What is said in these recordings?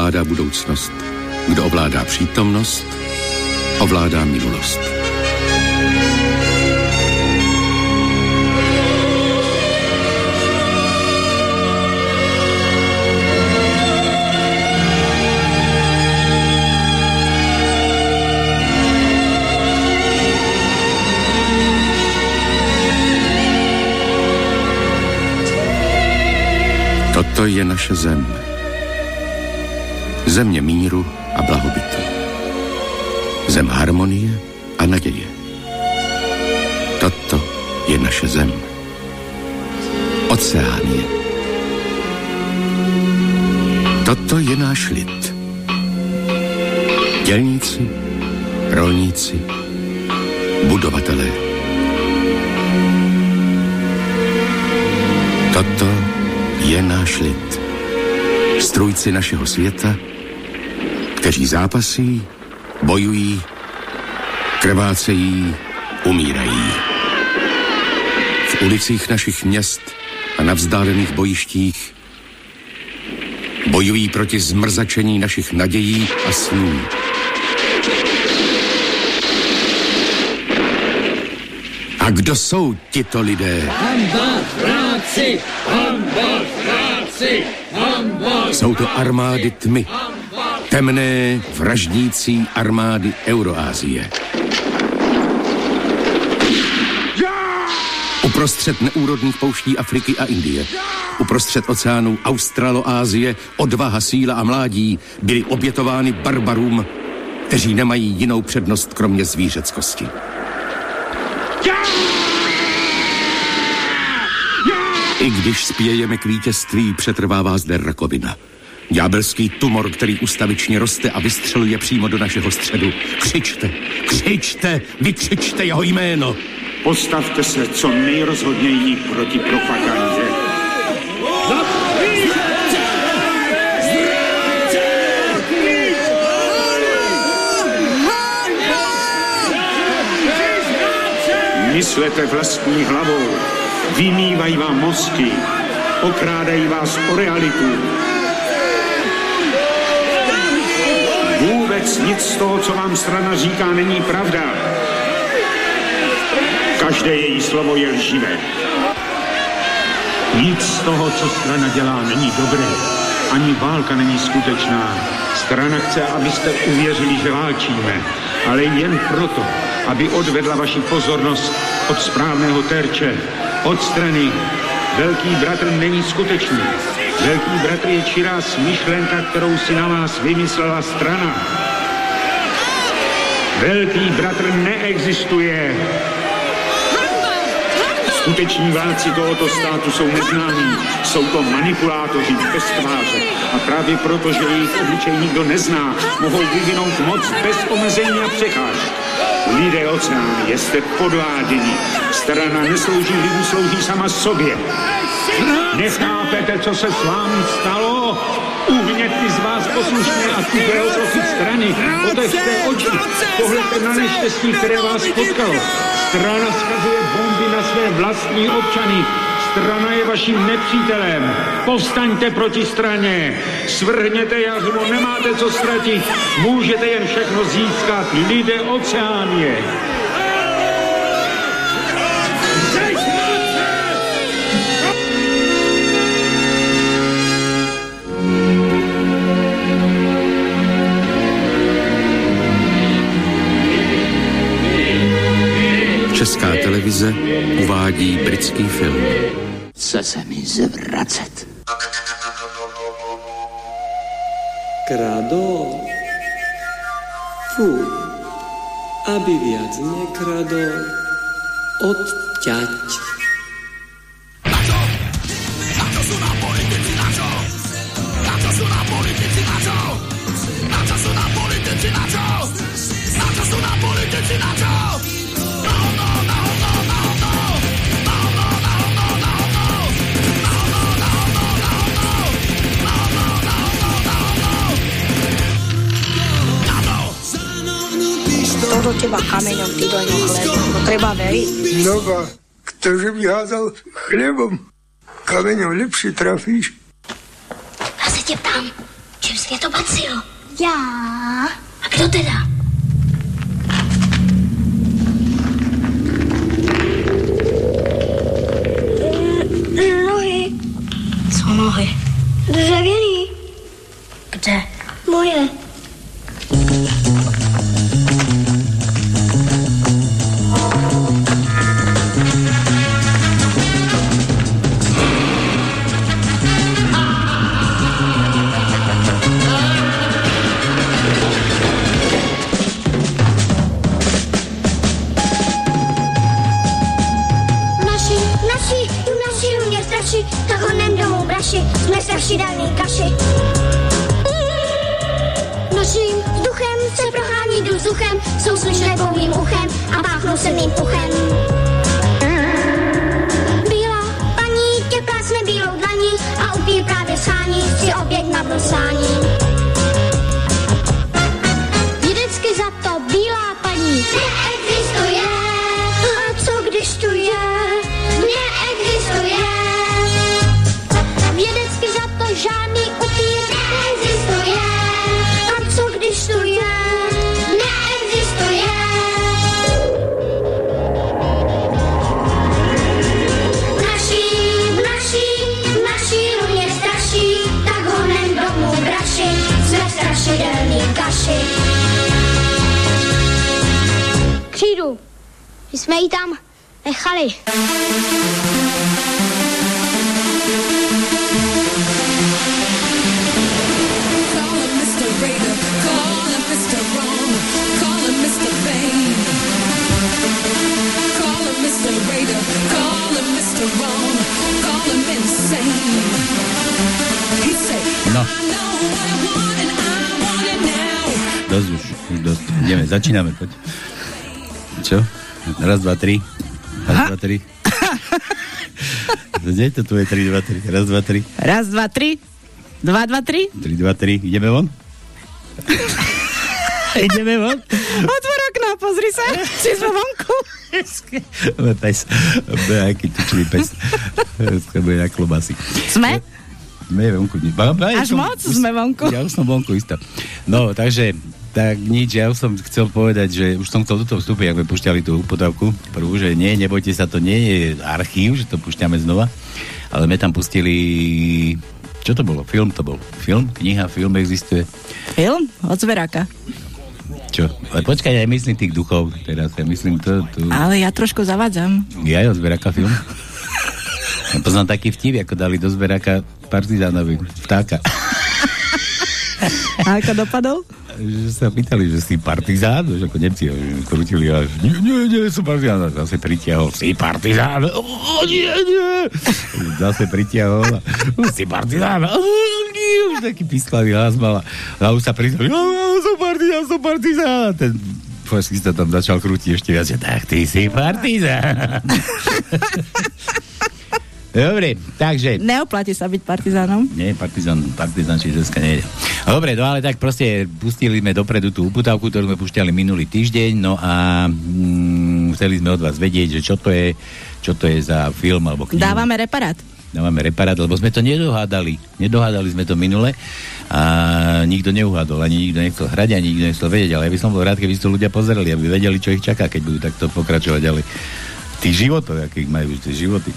ovládá budoucnost. Kdo ovládá přítomnost, ovládá minulost. Toto je naše zem. Země míru a blahobytu. Zem harmonie a naděje. Toto je naše zem. Oceánie. Toto je náš lid. Dělníci, rolníci, budovatelé. Toto je náš lid. Strujci našeho světa, kteří zápasí, bojují, krvácejí, umírají. V ulicích našich měst a na vzdálených bojištích bojují proti zmrzačení našich nadějí a snů. A kdo jsou tito lidé? Hamba, práci! Hamba, práci! Hamba! Jsou to armády tmy. Temné, vraždící armády Euroázie. Uprostřed neúrodných pouští Afriky a Indie, uprostřed oceánů Australoázie, odvaha, síla a mládí byly obětovány barbarům, kteří nemají jinou přednost kromě zvířeckosti. I když spějeme k vítězství, přetrvává zde rakovina. Ďábelský tumor, který ustavičně roste a vystřeluje přímo do našeho středu. Křičte, křičte, vykřičte jeho jméno. Postavte se co nejrozhodněji proti propagandě. Myslete vlastní hlavou, vymývají vám mozky, okrádají vás o realitu. Vůbec nic z toho, co vám strana říká, není pravda. Každé její slovo je lživé. Nic z toho, co strana dělá, není dobré. Ani válka není skutečná. Strana chce, abyste uvěřili, že válčíme, ale jen proto, aby odvedla vaši pozornost od správného terče, od strany. Velký bratr není skutečný. Velký bratr je čirá smyšlenka, kterou si na vás vymyslela strana. Velký bratr neexistuje. Skuteční válci tohoto státu jsou neznámí. Jsou to manipulátoři bez tváře. A právě proto, že jejich obličej nikdo nezná, mohou vyvinout moc bez omezení a překážek. Lidé oceány, jste podváděni. Strana neslouží lidu, slouží sama sobě. Nechápete, co se s vámi stalo? Uhněte z vás poslušné a tupé otroky strany. Otevřte oči, pohledte na neštěstí, které vás potkalo. Strana skazuje bomby na své vlastní občany. Strana je vaším nepřítelem. Povstaňte proti straně. Svrhněte jařmo, nemáte co ztratit. Můžete jen všechno získat. Lidé oceánie. Česká televize uvádí britský film. Chce se mi zvracet. Kradol. Fú, aby viac nekradol. odťať. Kameňom, ty do ňoho. To treba veriť. No ba, ktože by hádal chlebom, kameňom lepšie trafíš. Já se tě ptám, čím jsi mě to bacil? Já. A kdo teda? Nohy. Co nohy? Dřevěný. Kde? Moje. Straši, tak honem domů braši, jsme strašidelný kaši. Naším vzduchem se prohání vzduchem, jsou slyšet pouhým uchem a páchnou silným puchem. And I want it now. Dosť už, už dosť. Ideme, začíname, poď. Raz, dva, tri. Raz, dva, tri. Kde je to tvoje 3, 2, 3? Raz, dva, tri. Raz, dva, tri. Dva, dva, tri. 3, 2, 3. Ideme von? Ideme von? Otvor okno, pozri sa. Si sme vonku. Bude pes. Aký tučný pes. Bude na klobasy. Sme? Sme vonku. Až moc sme vonku. Ja už som vonku isto. No, takže tak nič, ja už som chcel povedať, že už som chcel do toho vstúpiť, ak sme pušťali tú podávku prvú, že nie, nebojte sa, to nie je archív, že to púšťame znova, ale sme tam pustili čo to bolo? Film to bol. Film? Kniha? Film existuje? Film? Od zveráka. Čo? Ale počkaj, ja myslím tých duchov. Teraz ja myslím to... tu. Ale ja trošku zavádzam. Ja od zveraka film. Ja poznám taký vtip, ako dali do zveraka partizánovi vtáka. A ako dopadol? že sa pýtali, že si partizán, že ako Nemci krutili a že nie, nie, nie, som partizán. Zase pritiahol, si partizán. O, nie, nie. Zase pritiahol, si partizán. O, nie, už taký písklavý hlas mal. A už sa priznal, som partizán, som partizán. Ten fašista tam začal krútiť ešte viac, že tak ty si partizán. Dobre, takže... Neoplatí sa byť partizánom. Nie, partizán, partizán dneska nejde. Dobre, no ale tak proste pustili sme dopredu tú uputávku, ktorú sme pušťali minulý týždeň, no a mm, chceli sme od vás vedieť, že čo to je, čo to je za film alebo knihu. Dávame reparát. Dávame reparát, lebo sme to nedohádali. Nedohádali sme to minule a nikto neuhádol, ani nikto nechcel hrať, ani nikto nechcel vedieť, ale ja by som bol rád, keby si to ľudia pozerali, aby vedeli, čo ich čaká, keď budú takto pokračovať ďalej. Tých životov, akých majú tie životy.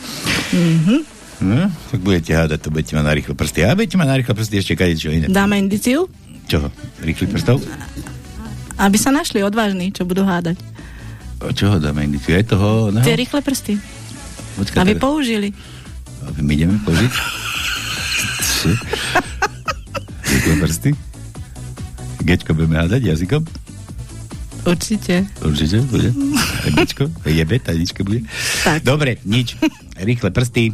Mhm. No, tak budete hádať, to budete mať na rýchle prsty. A budete mať na rýchle prsty ešte kade čo iné. Dáme indiciu, Čoho? Rýchlych prstov? aby sa našli odvážni, čo budú hádať. O čoho dáme indiciu? Aj toho? No? Tie rýchle prsty. Počkaj, Aby teraz- použili. Aby my ideme použiť? Čo? Rýchle prsty? Gečko budeme hádať jazykom? Určite. Určite bude. Taničko? Jebe, Tanička bude. Tak. Dobre, nič. Rýchle prsty.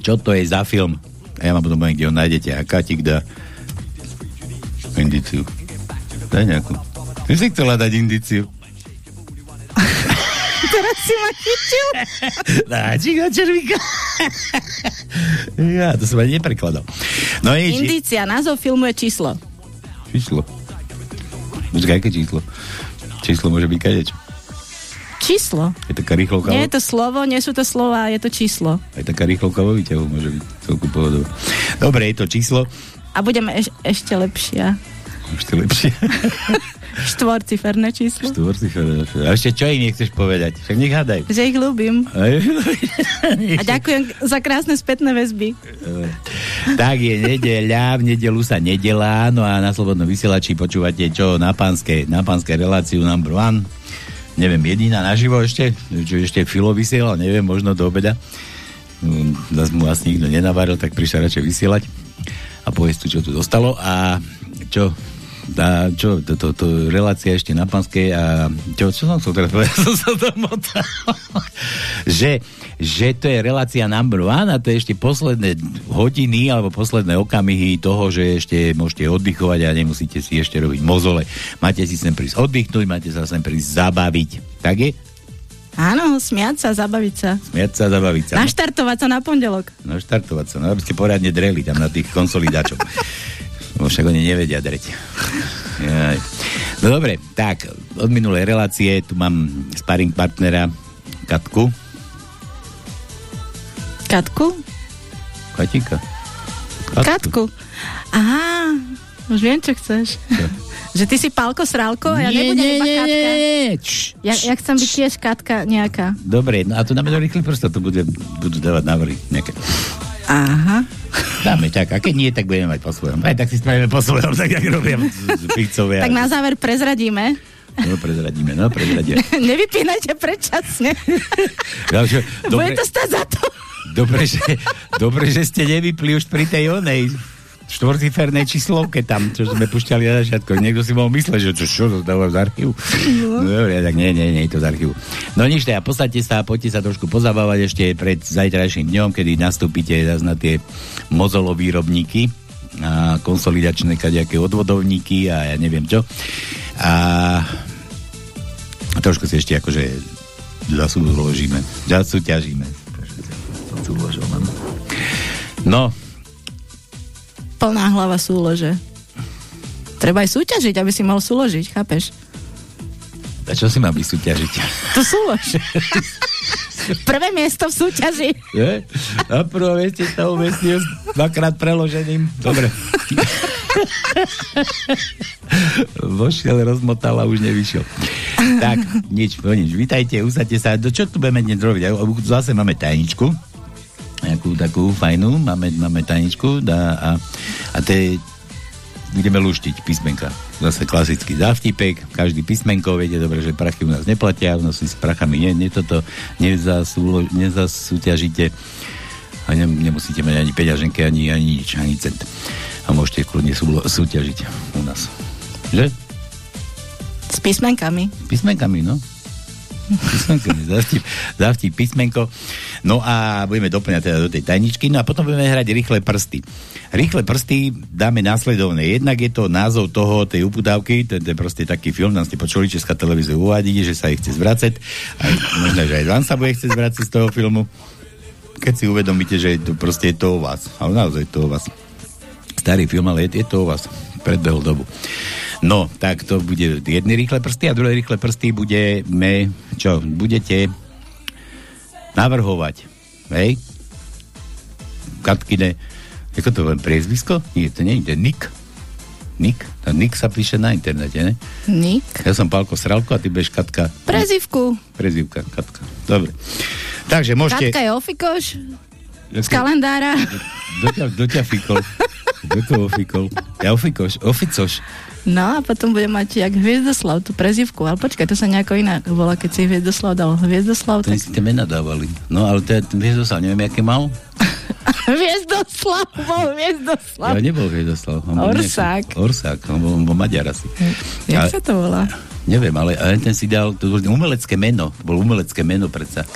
Čo to je za film? A ja vám potom poviem, kde ho nájdete. A Katik dá indiciu. Daj nejakú. Ty si chcela dať indiciu. Teraz si ma chytil. Dáčik na červíka. ja, to som ani neprekladal. No nič. Indícia, názov filmu je číslo. Číslo. Počkaj, aké číslo? Číslo môže byť kadečo. Číslo. Je taká rýchlovka. Nie je to slovo, nie sú to slova, je to číslo. Aj taká rýchlovka vo výťahu môže byť celku pohodová. Dobre, je to číslo. A budeme eš- ešte lepšia. Ešte lepšie. Štvorciferné číslo. Štvorciferné. A ešte čo im nechceš povedať? Však nech hádajú. Že ich ľúbim. A ďakujem za krásne spätné väzby. Tak je nedeľa, v nedelu sa nedelá, no a na Slobodnom vysielači počúvate čo na pánske, na pánske reláciu number one. Neviem, jediná naživo ešte, čo ešte Filo vysielal, neviem, možno do obeda. Mm, Zas mu asi nikto nenavaril, tak prišiel radšej vysielať a povedz tu, čo tu dostalo a čo a čo, to, to, to relácia ešte na Panskej a čo, čo som chcel teraz povedať, som sa tam motal. že, že to je relácia number one a to je ešte posledné hodiny alebo posledné okamihy toho, že ešte môžete oddychovať a nemusíte si ešte robiť mozole. Máte si sem prísť oddychnúť, máte sa sem prísť zabaviť. Tak je? Áno, smiať sa, zabaviť sa. Smiať sa, zabaviť sa. Naštartovať sa na pondelok. No štartovať sa, no aby ste poriadne dreli tam na tých konsolidáčov. Však oni nevedia dreť. Jaj. No dobre, tak, od minulej relácie tu mám sparring partnera Katku. Katku? Katika. Katku. Aha, už viem, čo chceš. Že ty si Palko Srálko a ja Nie, nebudem nie, iba nie, Katka. nie, nie. Čš, Ja, ja chcem byť tiež Katka nejaká. Dobre, no a tu dáme do rýchly prsto, to bude, budú dávať návrhy nejaké. Aha. Dáme tak, a keď nie, tak budeme mať po svojom. Aj tak si spravíme po svojom, tak jak robia Picovia. Tak na záver prezradíme. No, prezradíme, no, prezradíme. Nevypínajte predčasne. Že, Bude dobre, to stať za to. dobre, že, dobre, že ste nevypli už pri tej onej štvorcifernej číslovke tam, čo sme pušťali na začiatku. Niekto si mohol mysleť, že čo, čo to dáva z archívu. No. Dobre, tak nie, nie, nie je to z archívu. No nič, teda posadte sa, poďte sa trošku pozabávať ešte pred zajtrajším dňom, kedy nastúpite na tie mozolovýrobníky a konsolidačné kadejaké odvodovníky a ja neviem čo. A trošku si ešte akože zasúložíme, zasúťažíme. No, Plná hlava súlože. Treba aj súťažiť, aby si mohol súložiť, chápeš? a čo si mám vysúťažiť? To súlož. Prvé miesto v súťaži. Je? Na prvom mieste sa umiestnil s dvakrát preloženým. Dobre. Vošiel, rozmotal a už nevyšiel. Tak, nič, no nič. Vítajte, usadte sa. Do čo tu budeme dnes robiť? A Zase máme tajničku. Nejakú takú fajnú. Máme, máme tajničku. Dá, a, a to je budeme luštiť písmenka. Zase klasický závtipek, každý písmenko, viete dobre, že prachy u nás neplatia, u nás si s prachami nie, nie toto nezasúlo, a ne, nemusíte mať ani peňaženky, ani, ani nič, ani cent. A môžete kľudne súlo, súťažiť u nás. Že? S písmenkami. Písmenkami, no. Zavtip, zavtip písmenko. No a budeme doplňať teda do tej tajničky, no a potom budeme hrať rýchle prsty. Rýchle prsty dáme následovné. Jednak je to názov toho, tej uputávky, to je proste taký film, tam ste počuli, Česká televízia uvádí, že sa ich chce zvracať. Aj, možno, že aj vám sa bude chcieť zvracať z toho filmu. Keď si uvedomíte, že to proste je to o vás. Ale naozaj je to o vás. Starý film, ale je, je to o vás. Predbehol dobu. No, tak to bude jedny rýchle prsty a druhé rýchle prsty budeme, čo, budete navrhovať, hej? Katkine, ako to poviem, priezvisko? Nie, to nie je, Nick. Nick? To Nick sa píše na internete, ne? Nick. Ja som Pálko Sralko a ty budeš Katka. Prezivku. Prezivka, Katka. Dobre. Takže môžete... Katka je ofikoš. Z kalendára. Ťa, kto ťa fikol? Kto to ofikol? Ja ofikoš, oficoš. No a potom bude mať jak Hviezdoslav tú prezivku. Ale počkaj, to sa nejako inak volá, keď si Hviezdoslav dal Hviezdoslav, To tak si tie mena dávali. No ale to je Hviezdoslav, neviem, aké mal. Hviezdoslav bol Hviezdoslav. Ja nebol Hviezdoslav. on bol Orsák. nejaký- Orsák, on bol, on bol Maďar asi. Jak Ale- sa to volá? Neviem, ale, ale ten si dal, to bolo umelecké meno, to bolo umelecké meno predsa.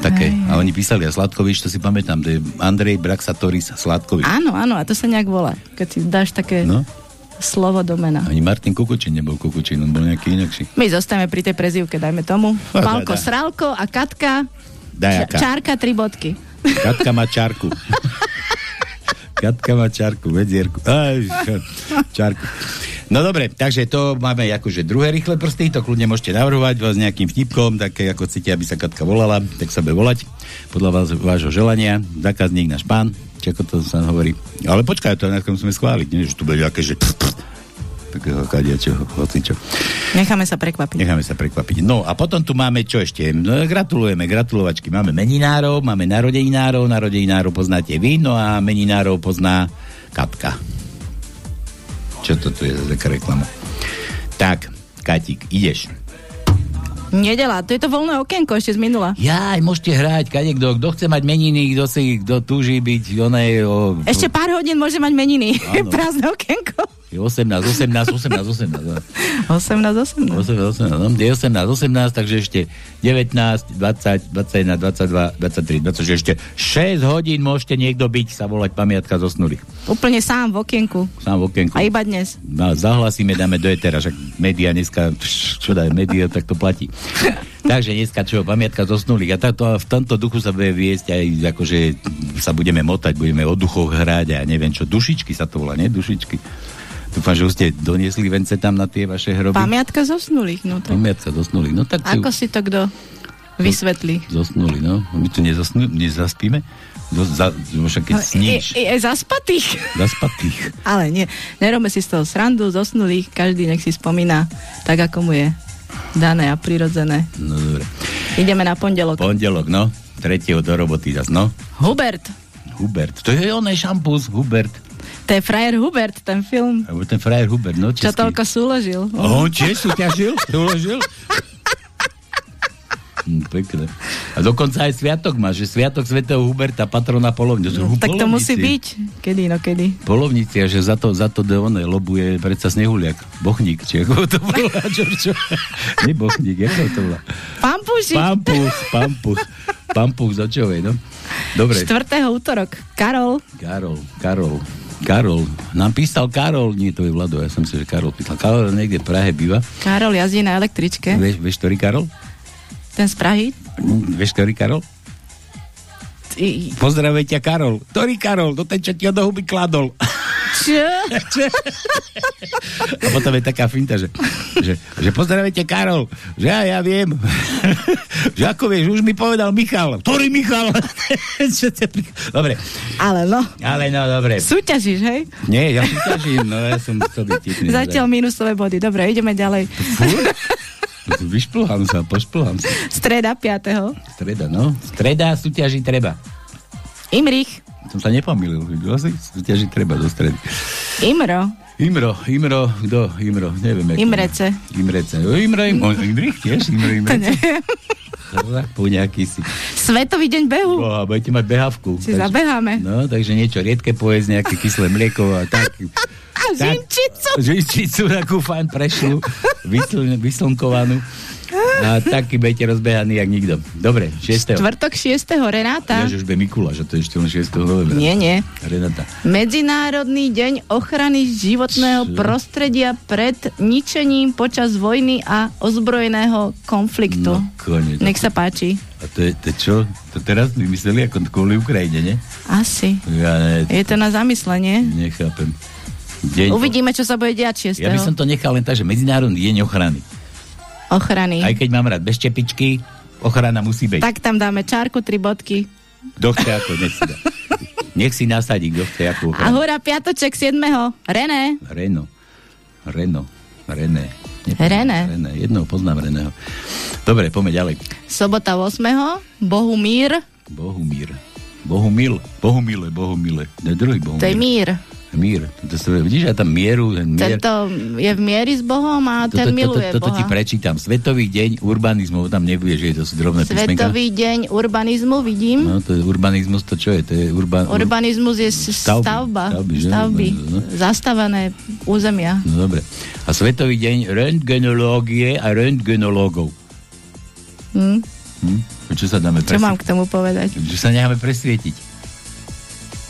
Také. Hej. A oni písali, a Sladkovič, to si pamätám, to je Andrej Braxatoris Sladkovič. Áno, áno, a to sa nejak volá. Keď si dáš také No. slovo do mena. Ani Martin Kukučin nebol Kukučin, on bol nejaký inakší. My zostáme pri tej prezývke, dajme tomu. Dá, Palko, dá. Sralko a Katka, Dajaka. Čárka, tri bodky. Katka má čarku. Katka má čarku, vedzierku. Aj, čarku. No dobre, takže to máme akože druhé rýchle prsty, to kľudne môžete navrhovať vás nejakým vtipkom, také ako chcete, aby sa Katka volala, tak sa bude volať podľa vás, vášho želania. Zákazník náš pán, či ako to sa hovorí. Ale počkaj, to najskôr musíme schváliť, nie? že tu bude nejaké, že takého kadiačo, hocičo. Necháme sa prekvapiť. Necháme sa prekvapiť. No a potom tu máme čo ešte? No, gratulujeme, gratulovačky. Máme meninárov, máme narodeninárov, narodeninárov poznáte vy, no a meninárov pozná Katka. Čo to tu je za taká reklama? Tak, Katík, ideš. Nedela, to je to voľné okienko ešte z minula. Jaj, môžete hrať, kade kto, kto chce mať meniny, kto si, kto túži byť, oné, o, Ešte pár hodín môže mať meniny. Prázdne okienko. je 18, 18, 18, 18. no. 18, 18. 18, 18, no, je 18, 18, takže ešte 19, 20, 21, 22, 23, 20, že ešte 6 hodín môžete niekto byť, sa volať pamiatka zosnulých. Úplne sám v okienku. Sám v okienku. A iba dnes. No, zahlasíme, dáme do etera, však média dneska, čo dá, média, tak to platí. Takže dneska čo, pamiatka zosnulých. A táto, v tomto duchu sa bude viesť aj, akože sa budeme motať, budeme o duchoch hrať a neviem čo, dušičky sa to volá, nie? Dušičky. Dúfam, že už ste doniesli vence tam na tie vaše hroby. Pamiatka zosnulých. No, tak. Pamiatka zosnulých. No tak Ako si to kto vysvetlí? zosnuli, no. My tu nezosnú, nezaspíme? Zo, za, však keď sníš, Je, je zaspatých. zaspatých. Ale nie, nerobme si z toho srandu, zosnulých, každý nech si spomína tak, ako mu je dané a prirodzené. No dobre. Ideme na pondelok. Pondelok, no. Tretieho do roboty zas, no. Hubert. Hubert. To je oný šampus, Hubert. To je frajer Hubert, ten film. Alebo ten frajer Hubert, no Čo český. toľko súložil. On tiež súťažil? Súložil? Hm, pekné. A dokonca aj sviatok má, že sviatok svätého Huberta, patrona polovne. No, tak to musí byť. Kedy, no kedy. Polovníci, a že za to, za to de one lobuje predsa Snehuliak. Bochník, či ako to volá, čo, čo? Nie Bochník, ako to volá? Pampuši. Pampus, pampus. Pampus očovej, no. Dobre. 4. útorok. Karol. Karol, Karol. Karol. Nám písal Karol, nie to je Vlado, ja som si, že Karol písal. Karol niekde v Prahe býva. Karol jazdí na električke. Vieš, vieš, ktorý Karol? Ten z Prahy. Vieš, ktorý Karol? I- Pozdravuj ťa, Karol. Ktorý Karol? To ten, čo ti do huby kladol. Čo? A potom je taká finta, že, že, že pozdravujte Karol, že ja, ja viem. že ako vieš, už mi povedal Michal. Ktorý Michal? Dobre, Ale no. ale no, dobre. Súťažíš, hej? Nie, ja súťažím, no ja som chcel byť tipný. Zatiaľ minusové body. Dobre, ideme ďalej. Vyšplhám sa, pošplhám sa. Streda 5. Streda, no. Streda súťaží treba. Imrich. Som sa nepomýlil, videl si? Súťaží treba do stredy. Imro. Imro, Imro, kto? Imro, neviem. Imrece. Imrece. Imro, Imro, Imrich tiež? Imro, To Imrece. nejaký si. Svetový deň behu. Boha, budete mať behavku. Si zabeháme. No, takže niečo riedke povedz, nejaké kyslé mlieko a tak. A žimčicu. Žinčicu takú fajn prešu, vysl, vyslnkovanú. A taký budete rozbehaní, jak nikto. Dobre, 6. Čtvrtok 6. Renáta. Ja, že už bude Mikula, že to je ešte len 6. novembra. Nie, nie. Renata. Medzinárodný deň ochrany životného Čo? prostredia pred ničením počas vojny a ozbrojeného konfliktu. No, konec. Nech sa páči. A to je, to čo? To teraz vymysleli ako kvôli Ukrajine, ne? Asi. Ja ne, Je to na zamyslenie. nechápem. Deň Uvidíme, čo sa bude diať 6. Ja by som to nechal len tak, že Medzinárodný deň ochrany. Ochrany. Aj keď mám rád bez čepičky, ochrana musí byť. Tak tam dáme čárku, tri bodky. Kto chce ako, nech si dá. Nech si nasadí, kto chce akú A ochranu. hura piatoček 7. René. Reno. Reno. René. René. René. Jednou poznám Reného. Dobre, poďme ďalej. Sobota 8. Bohumír. Bohumír. Bohumil. Bohumile, Bohumile. Ne, druhý Bohumír. To je mír. Mír. To sa, vidíš, ja tam mieru, ten mier. Tento je v miery s Bohom a ten miluje toto, toto ti Boha. prečítam. Svetový deň urbanizmu, tam nebude, že to sú drobné písmenka. Svetový deň urbanizmu, vidím. No, to je urbanizmus, to čo je? To je urban... Urbanizmus je Stavby. stavba, Stavby, že? stavby, No. zastavané územia. No dobre. A Svetový deň rentgenológie a rentgenológov. Hm? Hm? Čo sa dáme Čo mám k tomu povedať? Že sa necháme presvietiť.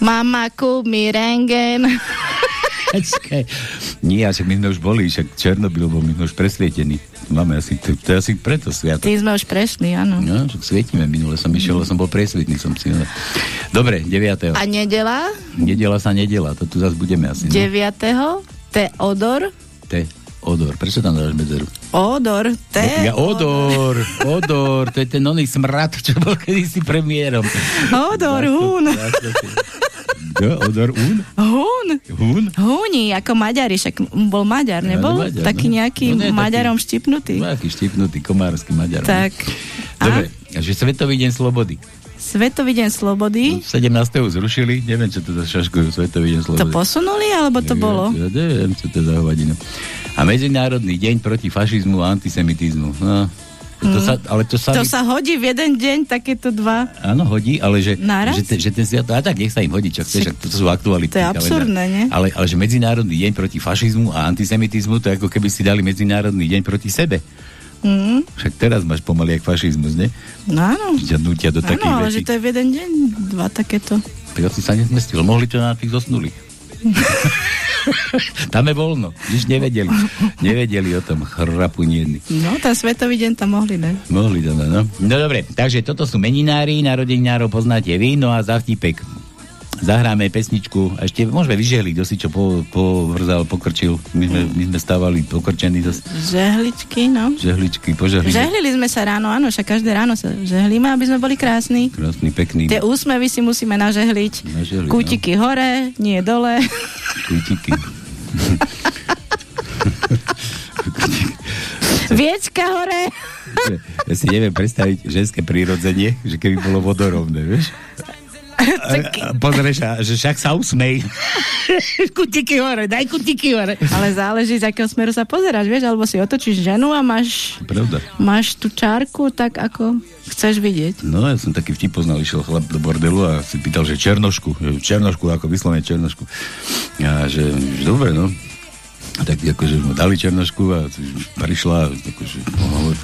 Mama, kúp mi rengen. Nie, však my sme už boli, však Černobyl bol, my sme už presvietení. Máme asi, to, to je asi preto sviatok. Tí sme už prešli, áno. No, však svietime. Minule som išiel, ale som bol presvietný, som si... Dobre, 9. A nedela? Nedela sa nedela, to tu zase budeme asi. No. 9. Teodor. Te, odor. Prečo tam dáš medzeru? Odor. Te... Ja, odor, odor, to je ten oný smrad, čo bol kedysi premiérom. Odor, hún. Ja, odor, un? Hún. Hún? Húni, ako Maďari, však bol Maďar, nebol? Maďar, no. taký nejaký No, nie, taký- Maďarom štipnutý. No, aký štipnutý komársky Maďar. no. Tak. Dobre, a že Svetový deň slobody. Svetový deň slobody. 17. zrušili, neviem, čo to za šaškujú, Svetový deň slobody. To posunuli, alebo to Ja- bolo? Ja neviem, čo to je za hovadinu. A Medzinárodný deň proti fašizmu a antisemitizmu. No, to Mm. sa, ale to sa... To sa hodí v jeden deň, takéto dva. Áno, hodí, ale že, Naraz? že, te, že ten sviatok, a tak nech sa im hodí, čo chceš, to sú aktuality. To je absurdné, nie? Ale, ale že Medzinárodný deň proti fašizmu a antisemitizmu, to je ako keby si dali Medzinárodný deň proti sebe. Mm. Však teraz máš pomaly jak fašizmus, ne? No áno. Ťa nutia do takých Áno, ale vecí. že to je v jeden deň, dva takéto. Ja si sa nezmestil. Mohli to na tých zosnulých. Tam je voľno. Nič nevedeli. Nevedeli o tom chrapu nie jedni. No, ten svetový deň tam mohli dať. Mohli to, no. No dobre, takže toto sú meninári, narodeninárov poznáte vy, no a za vtipek zahráme pesničku a ešte môžeme vyžehliť, kto si čo po, povrzal, pokrčil. My sme, my sme stávali pokrčení zase Žehličky, no. žehličky, požehlili. Žehlili sme sa ráno, áno, však každé ráno sa žehlíme, aby sme boli krásni. Krásny, pekný. Tie úsmevy si musíme nažehliť. Nažehliť, no. Kútiky hore, nie dole. Kútiky. Viečka hore. Ja si neviem predstaviť ženské prírodzenie, že keby bolo vodorovné, vieš? Pozrieš, že však sa usmej. kutiky hore, daj kutiky hore. Ale záleží, z akého smeru sa pozeráš, vieš, alebo si otočíš ženu a máš, Pravda. máš tú čárku tak, ako chceš vidieť. No, ja som taký vtip poznal, išiel chlap do bordelu a si pýtal, že černošku, černošku, ako vyslovene černošku. A že, že dobre, no. Tak akože mu dali černošku a prišla, akože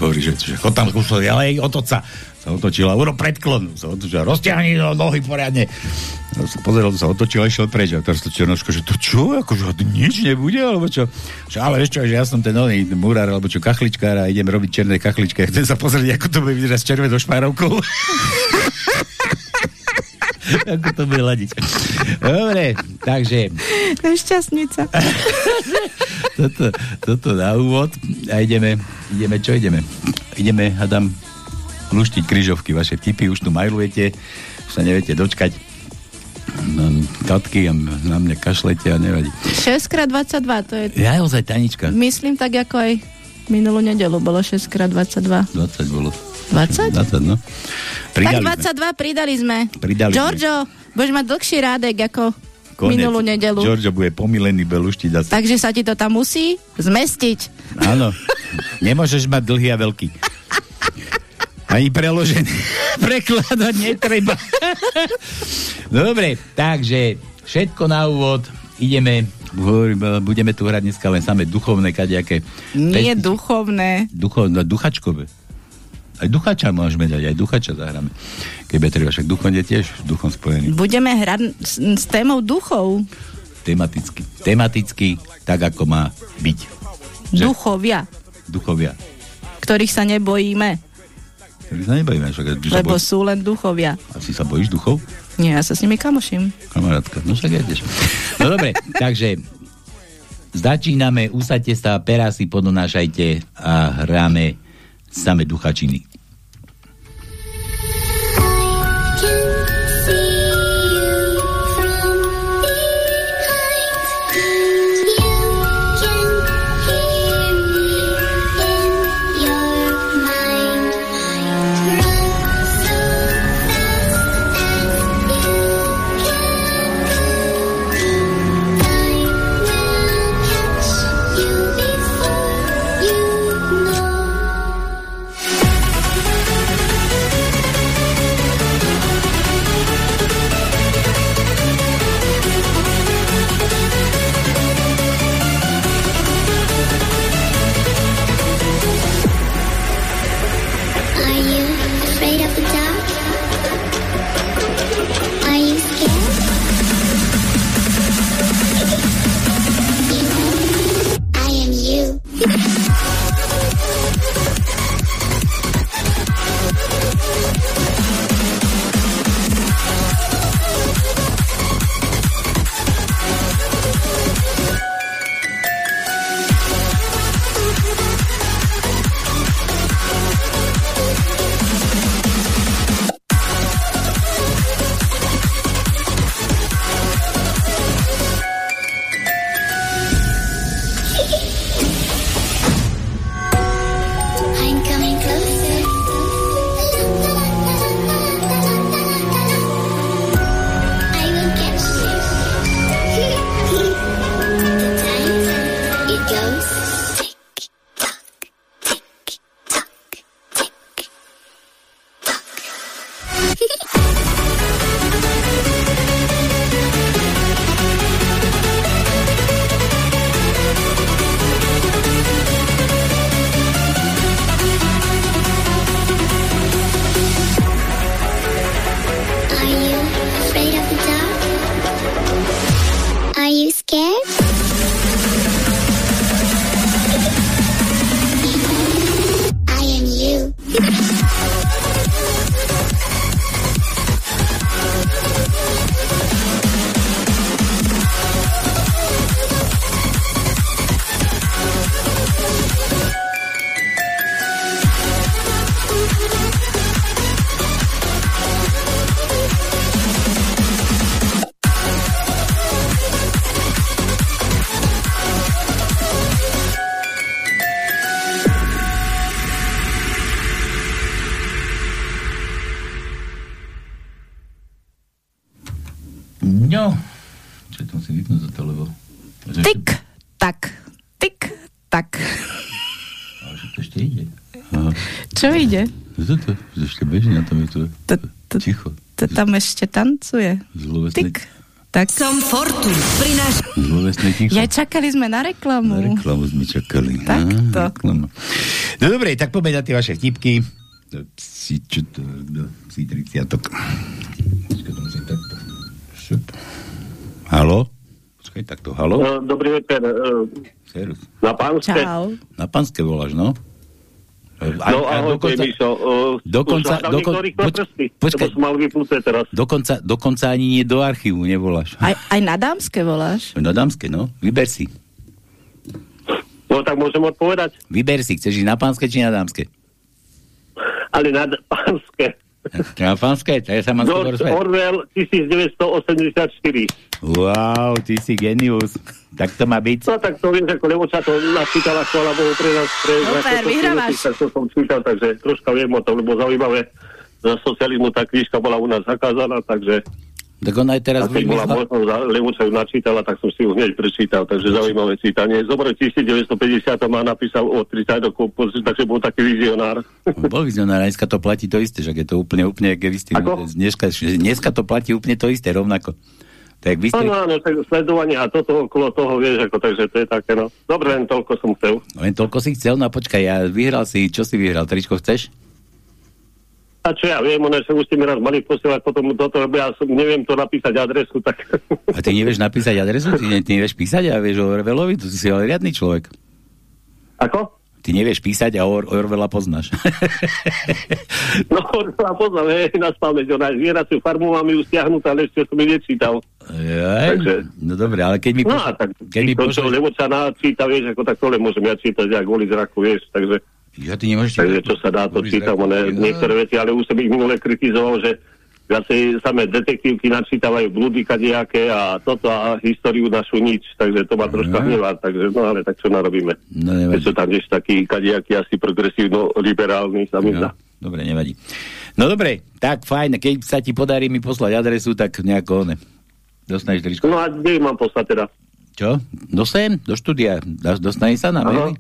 hovorí, že, že chod tam kúsol, ale jej otoč sa. Sa otočila, uro predklon, sa otočila, rozťahni no, nohy poriadne. A sa pozeral, sa otočil a išiel preč. A teraz to černoško, že to čo, akože nič nebude, alebo čo? Že, ale čo, že ja som ten oný murár, alebo čo, kachličkár a idem robiť černé kachličky. A chcem sa pozrieť, ako to bude vyzerať s červenou šmárovkou. ako to bude ladiť. Dobre, takže Nešťastnica. toto, toto na úvod a ideme, ideme, čo ideme? Ideme, hadam, luštiť kryžovky, vaše vtipy, už tu majlujete, už sa neviete dočkať. No, tatky na mňa kašlete a nevadí. 6x22, to je... Ja ozaj Tanička, Myslím tak, ako aj minulú nedelu bolo 6x22. 20 bolo. 20? 20, no. Tak Pridali sme. 22 pridali sme. Pridali Giorgio, budeš mať dlhší rádek ako Konec. minulú nedelu. Giorgio bude pomilený, bude luštiť zase. Takže sa ti to tam musí zmestiť. Áno. Nemôžeš mať dlhý a veľký. Ani preložený. Prekladať netreba. no dobre, takže všetko na úvod. Ideme, budeme tu hrať dneska len samé duchovné kadejaké. Nie pesničky. duchovné. Duchovné, duchačkové. Aj duchača môžeme dať, aj duchača zahráme. Keby treba, však duchom je tiež duchom spojený. Budeme hrať s, s témou duchov. Tematicky. Tematicky, tak ako má byť. Že? Duchovia, Duchovia. ktorých sa nebojíme, Ktorý sa nebavíme, však lebo bojíš, sú len duchovia. asi sa bojíš duchov? Nie, ja sa s nimi kamoším. Kamarátka, no však jedeš. No dobre, takže začíname, usadte sa, pera si podonášajte a hráme same duchačiny. Čo ide? Čo to? Že ešte beží na tom, je to ticho. To tam ešte tancuje. Zlovesné, Tik, tak. Som Fortun. Prináš... zlovesné ticho. Ja čakali sme na reklamu. Na reklamu sme čakali. Takto. Á. No dobre, tak poďme na tie vaše vtipky. To Si, čo to, kto? Si 30. Počkaj, to musím takto. Šup. Halo? Počkaj, takto, halo? No, dobrý večer. e, Serus. Na pánske. Na pánske voláš, no? A, No a ahoj, dokonca, Mišo. Uh, dokonca- dokon- poč- počkaj. mal teraz. dokonca, dokonca ani nie do archívu nevoláš. Aj, aj na dámske voláš? Na dámske, no. Vyber si. No tak môžem odpovedať. Vyber si. Chceš ísť na pánske či na dámske? Ale na pánske. Na pánske, to je sa mám skôr George. Orwell 1984. Wow, ty si genius. Tak to má byť. No tak to vieš, ako Levoča to načítala, chvála Bohu, pre nás, pre Super, vyhrávaš. tak to som čítal, takže troška viem o tom, lebo zaujímavé. Za socializmu tá knižka bola u nás zakázaná, takže Tak ona aj teraz a keď bola vymyslela. možnosť, a Levoča ju načítala, tak som si ju hneď prečítal, takže zaujímavé čítanie. Zobre 1950 má napísal o 30 rokov, takže bol taký vizionár. Bol vizionár, dneska to platí to isté, že je to úplne, úplne, jak vy ste, dneska, dneska to platí úplne to isté, rovnako. Tak vy ste, Áno, áno, tak sledovanie a toto okolo toho, vieš, ako, takže to je také, no. Dobre, len toľko som chcel. len toľko si chcel, no počkaj, ja vyhral si, čo si vyhral, tričko chceš? A čo ja viem, ono, že už ste mi raz mali posielať potom toto, lebo ja som, neviem to napísať adresu, tak... A ty nevieš napísať adresu? Ty, ne, ty nevieš písať a vieš o Orvelovi? Tu si ale riadny človek. Ako? Ty nevieš písať a Or- Orvela poznáš. No, a poznám, hej, na spameť, ona farmu mám ju stiahnutú, ale ešte som ju nečítal. Jaj, no dobre, ale keď mi... No a tak, keď mi čo pošleš... Levoča načíta, vieš, ako tak to len môžem ja čítať, ja kvôli zraku, vieš, takže... Ja ty nemôžeš Takže čo sa dá, to čítam, ja. niektoré veci, ale už som ich minule kritizoval, že viacej samé detektívky načítavajú blúdy kadejaké a toto a históriu našu nič, takže to ma troška hnevá, takže no ale tak čo narobíme. No, nevadí. sú tam tiež takí kadejakí asi progresívno-liberálni, sa mi zdá. Dobre, nevadí. No dobre, tak fajn, keď sa ti podarí mi poslať adresu, tak nejako one. Dostaneš tričko. No a kde ju mám poslať teda? Čo? Do sem? Do štúdia? Dostane sa na maily?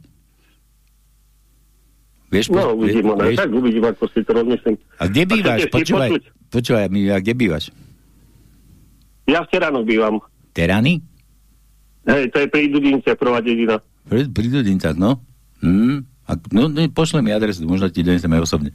Vieš, No uvidím, vie- ale tak uvidím, ako si to rozmyslím. A kde bývaš? si Počúvaj, počúvaj, mi, a kde bývaš? Ja v Teránu bývam. Terany? Hej, to je pri Dudince, prvá dedina. Pri, pri Dudincách, no. Hm. A, no, no, pošle mi adresu, možno ti donesem aj osobne.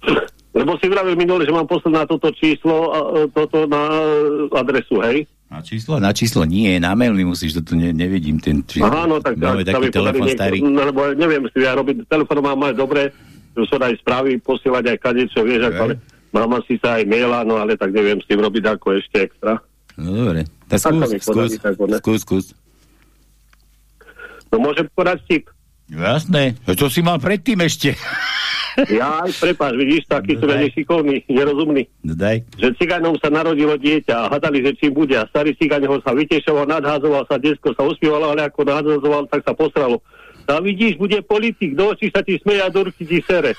Lebo si vravil minule, že mám poslať na toto číslo, a, e, toto na e, adresu, hej? Na číslo? Na číslo nie, na mail mi musíš, to tu ne, nevidím ten číslo. Aha, no tak, Máme tak taký telefon starý. No, lebo neviem, si ja robiť, telefon mám mať dobre, že sa aj správy posielať aj kadečo, vieš, ako, ale mám asi sa aj maila, no ale tak neviem s tým robiť ako ešte extra. No dobre, tak skús, skús, skús, skús. No môžem podať tip. Jasné, čo si mal predtým ešte? Ja aj prepáč, vidíš, taký som ja nešikovný, nerozumný. No daj. Že cigánom sa narodilo dieťa a hadali, že čím bude. A starý cigáň ho sa vytešoval, nadházoval sa, detsko sa uspievalo, ale ako nadházoval, tak sa posralo. A vidíš, bude politik, do očí sa ti smeje a do ruky ti sere.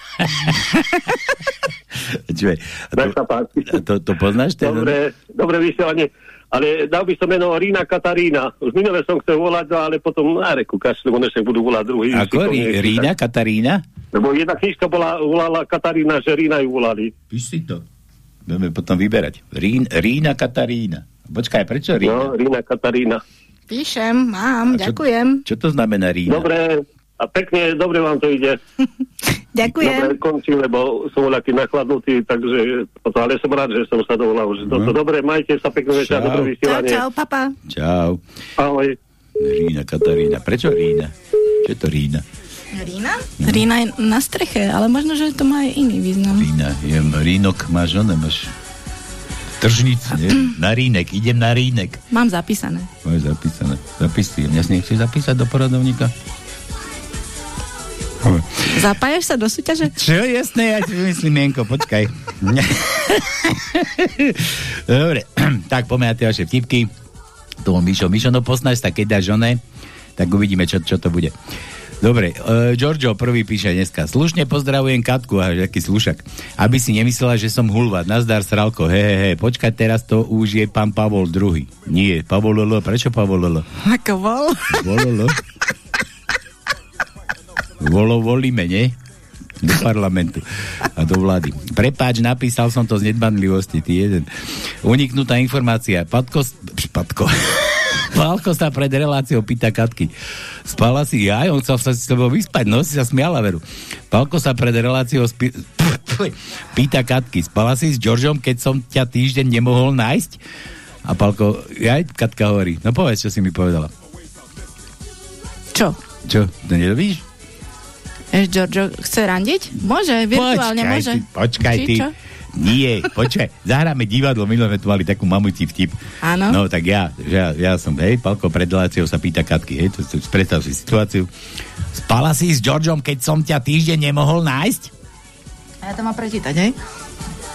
Čuj, to, to, to poznáš? Ten, Dobre, dobre vysielanie. Ale dal by som meno Rína Katarína. Už minule som chcel volať, no, ale potom, na reku, kašle, ono však budú volať druhý. Ako? Rí, Rína, Katarína? Lebo jedna knižka bola, volala Katarína, že Rína ju volali. Píš si to. Budeme potom vyberať. Rín, Rína, Katarína. Počkaj, prečo Rína? No, Rína Katarína. Píšem, mám, ďakujem. Čo to znamená Rína? Dobre, a pekne, dobre vám to ide. Ďakujem. Dobre, končím, lebo som bol taký nachladnutý, takže, ale som rád, že som sa dovolal. Že to, No. dobre, majte sa pekne večer, Čau. dobré Čau, vysielanie. čau, papa. Čau. Ahoj. Rína, Katarína. Prečo Rína? Čo je to Rína? Rína? Rína je na streche, ale možno, že to má aj iný význam. Rína. Je, rínok máš, ona máš tržnicu, nie? Na Rínek. Idem na Rínek. Mám zapísané. Máš zapísané. Zapíš si. Mňa si nechceš zapísať do poradovníka? Zapájaš sa do súťaže? Čo? Jasné, ja ti vymyslím, Mienko, počkaj. Dobre, tak poďme na tie vaše vtipky. Tomu Mišo, Mišo, no posnaž sa, keď dáš one, tak uvidíme, čo, čo to bude. Dobre, uh, Giorgio prvý píše dneska. Slušne pozdravujem Katku, a aký slušak. Aby si nemyslela, že som hulva. Nazdar, sralko, he, he, he. Počkaj, teraz to už je pán Pavol II. Nie, Pavol Lolo. Prečo Pavol Lolo? Ako bol? Vololo. Volo volíme, nie? Do parlamentu a do vlády. Prepáč, napísal som to z nedbanlivosti, ty jeden. Uniknutá informácia. Patko, Patko. Pálko sa pred reláciou pýta Katky. Spala si ja, on chcel sa s tebou vyspať, no si sa smiala, veru. Pálko sa pred reláciou spi- pýta Katky. Spala si s Georgeom, keď som ťa týždeň nemohol nájsť? A Pálko, ja Katka hovorí, no povedz, čo si mi povedala. Čo? Čo, to nedovíš? Eš, Giorgio chce randiť? Môže, virtuálne počkaj môže. Ty, počkaj Či ty. čo? Nie, počkaj, zahráme divadlo, minulé sme tu mali takú mamutí vtip. Áno. No tak ja, že ja, ja som, hej, Palko pred reláciou sa pýta Katky, hej, to, to, predstav si situáciu. Spala si s Georgeom, keď som ťa týždeň nemohol nájsť? A ja to mám prečítať, hej?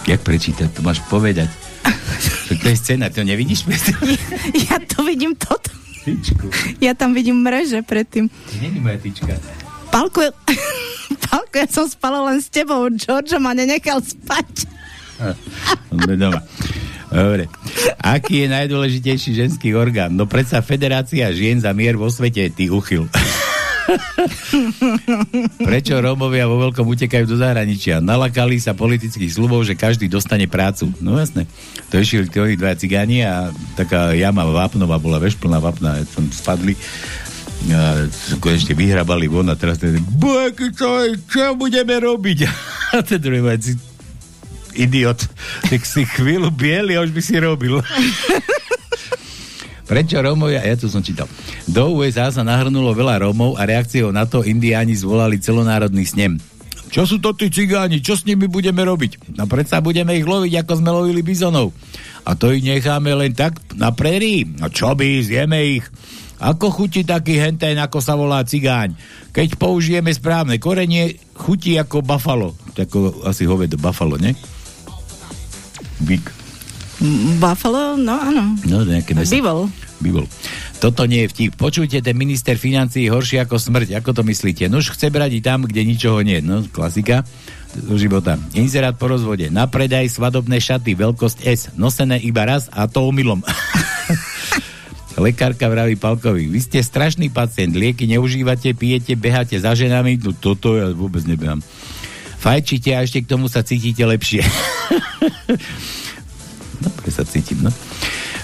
Jak prečítať, to máš povedať. To, to je scéna, to nevidíš? Ja to vidím toto. Tyčku. Ja tam vidím mreže predtým. To není moja tyčka. Palko, Palko, ja som spala len s tebou. Giorgio ma nenechal spať. Doma. Dobre. Aký je najdôležitejší ženský orgán? No predsa Federácia žien za mier vo svete, ty uchyl. Prečo Rómovia vo veľkom utekajú do zahraničia? Nalakali sa politických slubov, že každý dostane prácu. No jasné. To išli tí dva cigáni a taká jama vápnová bola vešplná vápna, tam spadli a konečne vyhrabali von a teraz ten čo, čo budeme robiť? A ten druhý vec, idiot, tak si chvíľu bieli a už by si robil. Prečo Rómovia, ja tu som čítal, do USA sa nahrnulo veľa Rómov a reakciou na to indiáni zvolali celonárodný snem. Čo sú to tí cigáni? Čo s nimi budeme robiť? No predsa budeme ich loviť, ako sme lovili bizonov. A to ich necháme len tak na prérii. No čo by, zjeme ich. Ako chutí taký henten, ako sa volá cigáň? Keď použijeme správne korenie, chutí ako buffalo. Tako asi hovedo, buffalo, ne? Big. M- Buffalo, no áno. No, nejaké meso. Bivol. Bivol. Toto nie je vtip. Počujte, ten minister financií horší ako smrť. Ako to myslíte? Nož chce brať i tam, kde ničoho nie. No, klasika do života. Inzerát po rozvode. Na predaj svadobné šaty, veľkosť S. Nosené iba raz a to omylom. Lekárka vraví Palkovi, vy ste strašný pacient, lieky neužívate, pijete, beháte za ženami, no toto ja vôbec nebehám. Fajčíte a ešte k tomu sa cítite lepšie. Dobre sa cítim, no.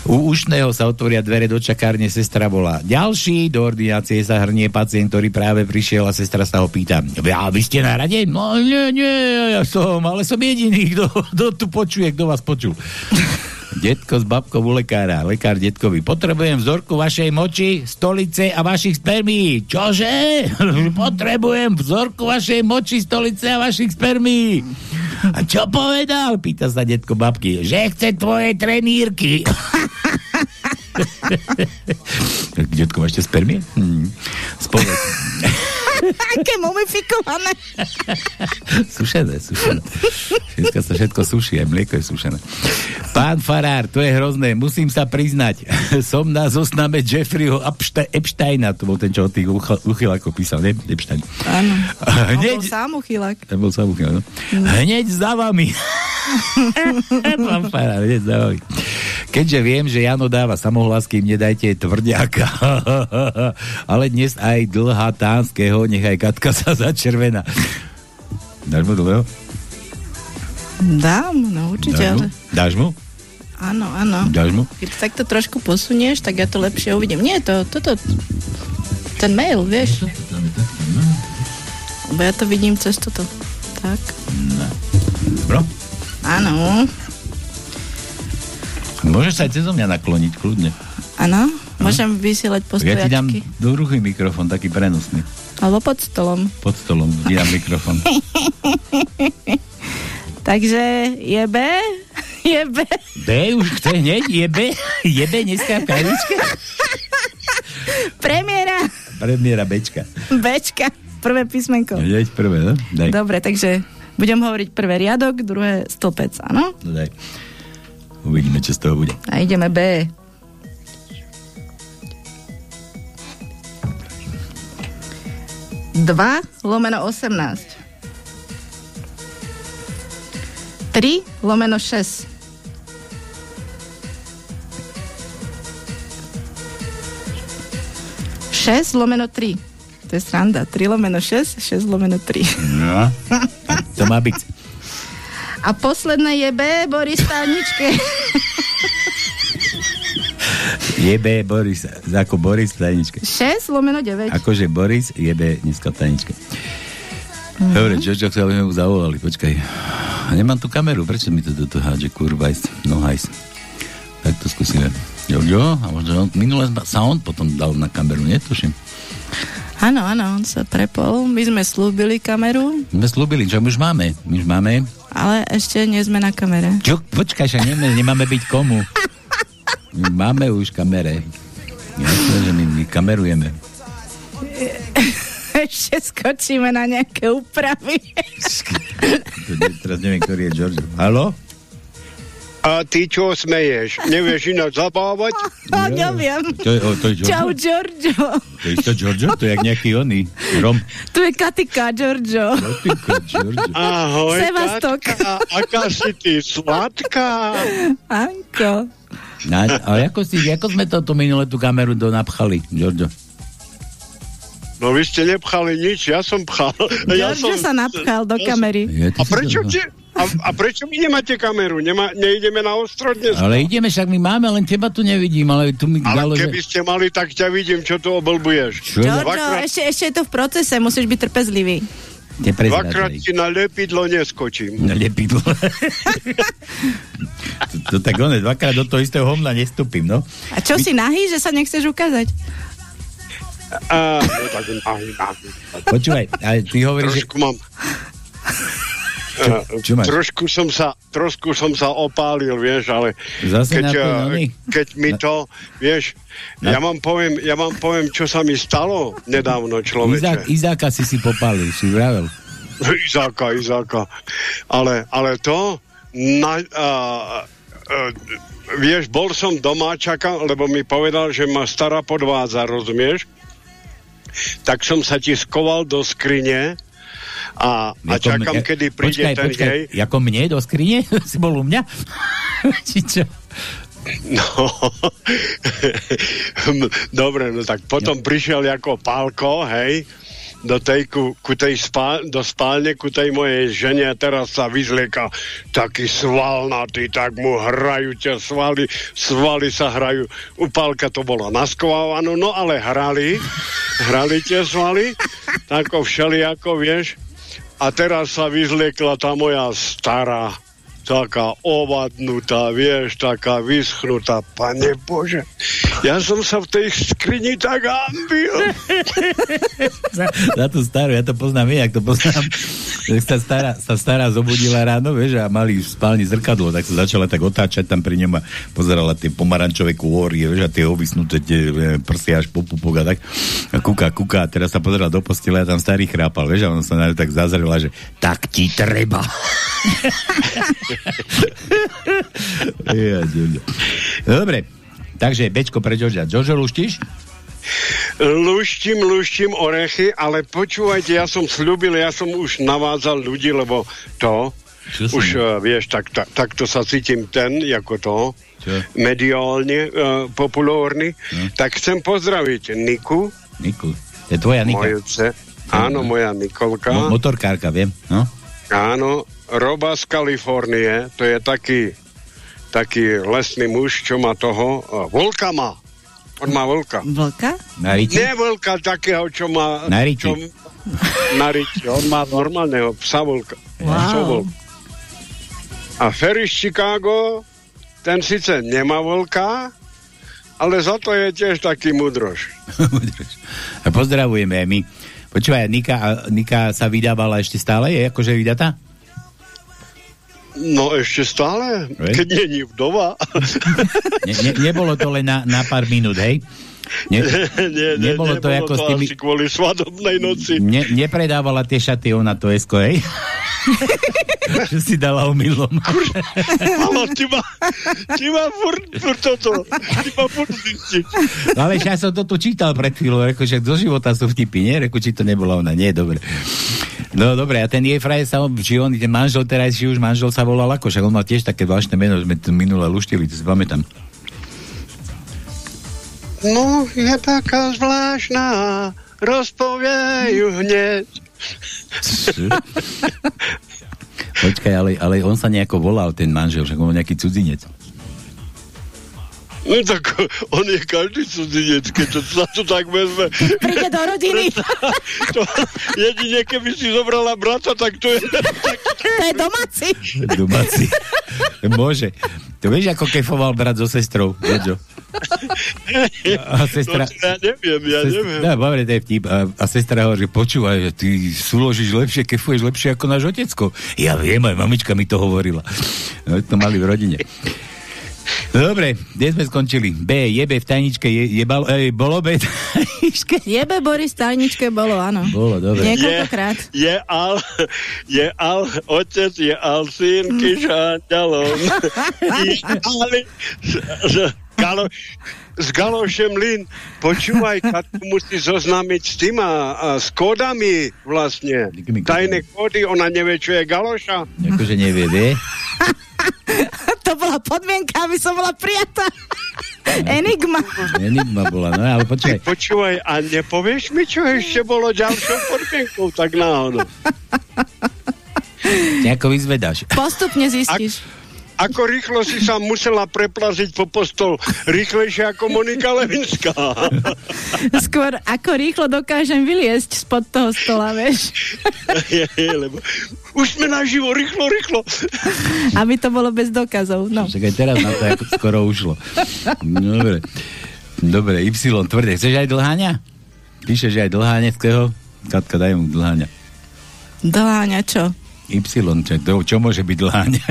U ušného sa otvoria dvere do čakárne, sestra volá. Ďalší do ordinácie sa hrnie pacient, ktorý práve prišiel a sestra sa ho pýta. A vy ste na rade? No nie, nie, ja som, ale som jediný, kto, kto tu počuje, kto vás počul. Detko s babkou u lekára. Lekár detkovi. Potrebujem vzorku vašej moči, stolice a vašich spermí. Čože? Potrebujem vzorku vašej moči, stolice a vašich spermí. A čo povedal? Pýta sa detko babky. Že chce tvoje trenírky. Detko, ešte spermie? Hm. Spovedz. Aké mumifikované. sušené, sušené. Všetko sa všetko suší, aj mlieko je sušené. Pán Farár, to je hrozné, musím sa priznať. Som na zozname Jeffreyho Epste- Epsteina, to bol ten, čo od tých uchylákov písal, ne? Epstein. Áno. Hneď- On bol sám uchylák. Bol sám uchylák, no. Hneď za vami. Pán Farár, hneď za vami. Keďže viem, že Jano dáva samohlasky, mne dajte tvrďáka. Ale dnes aj dlhá tánskeho, nechaj Katka sa začervená. Dáš mu dlhého? Dám, no určite, Dáš mu? ale... Dáš mu? Áno, áno. Dáš mu? Keď tak to trošku posunieš, tak ja to lepšie uvidím. Nie, to, toto... Ten mail, vieš? Lebo ja to vidím cez toto. tak. Bro? Áno, Môžeš sa aj cez mňa nakloniť, kľudne. áno. Môžem vysielať Ja ti dám postojačky. do druhý mikrofón, taký prenosný. Alebo pod stolom. Pod stolom ti dám mikrofón. Takže je B? Je B? B už chce hneď? Jebe? Jebe dneska v kajličke? Premiéra Premiéra Bčka. Bčka. Prvé písmenko. Hneď prvé, no? Daj. Dobre, takže budem hovoriť prvé riadok, druhé stĺpec, áno? No daj. Uvidíme, čo z toho bude. A ideme B. Dva lomeno 18. 3 lomeno 6. 6 lomeno 3. To je sranda. 3 lomeno 6, 6 lomeno 3. No, to má byť. A posledné je B, Boris Staničke. Jebe Boris, ako Boris v tajničke. 6 lomeno 9. Akože Boris jebe dneska v tajničke. Mhm. Dobre, čo, čo chcel, aby sme mu zavolali, počkaj. Nemám tu kameru, prečo mi to do toho hádže, kurva, no hajs. Tak to skúsime. Jo, jo, a možno minule sa on potom dal na kameru, netuším. Áno, áno, on sa prepol. My sme slúbili kameru, My sme slúbili, čo my už máme. My už máme. ale ešte nie sme na kamere. Čo, počkaj, však nemáme, nemáme byť komu. Máme už kamere. Jasné, že my, my kamerujeme. ešte skočíme na nejaké úpravy. Teraz neviem, ktorý je George. Halo? A ty čo smeješ? Nevieš ináč zabávať? No, neviem. To je, to je Giorgio? Čau, Giorgio. To je to Giorgio? To je jak nejaký oný. Rom. Tu je Katika, Giorgio. Katika, Giorgio. Ahoj, Sevastok. Katka, aká si ty sladká. Anko. Na, ale ako, si, ako sme toto minule tú kameru do napchali, Giorgio? No vy ste nepchali nič, ja som pchal. Ja Giorgio sa napchal do kamery. Je, A prečo, ti, a, a prečo my nemáte kameru? Nemá, neideme na ostro dnes? Ale ideme, však my máme, len teba tu nevidím, ale tu mi dalo, Ale keby že... ste mali, tak ťa vidím, čo tu oblbuješ. Čo? Giorgio, ešte, ešte je to v procese, musíš byť trpezlivý. Dvakrát ti na lepidlo neskočím. Na lepidlo. to, to tak one, dvakrát do toho istého homna nestúpim, no. A čo si nahý, že sa nechceš ukázať? A, no tak nahy, nahy. Počúvaj, ale ty hovoríš, že... Trošku mám... Čo, máš? trošku som sa, trošku som sa opálil, vieš, ale Zase keď, eh, keď mi to, vieš, Na- ja vám poviem, ja vám poviem, čo sa mi stalo nedávno, Izák, človeče. Izáka si si popálil, si vravel. Izáka, Izáka. Ale, ale to, na, a, a, vieš, bol som doma, čakal, lebo mi povedal, že ma stará podvádza, rozumieš? Tak som sa ti skoval do skrine a, a Ako čakám, mne- kedy príde počkaj, ten počkaj, jej. Ako mne do skrine? si bol u mňa? Či čo? No, dobre, no tak potom prišiel ako pálko, hej, do tej, ku, ku tej spál, do spálne, ku tej mojej žene a teraz sa vyzlieka taký svalnatý, tak mu hrajú tie svaly, svaly sa hrajú. U pálka to bolo naskovávané, no ale hrali, hrali tie svaly, tako všelijako, vieš, a teraz sa vyzliekla tá moja stará, taká ovadnutá, vieš, taká vyschnutá. Pane Bože, ja som sa v tej skrini tak ambil. za, za tú starú, ja to poznám, jak to poznám. Tak sa stará, sa stará zobudila ráno, vieš, a mali v spálni zrkadlo, tak sa začala tak otáčať tam pri ňom a pozerala tie pomarančové kôry, vieš, a tie ovysnuté tie e, prsia až po pupok a tak. A kúka, kúka, a teraz sa pozerala do postele a tam starý chrápal, vieš, a on sa na tak zazrela, že tak ti treba. Dobre, takže Bečko pre Joža. Jožo, luštíš? Luštím, luštím orechy, ale počúvajte, ja som slúbil, ja som už navádzal ľudí, lebo to, Čo už uh, vieš, tak, tak, takto sa cítim ten, ako to, Čo? mediálne uh, populárny, tak chcem pozdraviť Niku, Niku. Je tvoja Nika. moju ce, áno, moja Nikolka, Mo- motorkárka, viem. No? áno, Roba z Kalifornie, to je taký, taký lesný muž, čo má toho, uh, vlka má, on má vlka. Vlka? Na? Nie vlka takého, čo má... Na riti. Čo, na riti. On má normálneho psa vlka. Bol? A Ferry z Chicago, ten síce nemá vlka, ale za to je tiež taký mudroš. Pozdravujeme aj my. Počúvaj, Nika, Nika sa vydávala ešte stále? Je akože vydatá? No ešte stále, Hej. keď není vdova. Ne, ne, nebolo to len na, na pár minút, hej? Ne, nie, nie, nebolo to ako s tými- kvôli svadobnej noci. ne, nepredávala tie šaty ona to esko, hej? Že si dala omylom. Ale ty ma, ty ma furt, furt toto, ty ma furt zistiť. No ale ja som to tu čítal pred chvíľou, reko, že do života sú vtipy, nie? Reku, či to nebola ona, nie, dobre. No dobre, a ten jej frajer sa, či on, ten manžel teraz, či už manžel sa volal ako, však on mal tiež také zvláštne meno, sme to minule luštili, to si pamätám. No, je taká zvláštna, rozpovie ju hneď. Počkaj, ale, ale on sa nejako volal, ten manžel, však on bol nejaký cudzinec. No tak on je každý cudzinec, keď to sa to tak vezme. Príde do rodiny. To, jedine, keby si zobrala brata, tak to je... To je domáci. Domáci. Môže. To vieš, ako kefoval brat so sestrou, Jojo. A sestra... No, ja neviem, ja Sest- neviem. No, dobre, to je vtip. A, a sestra hovorí, počúvaj, ty súložíš lepšie, kefuješ lepšie ako náš otecko. Ja viem, aj mamička mi to hovorila. No, to mali v rodine. No, dobre, kde sme skončili? B, jebe v tajničke, je, jebal, ej, bolo B v tajničke? Jebe Boris v tajničke bolo, áno. Bolo, dobre. Niekoľkokrát. Je, je al, je al, otec je al syn kyša ďalom. Galo, s Galošem Lin. Počúvaj, Katku musí zoznámiť s tým a, s kódami vlastne. Tajné kódy, ona nevie, čo je Galoša. Akože nevie, vie? To bola podmienka, aby som bola prijatá. Enigma. Enigma bola, no ale počkaj. Počúvaj, a nepovieš mi, čo ešte bolo ďalšou podmienkou, tak náhodou. Nejako vyzvedáš. Postupne zistíš. Ako rýchlo si sa musela preplaziť po postol, rýchlejšie ako Monika Levinská. Skôr ako rýchlo dokážem vyliesť spod toho stola, vieš. Je, je, lebo už sme naživo, rýchlo, rýchlo. Aby to bolo bez dokazov. No. Však aj teraz na to ako skoro ušlo. Dobre. Dobre, Y tvrdé. Chceš aj dlháňa? Píšeš aj dlháňeckého? Katka, daj mu dlháňa. Dláňa čo? Y, čo, to, čo môže byť dlháňa?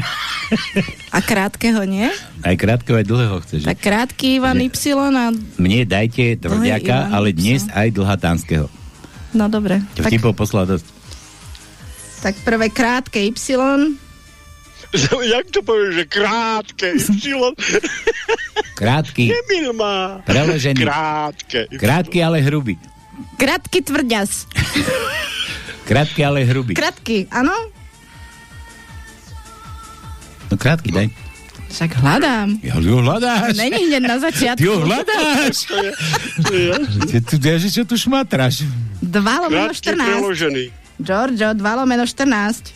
A krátkeho, nie? Aj krátkeho, aj dlhého chceš. Tak krátky Ivan Y a... Mne dajte tvrdiaka, ale dnes aj dlhatánskeho. No dobre. Tak, Vtipov poslal dosť. tak prvé krátke Y. Jak to povieš, že krátke, Y? Krátky, Emil má. Preložený. Krátke. krátky, ale hrubý. Krátky tvrďas. Krátky, ale hrubý. Krátky, áno? No krátky, daj. Však hľadám. Ja ho hľadáš. Není hneď na začiatku. Ty ho hľadáš. Ty, že čo tu šmatraš? 2 lomeno Krátky 14. preložený. Giorgio, 2 lomeno 14.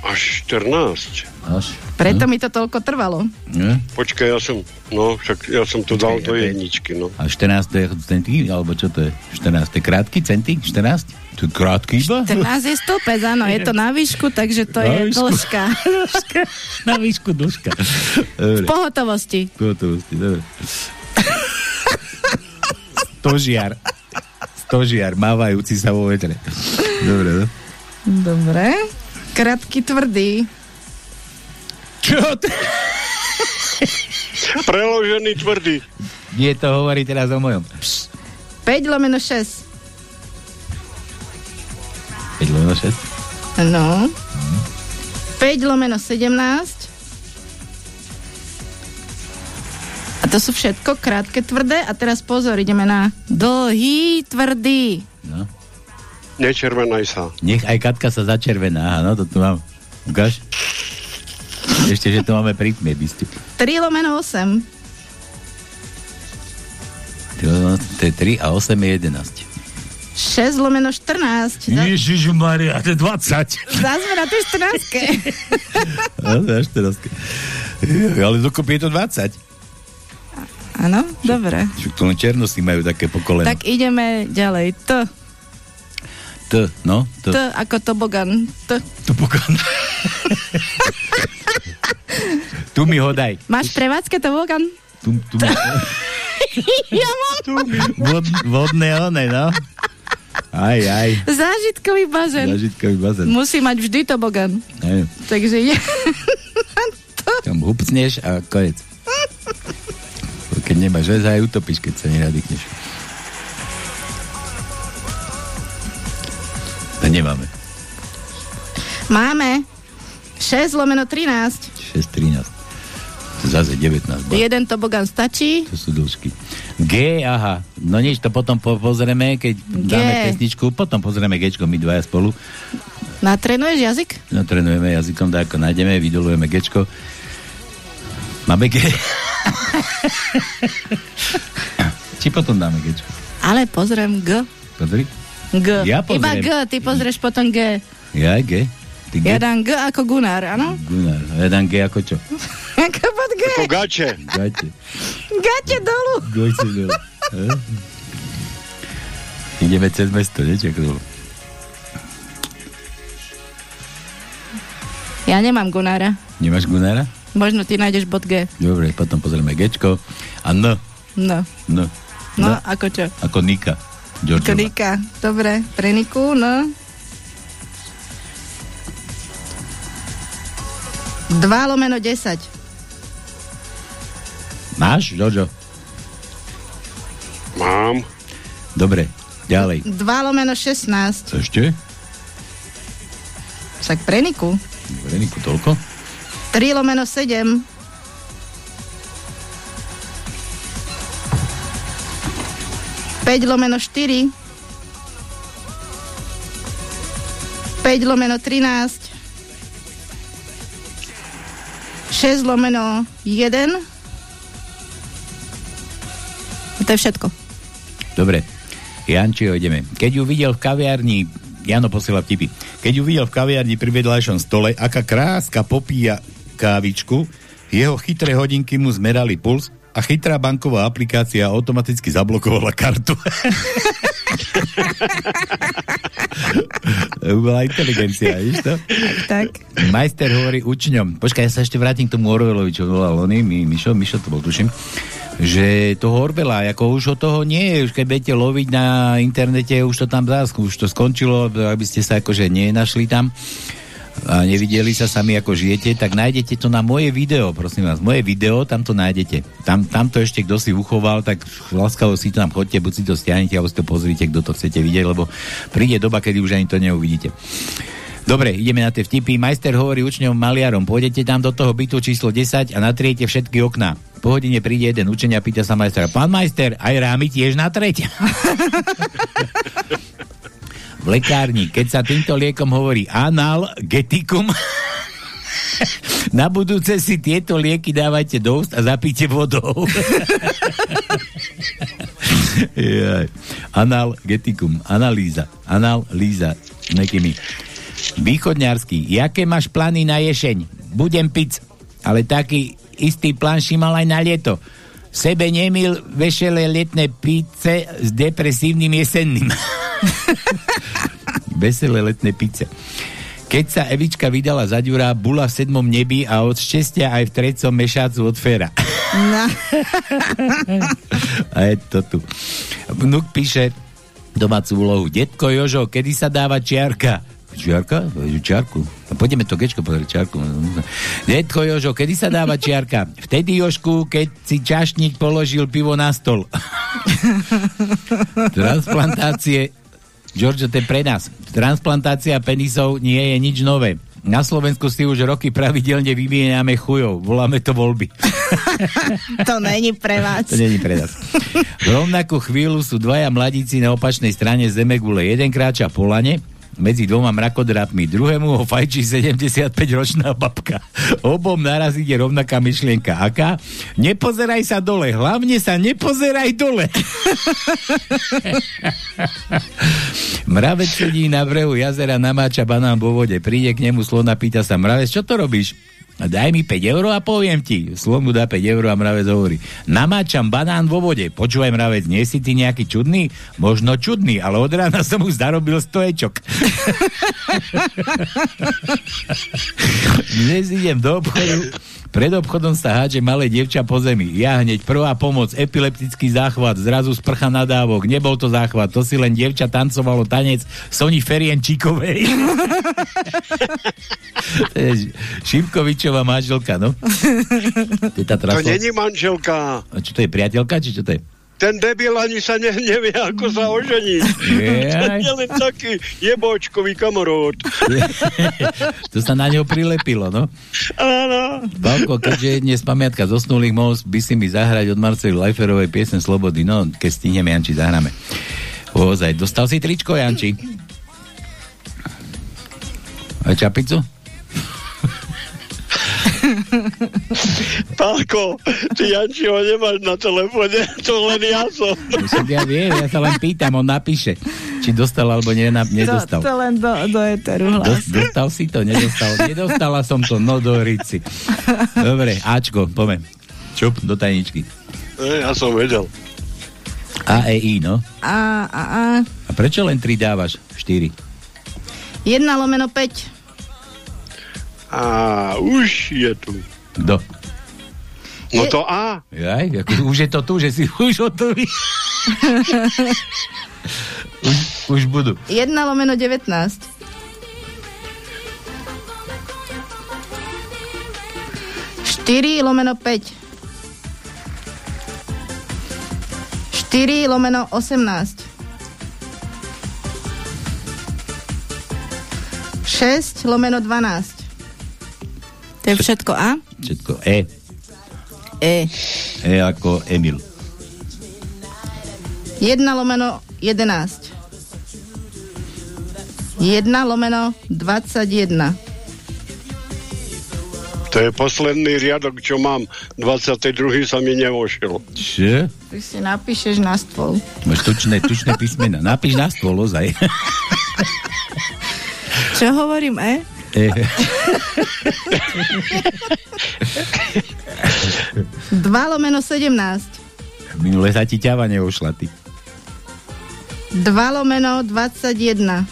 Až 14. Až. Preto mi to toľko trvalo. Ne? Počkaj, ja som, no, však ja som to dal do jedničky, no. A 14 to je centy, alebo čo to je? 14 to je krátky centy? 14? To je krátky iba? 14 je stĺpec, áno, je to na výšku, takže to Na je výšku. dĺžka. Na výšku dĺžka. V Dobre. pohotovosti. Pohotovosti, dobre. Stožiar. Stožiar, mávajúci sa vo vetre. Dobre, no. Dobre. Krátky tvrdý. Čo? Preložený tvrdý. Nie to hovorí teraz o mojom. 5 lomeno 6. 5 lomeno 6. No. 5 lomeno 17. A to sú všetko krátke, tvrdé. A teraz pozor, ideme na dlhý, tvrdý. No. Nečervenaj sa. Nech aj Katka sa začervená. Áno, to tu mám. Ukáž? Ešte, že to máme pri tme, bysty. 3 lomeno 8. To je 3 a 8 je 11. 6 lomeno 14. Za, Ježiš Maria, to je 20. zase na tej 14. No, to je 14. Ale dokopy je to 20. Áno, dobre. Však to černosti majú také pokolené. Tak ideme ďalej. To. T, no. T. T ako tobogan. T. Tobogan. tu mi ho daj. Máš prevádzke tobogan? Tu, tu mi... ja mám. Vod, vodné one, no. Aj, aj. Zážitkový bazén. Zažitkový bazén. Musí mať vždy tobogan. Aj. Takže je... Tam hupcneš a konec. Keď nemáš žez, aj utopíš, keď sa nenadýchneš. A nemáme. Máme 6 lomeno 13. 6, 13. Zase 19. Ba. Jeden tobogan stačí. To sú dĺžky. G, aha. No nič, to potom po, pozrieme, keď G. dáme pesničku, potom pozrieme Gčko, my dvaja spolu. Natrenuješ jazyk? Natrenujeme jazykom, tak ako nájdeme, vydolujeme Gčko. Máme G. Či potom dáme Gčko? Ale pozriem G. Pozri. G. Ja pozriem. Iba G, ty pozrieš potom G. Ja G. Ty G. Ja dám G ako Gunnar, áno? Gunnar. Ja dám G ako čo? Ako pod G. Ako gače. Gate. Gate dolu. Dole. Eh? Ideme cez mesto, nie? Čak dole. Ja nemám Gunnara. Nemáš Gunnara? Možno ty nájdeš bod G. Dobre, potom pozrieme Gčko. A N. No. N. No, N. ako čo? Ako Nika. Georgiova. Kolíka. Dobre, pre Niku, no. Dva lomeno 10. Máš, Jojo? Mám. Dobre, ďalej. 2 lomeno 16. Co ešte? Však pre Niku. Dobre, Niku, toľko? 3 lomeno 7. Päť lomeno 4. 5 lomeno 13. 6 lomeno 1. To je všetko. Dobre. Jančio, ideme. Keď ju videl v kaviarni, Jano posiela vtipy. Keď ju videl v kaviarni pri vedľajšom stole, aká kráska popíja kávičku, jeho chytré hodinky mu zmerali puls a chytrá banková aplikácia automaticky zablokovala kartu. to bola inteligencia, víš to? Tak. Majster hovorí učňom, počkaj, ja sa ešte vrátim k tomu Orvelovi, čo volal oný, Mi, Mišo, Mišo to bol, tuším, že toho Orvela, ako už od toho nie je, už keď budete loviť na internete, už to tam zás, už to skončilo, aby ste sa akože nenašli tam a nevideli sa sami, ako žijete, tak nájdete to na moje video, prosím vás, moje video, tam to nájdete. Tam, tam to ešte kto si uchoval, tak láskavo si tam chodte, buď si to stiahnete, alebo si to pozrite, kto to chcete vidieť, lebo príde doba, kedy už ani to neuvidíte. Dobre, ideme na tie vtipy. Majster hovorí učňom maliarom, pôjdete tam do toho bytu číslo 10 a natriete všetky okná. Po hodine príde jeden učeň a pýta sa majstera, pán majster, aj rámy tiež natrieť? v lekárni, keď sa týmto liekom hovorí analgetikum, na budúce si tieto lieky dávajte do úst a zapíte vodou. Jaj. Analgetikum, analýza, analýza, nekými. Východňarský, jaké máš plány na ješeň? Budem pic, ale taký istý plán mal aj na lieto. Sebe nemil vešele letné pice s depresívnym jesenným. Veselé letné pice. Keď sa Evička vydala za ďura, bula v sedmom nebi a od šťastia aj v trecom mešácu od féra. No. a je to tu. Vnuk píše domácu úlohu. Detko Jožo, kedy sa dáva čiarka? Čiarka? Čiarku. A poďme to gečko pozrieť, čiarku. Detko Jožo, kedy sa dáva čiarka? Vtedy, Jožku, keď si čašník položil pivo na stol. Transplantácie George, to je pre nás. Transplantácia penisov nie je nič nové. Na Slovensku si už roky pravidelne vymieňame chujov. Voláme to voľby. to není pre vás. To není pre nás. V rovnakú chvíľu sú dvaja mladíci na opačnej strane Zemegule. Jeden kráča po lane, medzi dvoma mrakodrapmi. Druhému ho fajčí 75-ročná babka. Obom naraz ide rovnaká myšlienka. Aká? Nepozeraj sa dole. Hlavne sa nepozeraj dole. Mravec sedí na brehu jazera, namáča banán vo vode. Príde k nemu slona, pýta sa, mravec, čo to robíš? Daj mi 5 eur a poviem ti. Slon mu dá 5 eur a mravec hovorí. Namáčam banán vo vode. Počúvaj mravec, nie si ty nejaký čudný? Možno čudný, ale od rána som už zarobil stoječok. Dnes idem do obchodu. Pred obchodom sa háče malé dievča po zemi. Ja hneď prvá pomoc, epileptický záchvat, zrazu sprcha nadávok. Nebol to záchvat, to si len dievča tancovalo tanec Soni Ferienčíkovej. To Šimkovičová manželka, no. To, je tá To není manželka. A čo to je, priateľka, či čo to je? Ten debil ani sa ne, nevie, ako sa. Jaj. To je len taký jebočkový kamarát. to sa na neho prilepilo, no. Áno. Balko, keďže je dnes pamiatka zosnulých, mohol by si mi zahrať od Marcely Leiferovej piesen Slobody. No, keď stihneme, Janči, zahráme. Ozaj, dostal si tričko, Janči? A čapicu? Pálko, ty Jančiho nemáš na telefóne, to len ja som. Však ja viem, ja sa len pýtam, on napíše, či dostal alebo na, nedostal. To, to len do, do eteru hlas. dostal si to, nedostal. Nedostala som to, no do rici. Dobre, Ačko, poďme. Čup, do tajničky. E, Ja som vedel. A, E, I, no. A, a, a. A prečo len 3 dávaš? 4. 1 lomeno 5. A už je tu. Do. No to A. Jaj, ako, už je to tu, že si už hotový. už, už budú. 1 lomeno 19. Štyri lomeno 5. 4 lomeno 18. 6 lomeno 12. To je všetko A? Všetko E. E. E ako Emil. 1 lomeno 11. 1 lomeno 21. To je posledný riadok, čo mám. 22. sa mi nevošil. Čo? Ty si napíšeš na stôl. Máš tučné, tučné písmena. Napíš na stôl, ozaj. Čo hovorím, E? E. 2 lomeno 17. Minule sa ti ťava neušla, ty. 2 lomeno 21.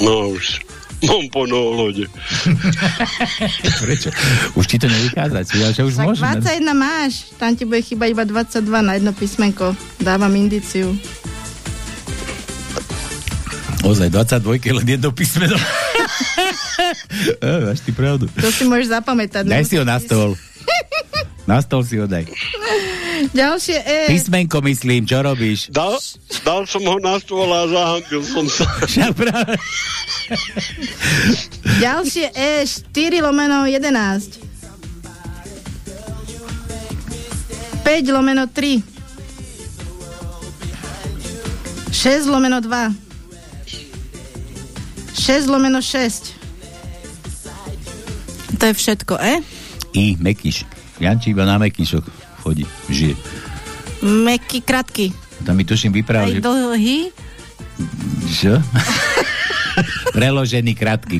No už. Mám po nohľade. Prečo? Už ti to nevychádza, či ja, že už Tak môžeme. 21 máš. Tam ti bude chýbať iba 22 na jedno písmenko. Dávam indiciu. Ozaj, 22 je len jedno písmeno. e, máš ty pravdu. To si môžeš zapamätať. Daj si ho na stôl. Na stôl si ho daj. Ďalšie E. Písmenko myslím, čo robíš? Dal, dal som ho na stôl a zahambil som sa. Ďalšie E. 4 lomeno 11. 5 lomeno 3. 6 lomeno 2. 6 lomeno 6. To je všetko, e? I, Mekyš. Janči iba na Mekyšoch chodí, žije. Meky, krátky. Tam mi tuším Aj vypráva, že... dlhý. Čo? Preložený krátky.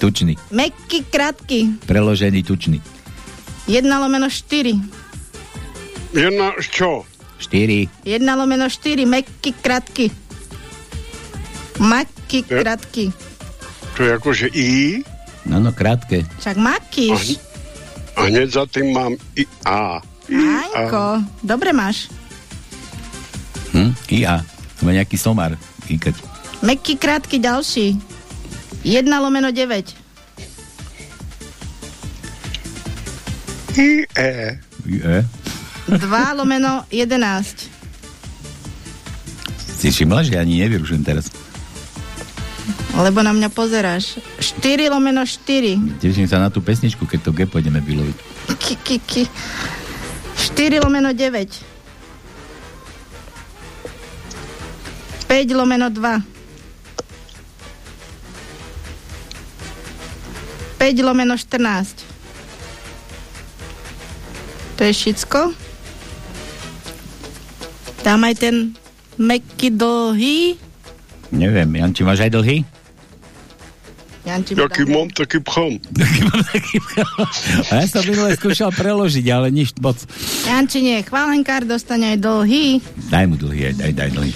Tučný. Meky, krátky. Preložený tučný. 1 lomeno 4. Jedna, čo? 4. 1 lomeno 4. Meky, krátky. Maky, krátky. To je akože I No, no, krátke. Však makíš. a hneď za tým mám I A. Ajko, dobre máš. Hm? I A. Má nejaký somár. Ikať. Meky, krátky, ďalší. 1 lomeno 9. I E. I E. 2 lomeno 11. Si všimla, že ani nevyrušujem teraz. Lebo na mňa pozeráš. 4 lomeno 4. Teším sa na tú pesničku, keď to G pôjdeme vyloviť. Ki, ki, ki. 4 lomeno 9. 5 lomeno 2. 5 lomeno 14. To je všetko. Dám aj ten meky dlhý. Neviem, Janči, máš aj dlhý? Janči Jaký dá- mám, taký pchom. A ja som minule skúšal preložiť, ale nič moc. Janči nie, chválenkár dostane aj dlhý. Daj mu dlhý, aj, daj, daj dlhý.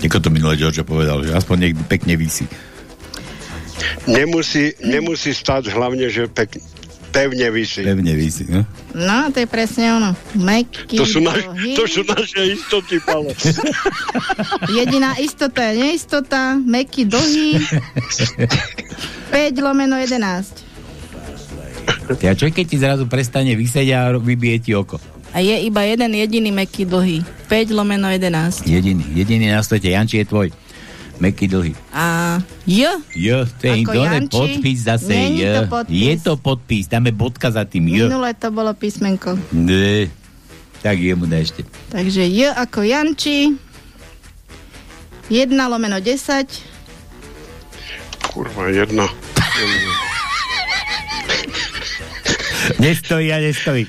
Ako to minule George povedal, že aspoň niekde pekne vysí. Nemusí, nemusí stať hlavne, že pek, pevne vysí. Pevne vysí, no? No, to je presne ono. Meký, To sú, naš, to sú naše istoty, Palo. Jediná istota je neistota. Meký, dlhý. 5 lomeno 11. Ja čo keď ti zrazu prestane vysieť a vybije ti oko? A je iba jeden jediný meký dlhý. 5 lomeno 11. Jediný, jediný na svete. Janči je tvoj. Meký dlhý. A J? Jo, to je Ako Janči? podpis zase. Není J. to podpis. Je to podpis, je bodka za tým. J. Minule to bolo písmenko. Ne. Tak jemu dá ešte. Takže J ako Janči. 1 lomeno 10. Kurva, jedna. Nestojí a nestojí.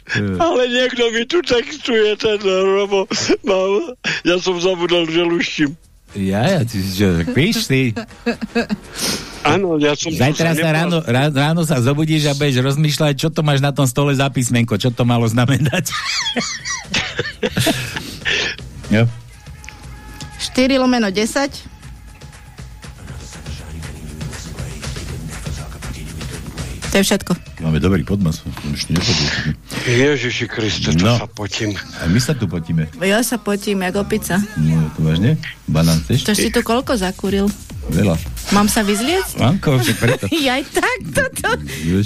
Ale niekto mi tu textuje ten, lebo mám, ja som zabudol, že luštím. Ja, ja, ty, čo, tak píš si. Áno, ja som... Zajtra sa ráno, rá, ráno sa zobudíš a budeš rozmýšľať, čo to máš na tom stole za písmenko, čo to malo znamenať. jo. 4 lomeno 10. je všetko. Máme dobrý podmas. Ešte. Ježiši Kriste, to No. sa potím. A my sa tu potíme. Ja sa potím, jak opica. No, to vážne? Banán chceš? To si tu koľko zakúril? Veľa. Mám sa vyzliecť? Manko, však preto. Jaj tak, toto,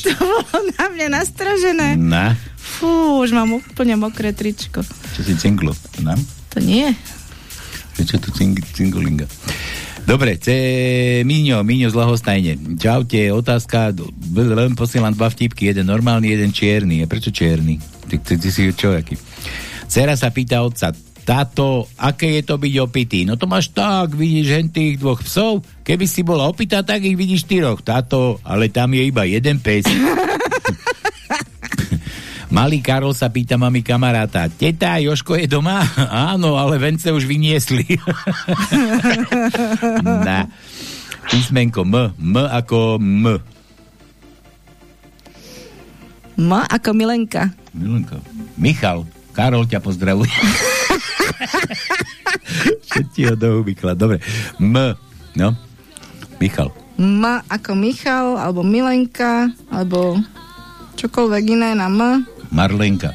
to bolo na mňa nastražené. Na, Fú, už mám úplne mokré tričko. čo si cinklo? Nám? To nie. Čo tu cing, cingolinga? Dobre, ce, Míňo, Míňo z Lahostajne. Čaute, otázka, len posielam dva vtipky, jeden normálny, jeden čierny. A prečo čierny? Ty, ty, ty si čo? Cera sa pýta otca, táto, aké je to byť opitý? No to máš tak, vidíš hen tých dvoch psov, keby si bola opitá, tak ich vidíš štyroch. Táto, ale tam je iba jeden pes. Malý Karol sa pýta mami kamaráta, teta, Joško je doma? Áno, ale vence už vyniesli. Na. Písmenko M. M ako M. M ako Milenka. Milenko. Michal. Karol ťa pozdravuje. Ti ho do? Dobre. M. No. Michal. M ako Michal, alebo Milenka, alebo čokoľvek iné na M. Marlenka.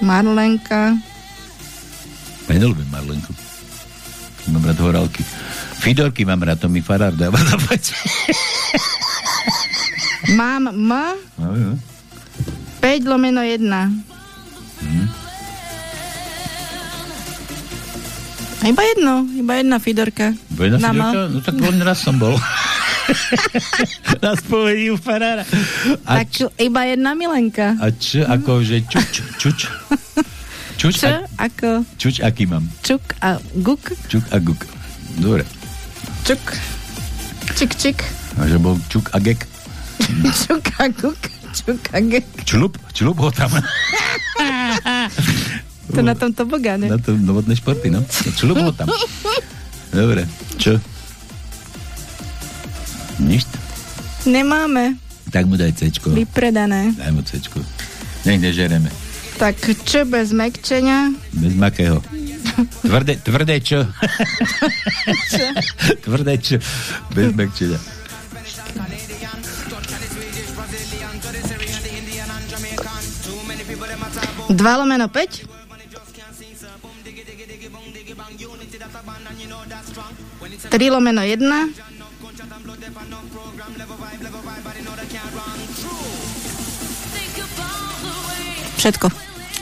Marlenka. Ja neľúbim Marlenku. Mám rád horálky. Fidorky mám rád, to mi farár dáva na páči. Mám M, No, jo. 5 lomeno 1. Hm. Iba jedno, iba jedna Fidorka. Vojna Na Fidorka? No tak len raz som bol. na spovedi u farára. A, Tak iba jedna Milenka. a č, ako, že čuč, čuč. Čuč, Č a, ako čuč, aký mám? Čuk a Guk. Čuk a guk. Dobre. Čuk. Čik, čik. A že bol čuk a gek. Čuk a Guk. Čuk a Gek. Člup, člup ho tam. To na tom tobogáne. Na to no, vodné športy, no. Člup ho tam. Dobre, čo? Nič? Nemáme. Tak mu daj cečko. Vypredané. Daj mu cečko. Nech nežereme. Tak Č bez mekčenia. Bez makého. Tvrdé, tvrdé čo? tvrdé čo? Bez mekčenia. Dva lomeno 5. Tri lomeno 1. Všetko.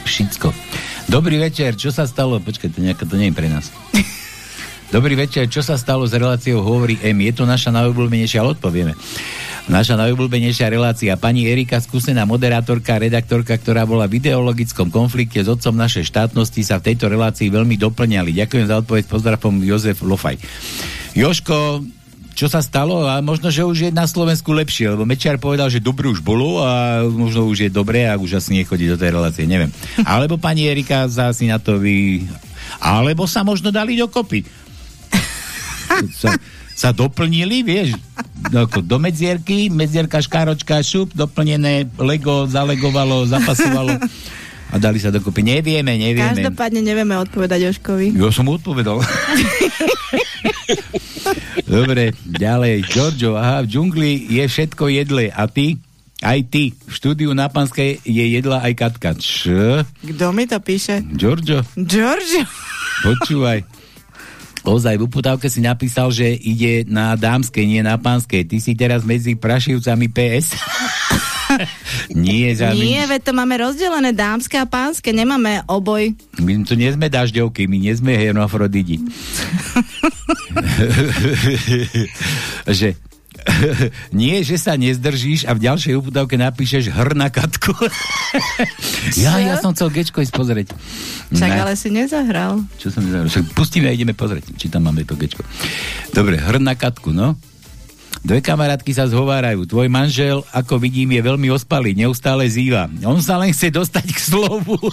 Všetko. Dobrý večer, čo sa stalo? Počkaj, to, nejaká, to nie je pre nás. Dobrý večer, čo sa stalo s reláciou Hovorí M? Je to naša najobľúbenejšia, ale odpovieme. Naša najobľúbenejšia relácia. Pani Erika, skúsená moderátorka, redaktorka, ktorá bola v ideologickom konflikte s otcom našej štátnosti, sa v tejto relácii veľmi doplňali. Ďakujem za odpoveď, pozdravom Jozef Lofaj. Joško, čo sa stalo a možno, že už je na Slovensku lepšie, lebo Mečiar povedal, že dobre už bolo a možno už je dobré a už asi nechodí do tej relácie, neviem. Alebo pani Erika sa na to vy... Alebo sa možno dali dokopy. sa doplnili, vieš, ako do medzierky, medzierka, škáročka, šup, doplnené, Lego zalegovalo, zapasovalo a dali sa dokopy. Nevieme, nevieme. Každopádne nevieme odpovedať Joškovi. Ja som odpovedal. Dobre, ďalej. Giorgio, aha, v džungli je všetko jedle. A ty? Aj ty. V štúdiu na Panskej je jedla aj Katka. Čo? Kto mi to píše? Giorgio? Giorgio. Počúvaj. Ozaj, v uputávke si napísal, že ide na dámskej, nie na pánskej. Ty si teraz medzi prašivcami PS? nie, za Nie, veď to máme rozdelené dámske a pánske, nemáme oboj. My tu nie sme dažďovky, my nie sme hermafroditi. že nie, že sa nezdržíš a v ďalšej uputavke napíšeš hr na katku. ja, ja som chcel gečko ísť pozrieť. Však ale si nezahral. Čo som nezahral? Však pustíme a ideme pozrieť, či tam máme to gečko. Dobre, hr na katku, no. Dve kamarátky sa zhovárajú. Tvoj manžel, ako vidím, je veľmi ospalý, neustále zýva. On sa len chce dostať k slovu.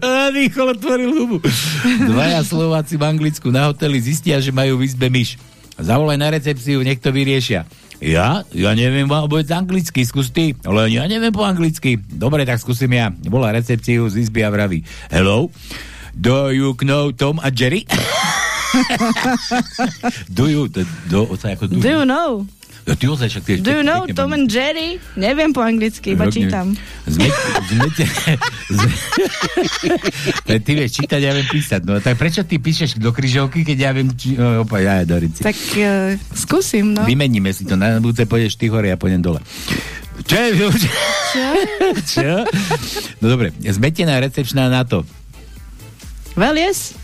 a Michal otvoril hubu. Dvaja Slováci v Anglicku na hoteli zistia, že majú v izbe myš. Zavolaj na recepciu, nech to vyriešia. Ja? Ja neviem vôbec anglicky, skús ty. Ale ja neviem po anglicky. Dobre, tak skúsim ja. Volá recepciu z izby a vraví. Hello? Do you know Tom a Jerry? do you, do, do, do, Do you know? Ja, ty ozaj, však ty Do you know Tom and Jerry? Neviem po anglicky, iba čítam. Zmete, zmete, zme... ty vieš čítať, ja viem písať. No tak prečo ty píšeš do križovky, keď ja viem... Či... No, opa, ja, Dorici. Tak uh, skúsim, no. Vymeníme si to. Na budúce pôjdeš ty hore, ja pôjdem dole. Čo? Čo? Čo? No dobre, zmetená recepčná na to. Well, yes.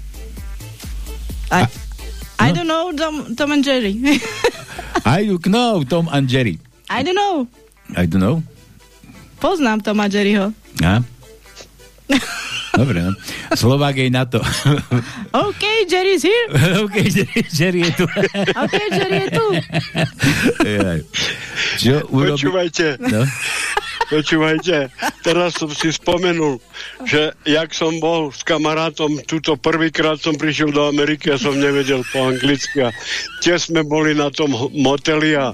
I, I don't know Tom, Tom and Jerry. I do know Tom and Jerry. I don't know. I don't know. Poznám Toma Jerryho. A? Dobre, no. Slovák je na to. OK, Jerry's here. OK, Jerry, Jerry je tu. OK, Jerry je tu. Čo urobi... Počúvajte. No? Počúvajte, teraz som si spomenul, že jak som bol s kamarátom, tuto prvýkrát som prišiel do Ameriky a som nevedel po anglicky a tie sme boli na tom moteli a,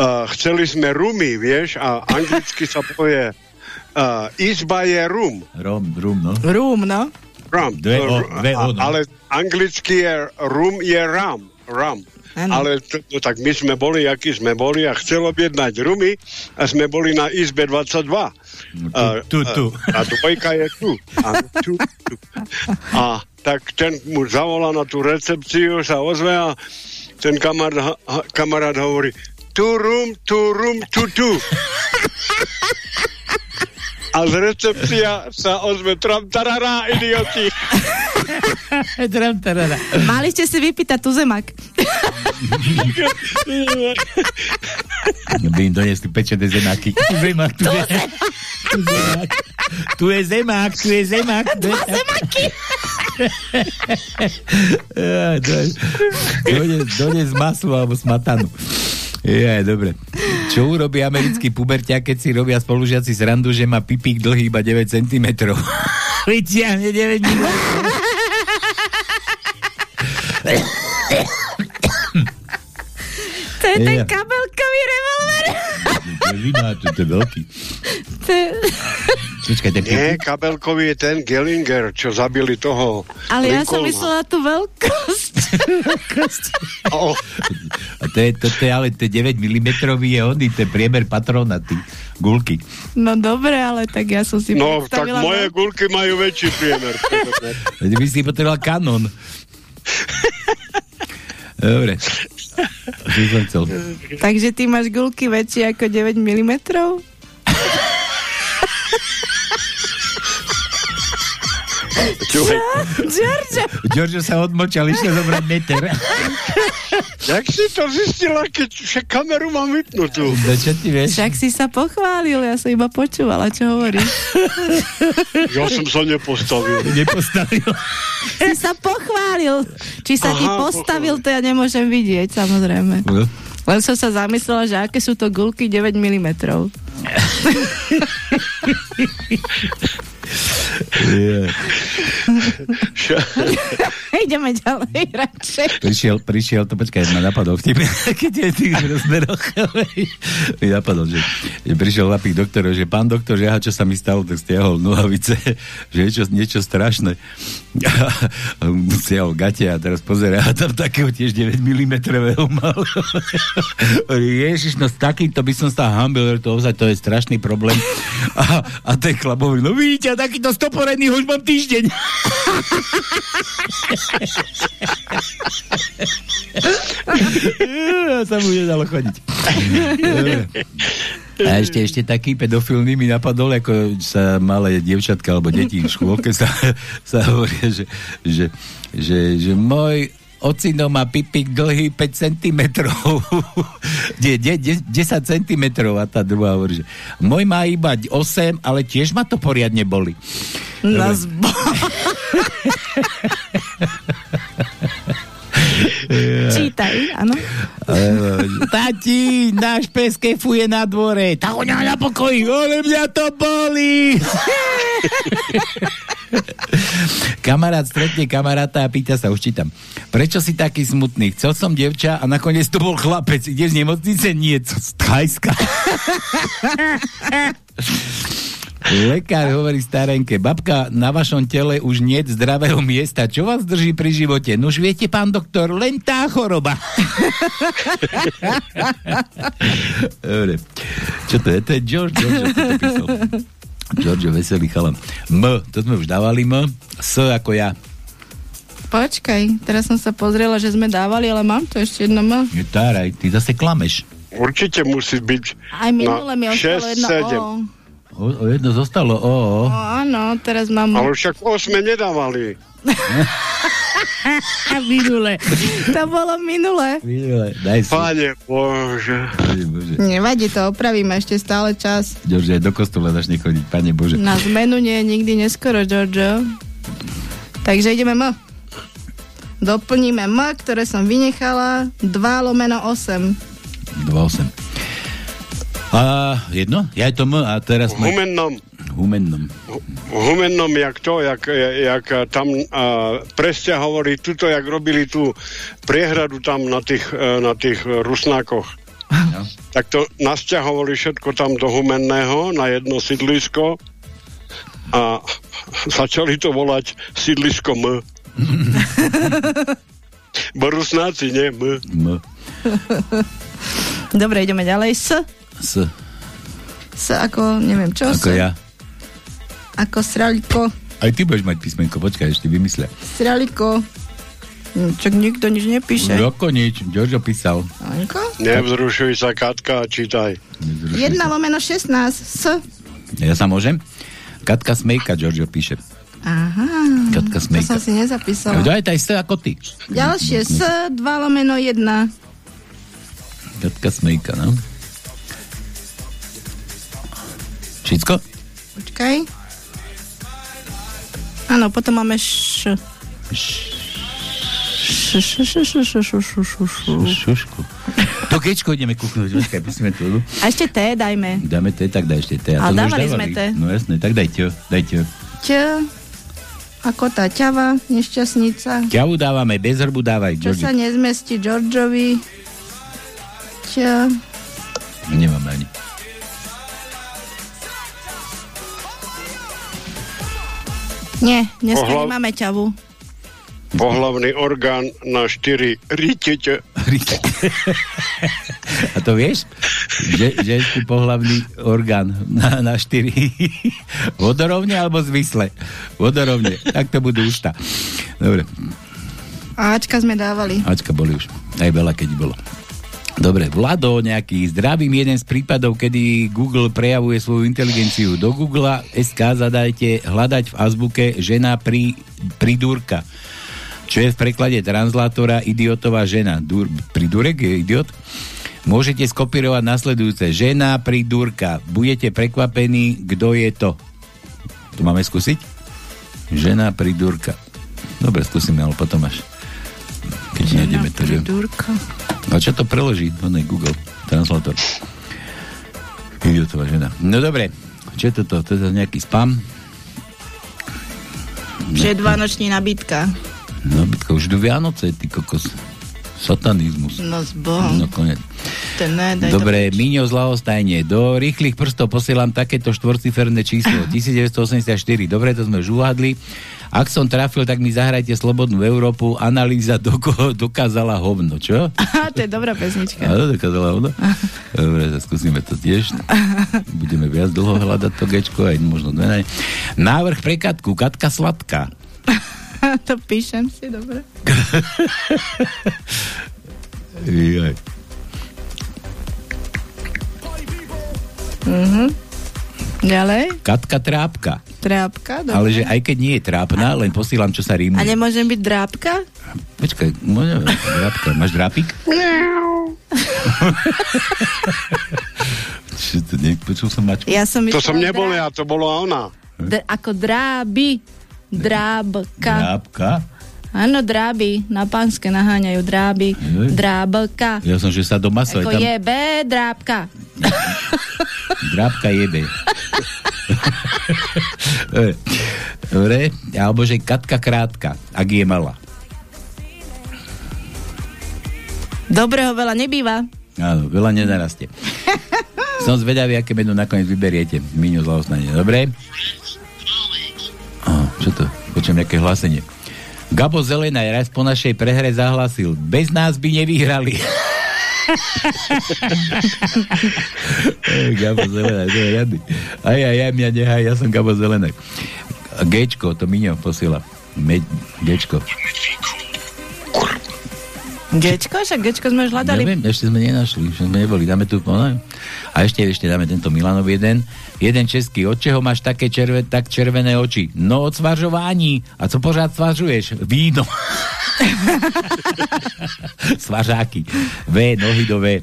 a chceli sme rumy, vieš, a anglicky sa povie a, izba je room. Rom, rum, no. Room, no. Rum. Dve o- dve o, no. Ale anglicky je room je ram. Ram. Ale to, no, tak my sme boli, akí sme boli a chcel objednať rumy a sme boli na izbe 22. A, tu, tu. A, a dvojka je tu. A, tu, tu. a tak ten mu zavolá na tú recepciu, sa ozve a ten kamarát, ha- kamarát hovorí tu room, tu room, tu, tu. A z recepcia sa ozve tram tarará, idioti. Mali ste si vypýtať tu zemak. By im donesli pečené zemáky. Tu zemák, tu je tu zemák. Tu je zemák, tu je zemák. Dva zemáky. Dones, dones maslo alebo smatanu. Je, dobre. Čo urobí americký puberťa, keď si robia spolužiaci srandu, že má pipík dlhý iba 9 cm? Vytiahne 9 mm. To je ten kabelkový revolver. To je to veľký. To je... Počkaj, ten Nie, kabelkový je ten Gellinger, čo zabili toho Ale ja som Lincolna. myslela tú veľkosť. Oh, A to je, to, to je ale to je 9 mm je oný, to je priemer patrona, tí gulky. No dobre, ale tak ja som si no, tak moje gulky majú väčší priemer. Ty by si potreboval kanon. Dobre. Chcel? Takže ty máš gulky väčšie ako 9 mm? George, Giorgio sa odmočal, išiel zobrať meter. jak si to zistila, keď však kameru mám vypnutú? No čo ty vieš? však si sa pochválil, ja som iba počúvala, čo hovoríš. Ja som sa nepostavil. Nepostavil. Si sa pochválil. Či sa ti Aha, postavil, to ja nemôžem vidieť, samozrejme. No. Len som sa zamyslela, že aké sú to gulky 9 mm. Yeah. Ideme ďalej radšej. Prišiel, prišiel, to počkaj, ma napadol vtip, keď je v tých rozmeroch, mi napadol, že, že prišiel lapík doktorov, že pán doktor, že aha, čo sa mi stalo, tak stiahol nohavice, že je čo, niečo strašné. Stiahol gate a teraz pozerá, a tam takého tiež 9 mm mal. Ježiš, no s takýmto by som sa hambil, to ozaj, to je strašný problém. A, a ten chlap hovorí, no takýto stoporený už mám týždeň. Ja sa mu nedalo chodiť. A ešte, ešte taký pedofilný mi napadol, ako sa malé dievčatka alebo deti v škôlke sa, sa hovoria, že, že, že, že môj ocino má pipik dlhý 5 cm. Nie, nie, 10 cm a tá druhá hovorí, že môj má iba 8, ale tiež ma to poriadne boli. Čítaj, áno. Tati, náš pes kefuje na dvore. Tá ho na pokoji, ale mňa to bolí. Kamarát stretne kamaráta a pýta sa, už čítam. Prečo si taký smutný? Chcel som devča a nakoniec to bol chlapec. Ide z nemocnice? Nie, z Thajska. Lekár hovorí starenke, babka, na vašom tele už nie zdravého miesta. Čo vás drží pri živote? Nuž viete, pán doktor, len tá choroba. Dobre. Čo to je? To je George. George to písal. George, veselý chalan. M, to sme už dávali M. S ako ja. Počkaj, teraz som sa pozrela, že sme dávali, ale mám tu ešte jedno M. Je táraj, ty zase klameš. Určite musí byť Aj minule mi ostalo 6, jedno 7. O. O, o jedno zostalo, o, o. o. áno, teraz mám... Ale však 8 nedávali. minule. To bolo minule. Minule, daj si. Pane Bože. Pane Bože. Nevadí, to opravíme, ešte stále čas. George, aj do kostola začne chodiť, pane Bože. Na zmenu nie je nikdy neskoro, Giorgio. Takže ideme M. Doplníme M, ktoré som vynechala. 2 lomeno 8. 2,8. A jedno? Ja je to M a teraz... V humennom, Humennom. v humennom, jak to, jak, jak tam a, presťa hovorí, tuto, jak robili tú priehradu tam na tých, e, na tých rusnákoch. No. Tak to nasťahovali všetko tam do Humenného na jedno sídlisko a začali to volať sídlisko M. Bo Rusnáci, nie M. M. Dobre, ideme ďalej. S. S. S ako, neviem čo. Ako S. ja. Ako sraliko. Aj ty budeš mať písmenko, počkaj, ešte vymyslia. Sraliko. Hm, Čak nikto nič nepíše. Ako nič, Giorgio písal. Aňko? Nevzrušuj sa, Katka, čítaj. 1 lomeno 16. S. Ja sa môžem? Katka Smejka, Giorgio píše. Aha. Katka To Smejka. som si nezapísala. Daj taj S ako ty. Ďalšie S. 2 lomeno 1. Katka Smejka, no. Všetko? Počkaj. Áno, potom máme š... Šušku. To kečko ideme kúknúť, počkaj, pustíme tu. A ešte T dajme. Dáme T, tak daj ešte T. A, a dávali sme T. No jasné, tak daj ťo, daj ťo. Ť, ako tá ťava, nešťastnica. Ťavu dávame, bez hrbu dávaj, Čo George. sa nezmestí Georgeovi. Ť. Nemáme ani. Nie, dneska Pohľad- nemáme ťavu. Pohlavný orgán na 4 rítite. A to vieš? Že, ženský pohlavný orgán na, na štyri. Vodorovne alebo zvisle? Vodorovne. Tak to budú ústa. Dobre. Ačka sme dávali. Ačka boli už. Aj veľa, keď bolo. Dobre, Vlado nejaký. Zdravím jeden z prípadov, kedy Google prejavuje svoju inteligenciu. Do Google SK zadajte hľadať v azbuke žena pri, pridúrka. Čo je v preklade translátora idiotová žena. Dur, pridúrek je idiot? Môžete skopírovať nasledujúce. Žena pridúrka. Budete prekvapení, kto je to. To máme skúsiť? Žena pridúrka. Dobre, skúsime, ale potom až. Keď nejdeme to, že... A čo to preloží? Je Google Translator. Idiotová žena. No dobre, čo je toto? To je nejaký spam? Že je dvanoční nabídka. No, už do Vianoce, ty kokos. Satanizmus. No s Bohom. No, konec. To ne, Dobre, Miňo z Lahostajne. Do rýchlych prstov posielam takéto štvorciferné číslo. 1984. Dobre, to sme už uhadli. Ak som trafil, tak mi zahrajte Slobodnú Európu. Analýza doko- dokázala hovno. Čo? Aha, to je dobrá pesnička. Áno, dokázala hovno. Dobre, skúsime to tiež. Budeme viac dlho hľadať to gečko, aj možno dve. Návrh pre Katku. Katka Sladká. to píšem si, dobre. Jaj. Mhm. Ďalej? Katka Trápka. Trápka, dobre. Ale že aj keď nie je trápna, len posielam, čo sa A rímuje. nemôžem byť drápka? Počkaj, môžem, drápka. Máš drápik? Čo to nepočul som mačku? Ja som To som nebol drá- ja, to bolo ona. D- ako dráby. Drábka. Drápka? Áno, dráby. Na pánske naháňajú dráby. Drábka. Ja som, že sa do maso Ako je tam... je B, drábka. Drápka jebe. Dobre. Dobre, alebo že Katka krátka, ak je malá. Dobrého veľa nebýva. Áno, veľa nenarastie. Som zvedavý, aké meno nakoniec vyberiete. Miňo z Lahosnanie. Dobre? Á, čo to? Počujem nejaké hlásenie. Gabo Zelenaj raz po našej prehre zahlasil. Bez nás by nevyhrali. Gabo Zelenaj, to je rady. Aj, aj, aj, mňa nehaj, ja som Gabo Zelenaj. Gečko, to Miňo posiela. Me, Gečko. Gečko? Však Gečko sme už hľadali. Neviem, ešte sme nenašli, ešte sme neboli. Dáme tu, no, a ešte, ešte dáme tento Milanov jeden. Jeden český. Od čeho máš také červe, tak červené oči? No od svažování. A co pořád svažuješ? Víno. Svažáky. V, nohy do V.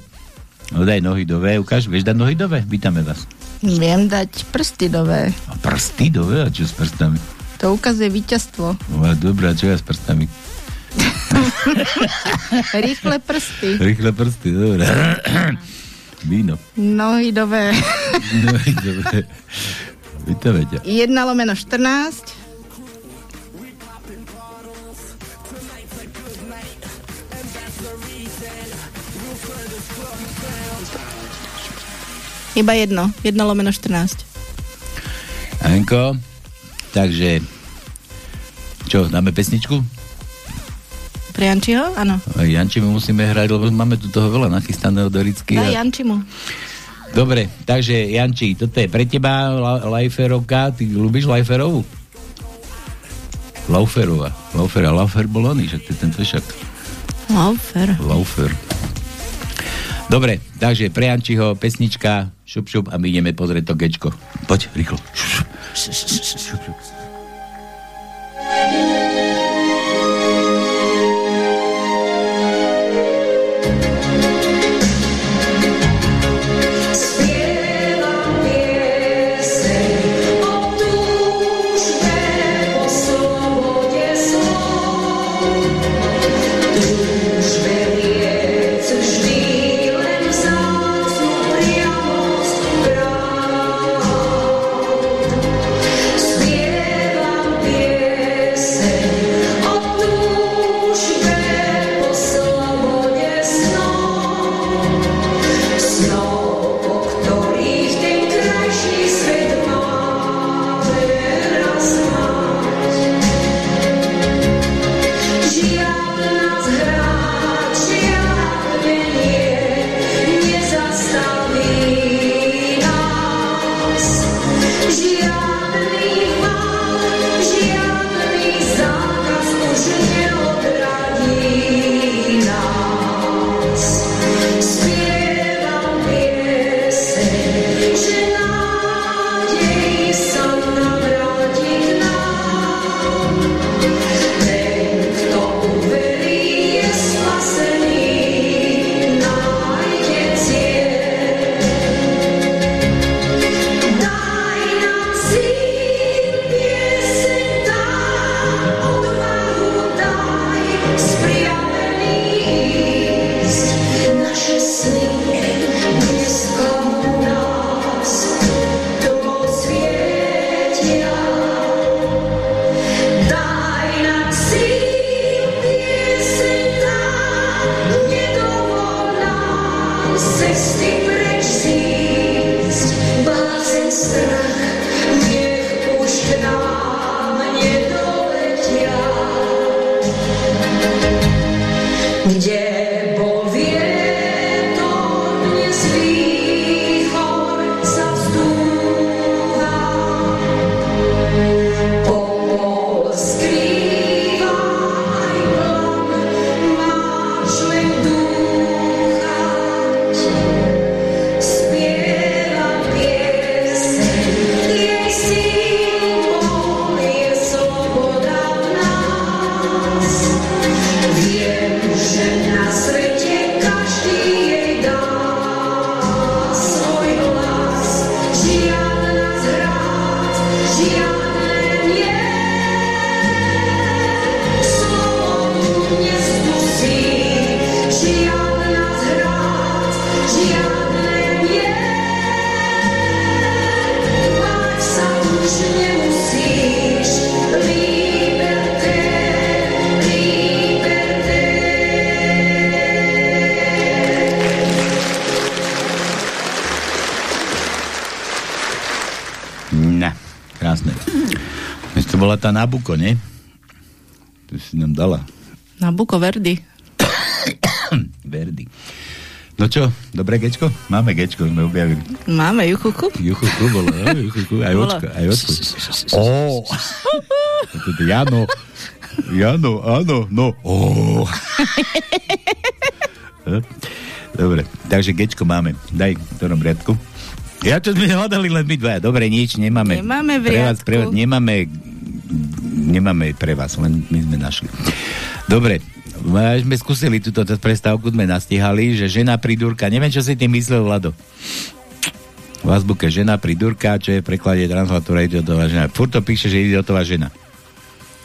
No daj nohy do V, ukáž, vieš dať nohy do V? Vítame vás. Viem dať prsty do V. A prsty do V? A čo s prstami? To ukazuje víťazstvo. No, dobré, a čo ja s prstami? Rýchle prsty. Rýchle prsty, dobré. Víno. Nohy do V. Nohy do V. Vítame ťa. 1 lomeno 14. Iba jedno. 1 lomeno 14. Anko, takže čo, dáme pesničku? Jančiho? Áno. Aj Janči my musíme hrať, lebo máme tu toho veľa nachystaného do Ricky. Daj A... Jančimu. Dobre, takže Janči, toto je pre teba la- Lajferovka. Ty ľúbiš Lajferovú? Lauferová. Laufer a Laufer bol oný, že ten fešak. Laufer. Laufer. Dobre, takže pre Jančiho pesnička šup šup a my ideme pozrieť to gečko. Poď, rýchlo. Šup, šup, šup. Spievam krásne. Dnes to bola tá Nabuko, nie? To si nám dala. Nabuko Verdi. Verdi. No čo, dobré gečko? Máme gečko, sme objavili. Máme juchuchu? Juchuchu bolo, no, juchuchu, aj očko, aj očko. Ó, Jano, Jano, áno, no, ó. Dobre, takže gečko máme. Daj v ktorom riadku. Ja čo sme hľadali len my dvaja. Dobre, nič, nemáme. Nemáme pre vás, pre vás, nemáme, nemáme pre vás, len my sme našli. Dobre, sme skúsili túto prestávku, sme nastihali, že žena pridurka, neviem, čo si tým myslel, Vlado. V azbuke žena pridurka, čo je v preklade translatora idiotová žena. Furt to píše, že idiotová žena.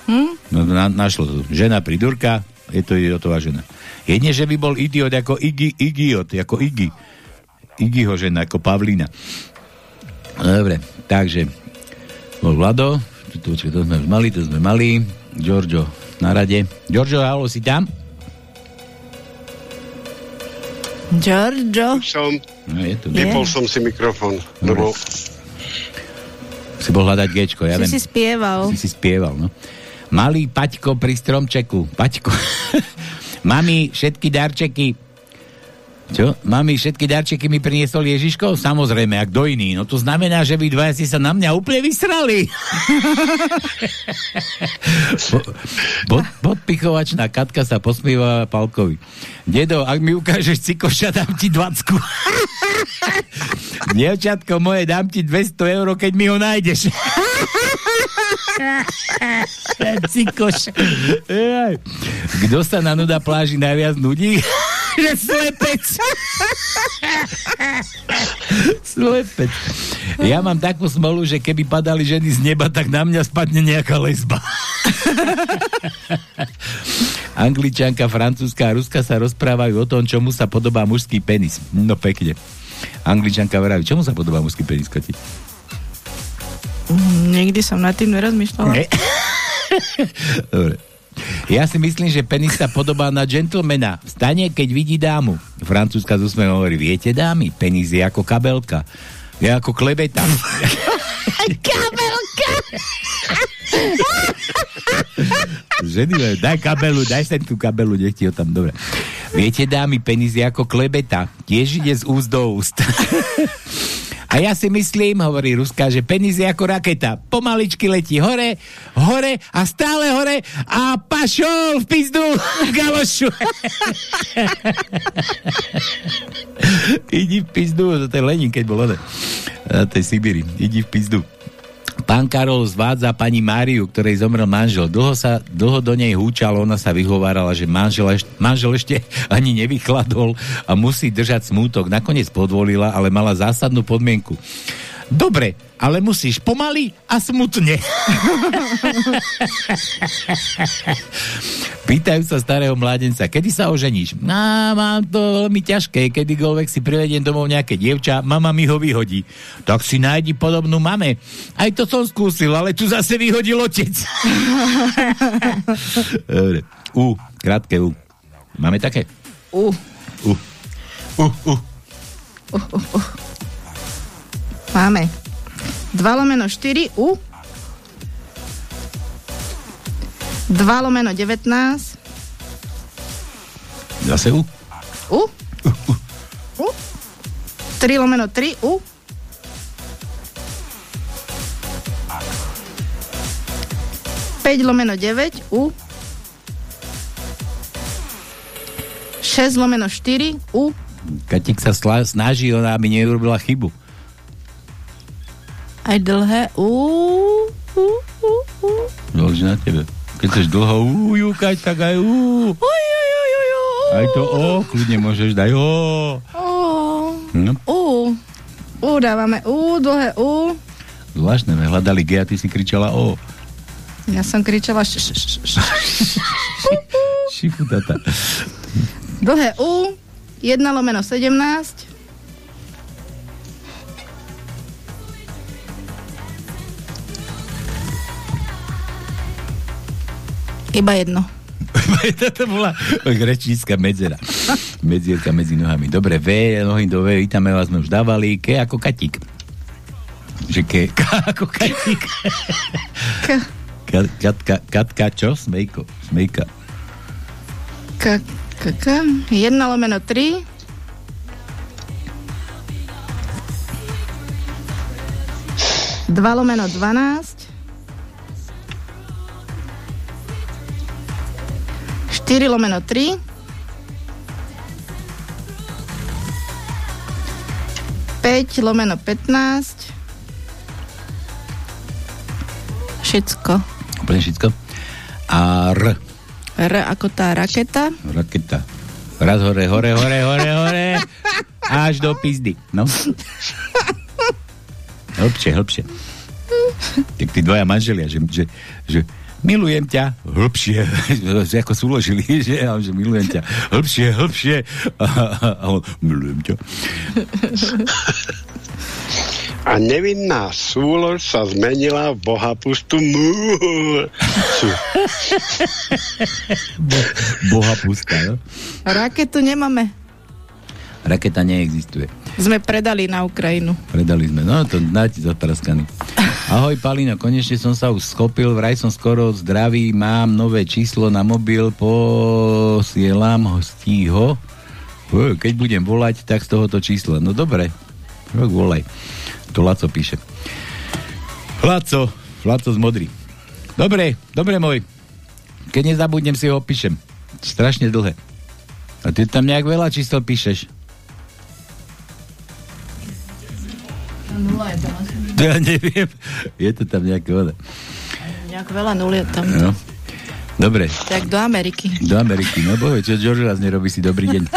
Hm? No, na, našlo to. Žena pridurka, je to idiotová žena. Jedne, že by bol idiot ako Iggy, idiot, ako Iggy. Iggyho žena, ako Pavlína. Dobre, takže bol Vlado, to, to, to sme už mali, to sme mali. Giorgio na rade. Giorgio, halo, si tam? Giorgio. Som, No, je tu. vypol som si mikrofón, lebo Si bol hľadať gečko, ja si viem. si spieval. Si si spieval, no. Malý Paťko pri stromčeku. Paťko. Mami, všetky darčeky. Čo? Mami, všetky darčeky mi priniesol Ježiško? Samozrejme, ak do iný. No to znamená, že vy dvaja ste sa na mňa úplne vysrali. Bo- bod, podpichovačná Katka sa posmieva Palkovi. Dedo, ak mi ukážeš cikoša, dám ti 20. Dievčatko moje, dám ti 200 eur, keď mi ho nájdeš. Cikoš. Kto sa na nuda pláži najviac nudí? Že slepec. slepec. Ja mám takú smolu, že keby padali ženy z neba, tak na mňa spadne nejaká lesba. Angličanka, francúzska a ruska sa rozprávajú o tom, čomu sa podobá mužský penis. No pekne. Angličanka vraví, čomu sa podobá mužský penis, Kati? Mm, Nikdy som nad tým nerozmýšľala. Ne? Dobre. Ja si myslím, že penis sa podobá na gentlemana. Vstane, keď vidí dámu. Francúzska z úsmevom hovorí, viete dámy, penis je ako kabelka. Je ako klebeta. Kabelka! Ženy, daj kabelu, daj sem tú kabelu, nech ti ho tam, dobre. Viete, dámy, penis je ako klebeta. Tiež ide z úst do úst. A ja si myslím, hovorí Ruska, že penis je ako raketa. Pomaličky letí hore, hore a stále hore a pašol v pizdu galošu. Idi v pizdu, to je Lenin, keď bol. Na tej Sibíri. Idi v pizdu. Pán Karol zvádza pani Máriu, ktorej zomrel manžel. Dlho, sa, dlho do nej húčal, ona sa vyhovárala, že manžel, eš- manžel ešte ani nevychladol a musí držať smútok. Nakoniec podvolila, ale mala zásadnú podmienku. Dobre, ale musíš pomaly a smutne. Pýtajú sa starého mládenca, kedy sa oženíš? No, mám to veľmi ťažké, kedykoľvek si privediem domov nejaké dievča, mama mi ho vyhodí. Tak si nájdi podobnú mame. Aj to som skúsil, ale tu zase vyhodil otec. Dobre. U, krátke U. Máme také? U. U. U, u. Máme. 2 lomeno 4 U. 2 lomeno 19. Zase U? U. U. 3 lomeno 3 U. Päť lomeno 9 U. 6 lomeno 4 U. Katik sa snaží, ona aby neurobila chybu. Aj dlhé U. U, U, U. Záleží na tebe. Keď chceš dlho U júkať, tak aj U. Uj, uj, uj, uj, uj. Aj to O, kľudne môžeš dať O. No, U. U dávame U, dlhé U. zvláštne, sme hľadali G a ty si kričala O. Ja som kričala. Šifutata. Dlhé U. 1 lomeno 17. Iba jedno. to bola rečnícka medzera. Medzierka medzi nohami. Dobre, V, nohy do V, vítame vás, sme už dávali. K ako katík. Že ke, K ako katík. K. Ka- Katka, Katka, čo? Smejko. Smejka. K, k, k. 1 lomeno 3. Dva lomeno 12. 4 lomeno 3. 5 lomeno 15. Všetko. Úplne všetko. A R. R ako tá raketa. Raketa. Raz hore, hore, hore, hore, hore. Až do pizdy. No. Hĺbšie, hĺbšie. Tak tí dvaja manželia, že, že, že milujem ťa, hĺbšie, že ako súložili, že, že milujem ťa, hĺbšie, hĺbšie, a, a, on, milujem ťa. A nevinná súlož sa zmenila v bohapustu múcu. Bo, boha pustá, no? Raketu nemáme. Raketa neexistuje. Sme predali na Ukrajinu. Predali sme, no to dáte zapraskaný. Ahoj Palino, konečne som sa už schopil, vraj som skoro zdravý, mám nové číslo na mobil, posielam hostího. Keď budem volať, tak z tohoto čísla. No dobre, rok volaj. To Laco píše. Laco, Laco z Modry. Dobre, dobre môj. Keď nezabudnem, si ho opíšem. Strašne dlhé. A ty tam nejak veľa čísel píšeš. Nula je tam asi. Ja neviem. Je to tam nejaké voda. Nejak veľa nul je tam. No. Dobre, Tak do Ameriky. do Ameriky. No bohe, čo George raz nerobí si dobrý deň.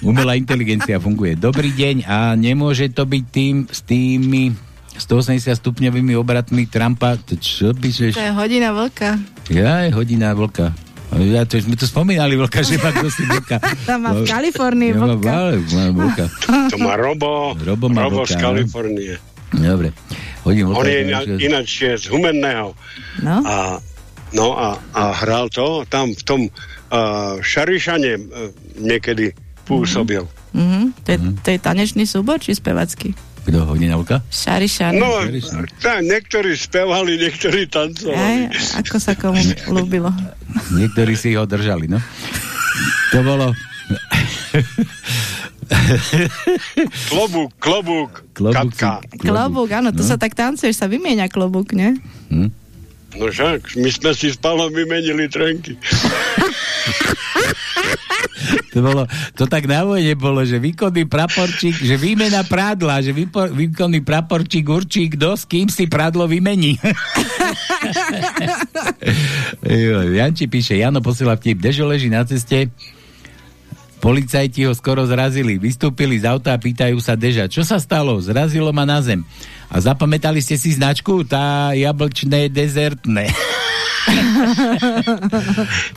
Umelá inteligencia funguje. Dobrý deň a nemôže to byť tým s tými 180 stupňovými obratmi Trumpa. To čo píšeš? To je hodina vlka. Ja, je hodina vlka. Ja, to, sme to spomínali, vlka, že má kto si vlka. Tam má v Kalifornii vlka. mám vlka. To má Robo, Robo má Robo vlka, z no. Kalifornie. Dobre. Hodím vlka. On je to iná, ináč je z Humenného. No. A, no a, a hral to tam v tom uh, Šarišane uh, niekedy pôsobil. Mhm. To, je, to je tanečný súbor, či spevacký? Kto, hodina vlka? Šarišan. No, tá, niektorí spevali, niektorí tancovali. Aj, ako sa komu ľúbilo. Niektorí si ho držali, no. To bolo... Klobúk, klobúk, Klobúk Katka. Klobúk, áno, to No. sa tak tancuješ, sa vymieňa klobúk, nie? Hm? No však, my sme si s Palom vymenili trenky. To, bolo, to tak na vojne bolo, že výkonný praporčík, že výmena prádla, že výpo, výkonný praporčík určí, kto s kým si prádlo vymení. Janči píše, Jano posiela vtip, Dežo leží na ceste, policajti ho skoro zrazili, vystúpili z auta a pýtajú sa Deža, čo sa stalo? Zrazilo ma na zem. A zapamätali ste si značku? Tá jablčné dezertné.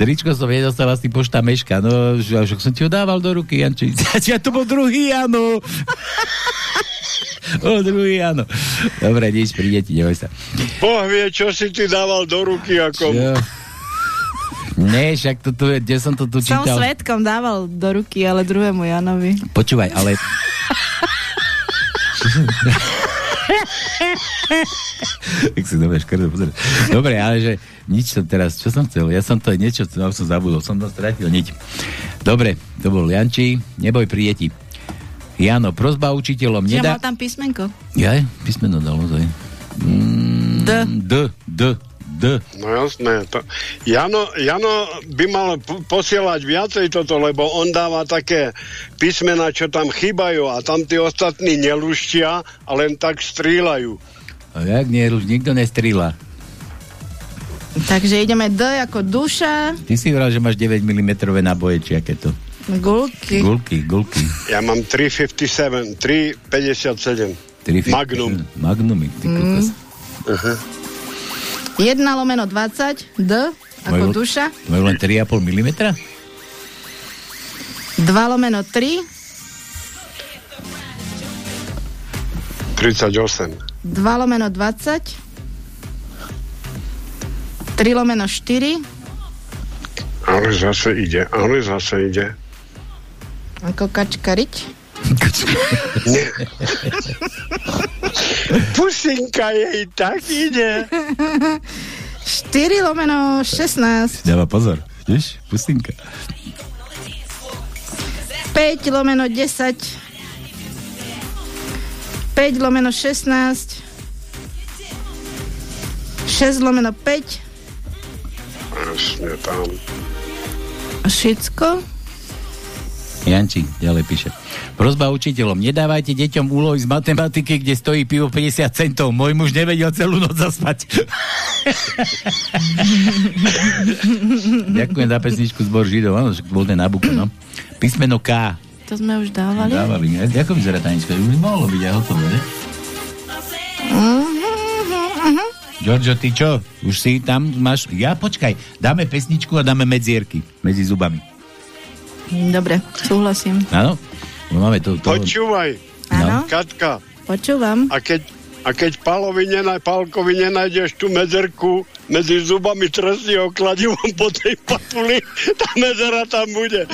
Tričko som nedostal asi pošta meška. No, že, som ti ho dával do ruky, Janči. Ja to bol druhý, áno. o, druhý, áno. Dobre, nič, príde ti, neboj sa. Boh vie, čo si ti dával do ruky ako... Jo. Nie, však to tu je, kde som to tu Som čítal. svetkom dával do ruky, ale druhému Janovi. Počúvaj, ale... tak si dobre škrdo pozrieť. Dobre, ale že nič som teraz, čo som chcel? Ja som to niečo, čo som zabudol, som to stratil nič. Dobre, to bol Janči, neboj pri deti. Jano, prozba učiteľom, nedá... mal tam písmenko. Ja, písmeno dal ozaj. Mm, D. D, D, D. No jasné. To... Jano, Jano by mal posielať viacej toto, lebo on dáva také písmena, čo tam chýbajú a tam tí ostatní neluštia a len tak strílajú. A jak nie, už nikto nestrýla. Takže ideme D ako duša, Ty si vral, že máš 9 mm naboje, či aké to? gulky. Gulky, gulky. Ja mám 357, 357. 3, Magnum. Magnumy, ty kokos. Uh-huh. 1 lomeno 20, D ako Majú- duša. Majú len 3,5 mm? 2 lomeno 3, 38. 2 lomeno 20, 3 lomeno 4, Ale zase ide, ale zase ide. ako kačkariť. Pusinka jej tak ide. 4 lomeno 16, Dáva pozor, vidíš? Pustinka. 5 lomeno 10, 5 lomeno 16, 6 lomeno 5, Jasne tam. všetko. Janči ďalej píše. Prozba učiteľom, nedávajte deťom úlohy z matematiky, kde stojí pivo 50 centov. Môj muž nevedel celú noc zaspať. Ďakujem za pesničku zbor Židov, áno, že bol ten Nabuko, no. Písmeno K. To sme už dávali. Dávali, ne? Ako vyzerá tanička? Už mohlo byť aj hotové, ne? Giorgio, ty čo? Už si tam máš... Ja, počkaj, dáme pesničku a dáme medzierky medzi zubami. Dobre, súhlasím. Áno? No máme to... to... Počúvaj. Áno. Katka. Počúvam. A keď, a keď Palovi nenaj, Pálkovi nenájdeš tú medzerku medzi zubami trestného kladivom po tej patuli, tá medzera tam bude.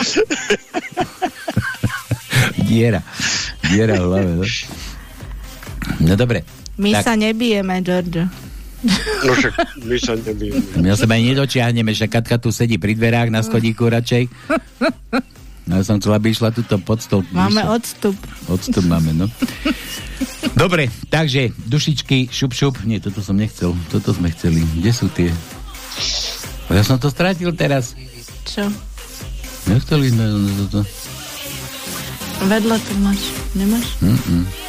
Diera. Diera v hlave, no. No dobre. My tak, sa nebijeme, Giorgio. No však my sa nebijeme. my sa aj nedočiahneme, že Katka tu sedí pri dverách na schodíku radšej. No, ja som chcela, aby išla túto pod stôl. Máme Išla. odstup. Odstup máme, no. Dobre, takže dušičky, šup, šup. Nie, toto som nechcel. Toto sme chceli. Kde sú tie? Ja som to strátil teraz. Čo? Nechceli sme toto. Vedľa to máš. Nemáš? Mm-mm.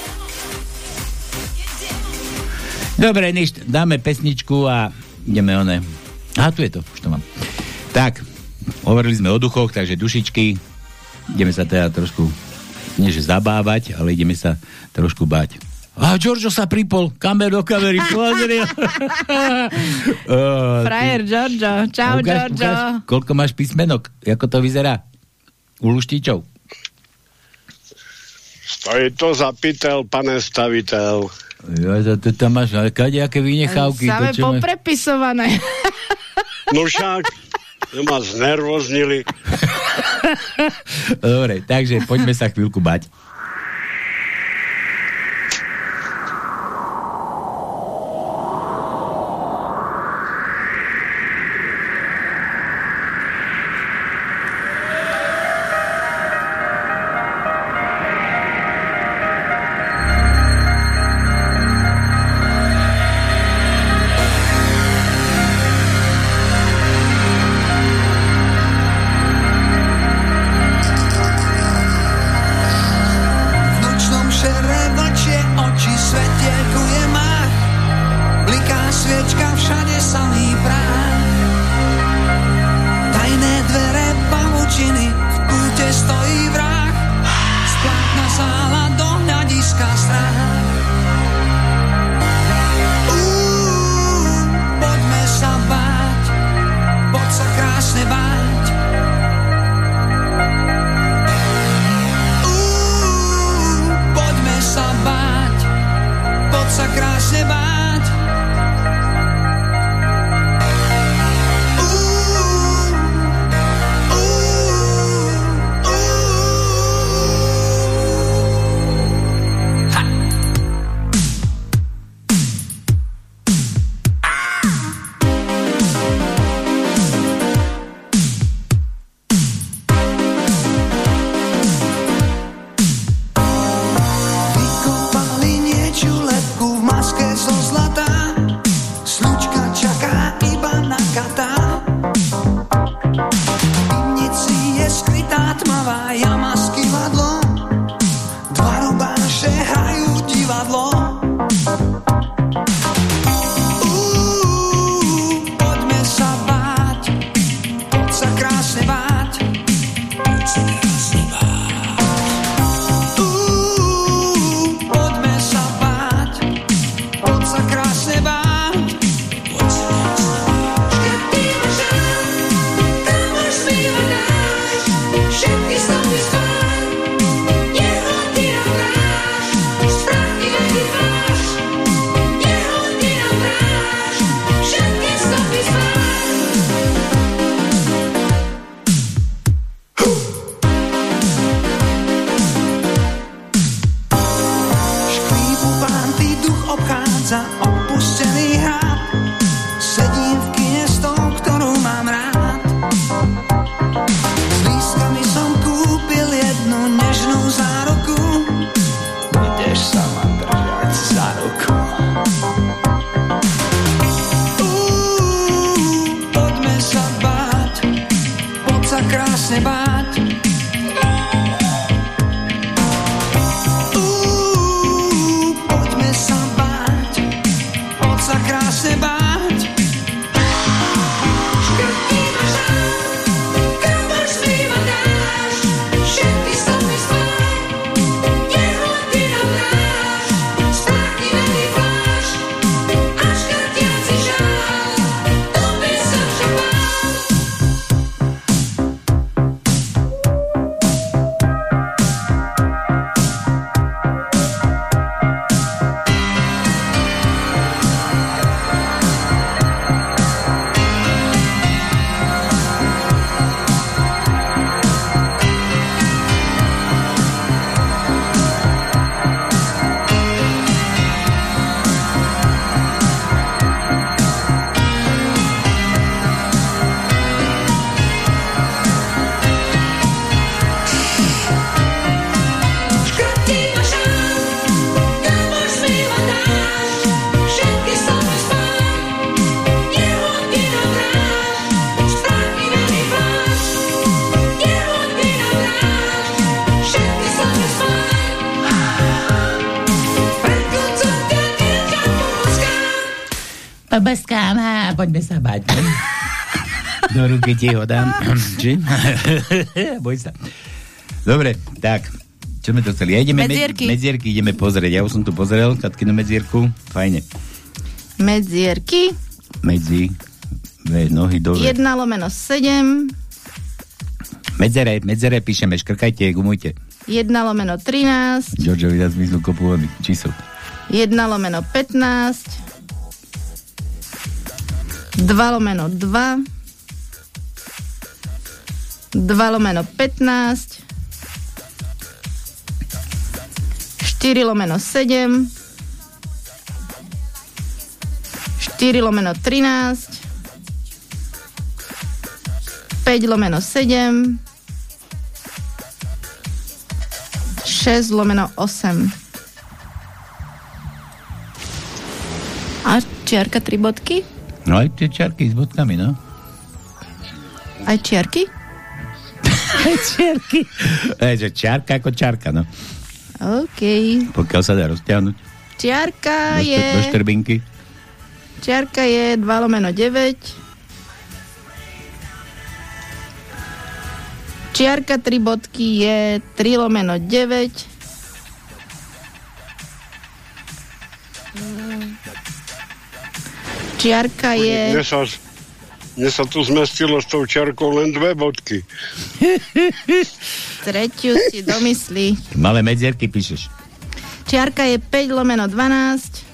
Dobre, nič, dáme pesničku a ideme one. Aha, tu je to, už to mám. Tak, hovorili sme o duchoch, takže dušičky, ideme sa teda trošku, nie že zabávať, ale ideme sa trošku báť. A Giorgio sa pripol, kamer do kamery, pozri. Frajer Giorgio. Čau, ukáž, Giorgio. ukáž, koľko máš písmenok, ako to vyzerá? U luštičov. Stojí to za pytel, pane staviteľ. Jo, to, to tam máš, kadejaké vynechávky. Same to, máš- poprepisované. No však, že ma znervoznili. Dobre, takže poďme sa chvíľku bať. Ruky ti ho dám. Či? Boj sa. Dobre, tak. Čo sme to chceli? Ja ideme Medzierky. Med, medzierky ideme pozrieť. Ja už som tu pozrel Katkinu medzierku. Fajne. Medzierky. Medzi dve nohy dole. 1 lomeno 7, Medzere, medzere píšeme, škrkajte, gumujte. 1 lomeno 13, Giorgio vydá zmyslu kopovaných čísel. 1 lomeno 15, 2 lomeno 2, 2 lomeno 15, 4 lomeno 7, 4 lomeno 13, 5 lomeno 7, 6 lomeno 8. A čiarka tri bodky? No aj tie čarky s bodkami, no. Aj čiarky? Aj čiarky. Aj, že čarka ako čarka, no. OK. Pokiaľ sa dá rozťahnuť. Čiarka Do, je... do štrbinky. Čiarka je 2 lomeno 9. Čiarka 3 bodky je 3 lomeno 9. Čiarka je... mne sa tu zmestilo s tou čiarkou len dve bodky. Tretiu si domyslí. Malé medzierky píšeš. Čiarka je 5 lomeno 12.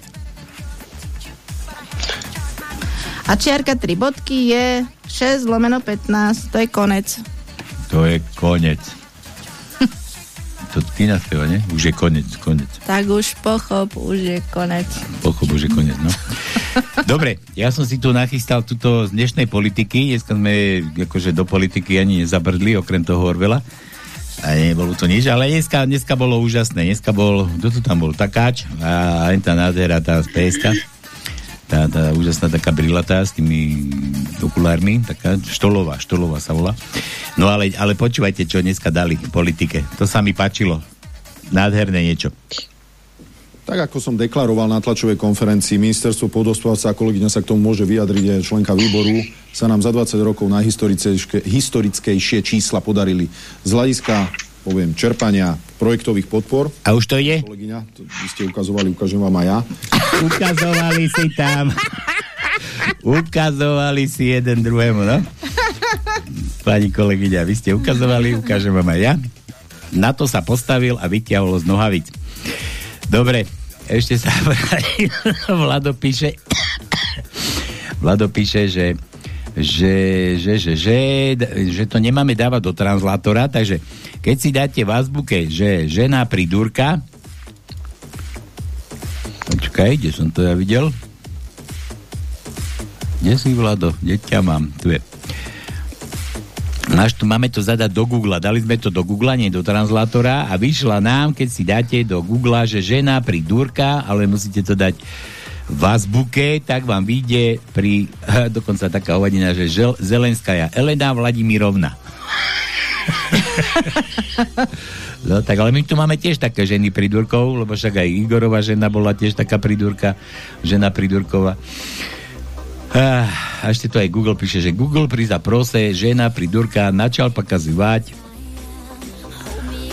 A čiarka 3 bodky je 6 lomeno 15. To je konec. To je konec. to ty naspieva, ne? Už je konec, konec. Tak už pochop, už je konec. Pochop, už je konec, no. Dobre, ja som si tu nachystal túto z dnešnej politiky. Dneska sme akože do politiky ani nezabrdli, okrem toho Orvela. A nebolo to nič, ale dneska, dneska bolo úžasné. Dneska bol, kto tu tam bol? Takáč a aj tá nádhera, tá z PSK. Tá, tá úžasná taká brilatá s tými okulármi, taká štolová, štolová sa volá. No ale, ale počúvajte, čo dneska dali v politike. To sa mi páčilo. Nádherné niečo. Tak ako som deklaroval na tlačovej konferencii, ministerstvo pôdospodárstva a kolegyňa sa k tomu môže vyjadriť aj členka výboru, sa nám za 20 rokov na historickejšie čísla podarili z hľadiska poviem, čerpania projektových podpor. A už to ide? Kolegyňa, to vy ste ukazovali, ukážem vám aj ja. Ukazovali si tam. Ukazovali si jeden druhému, no? Pani kolegyňa, vy ste ukazovali, ukážem vám aj ja. Na to sa postavil a vyťahol z nohavic. Dobre, ešte sa Vlado píše Vlado píše, že že, že, že, že, že to nemáme dávať do translátora, takže keď si dáte v azbuke, že žena pridúrka počkaj, kde som to ja videl? Kde si, Vlado? Kde ťa mám? Tu je. Náš tu máme to zadať do Google. Dali sme to do Google, nie do translátora a vyšla nám, keď si dáte do Google, že žena pridúrka, ale musíte to dať v azbuke, tak vám vyjde pri, dokonca taká uvadina, že žel, Zelenskaja Elena Vladimirovna. no tak ale my tu máme tiež také ženy pridurkov, lebo však aj Igorova žena bola tiež taká pridurka, žena pridurková. Ah, a ešte tu aj Google píše, že Google príza prose, žena pridurka načal pokazovať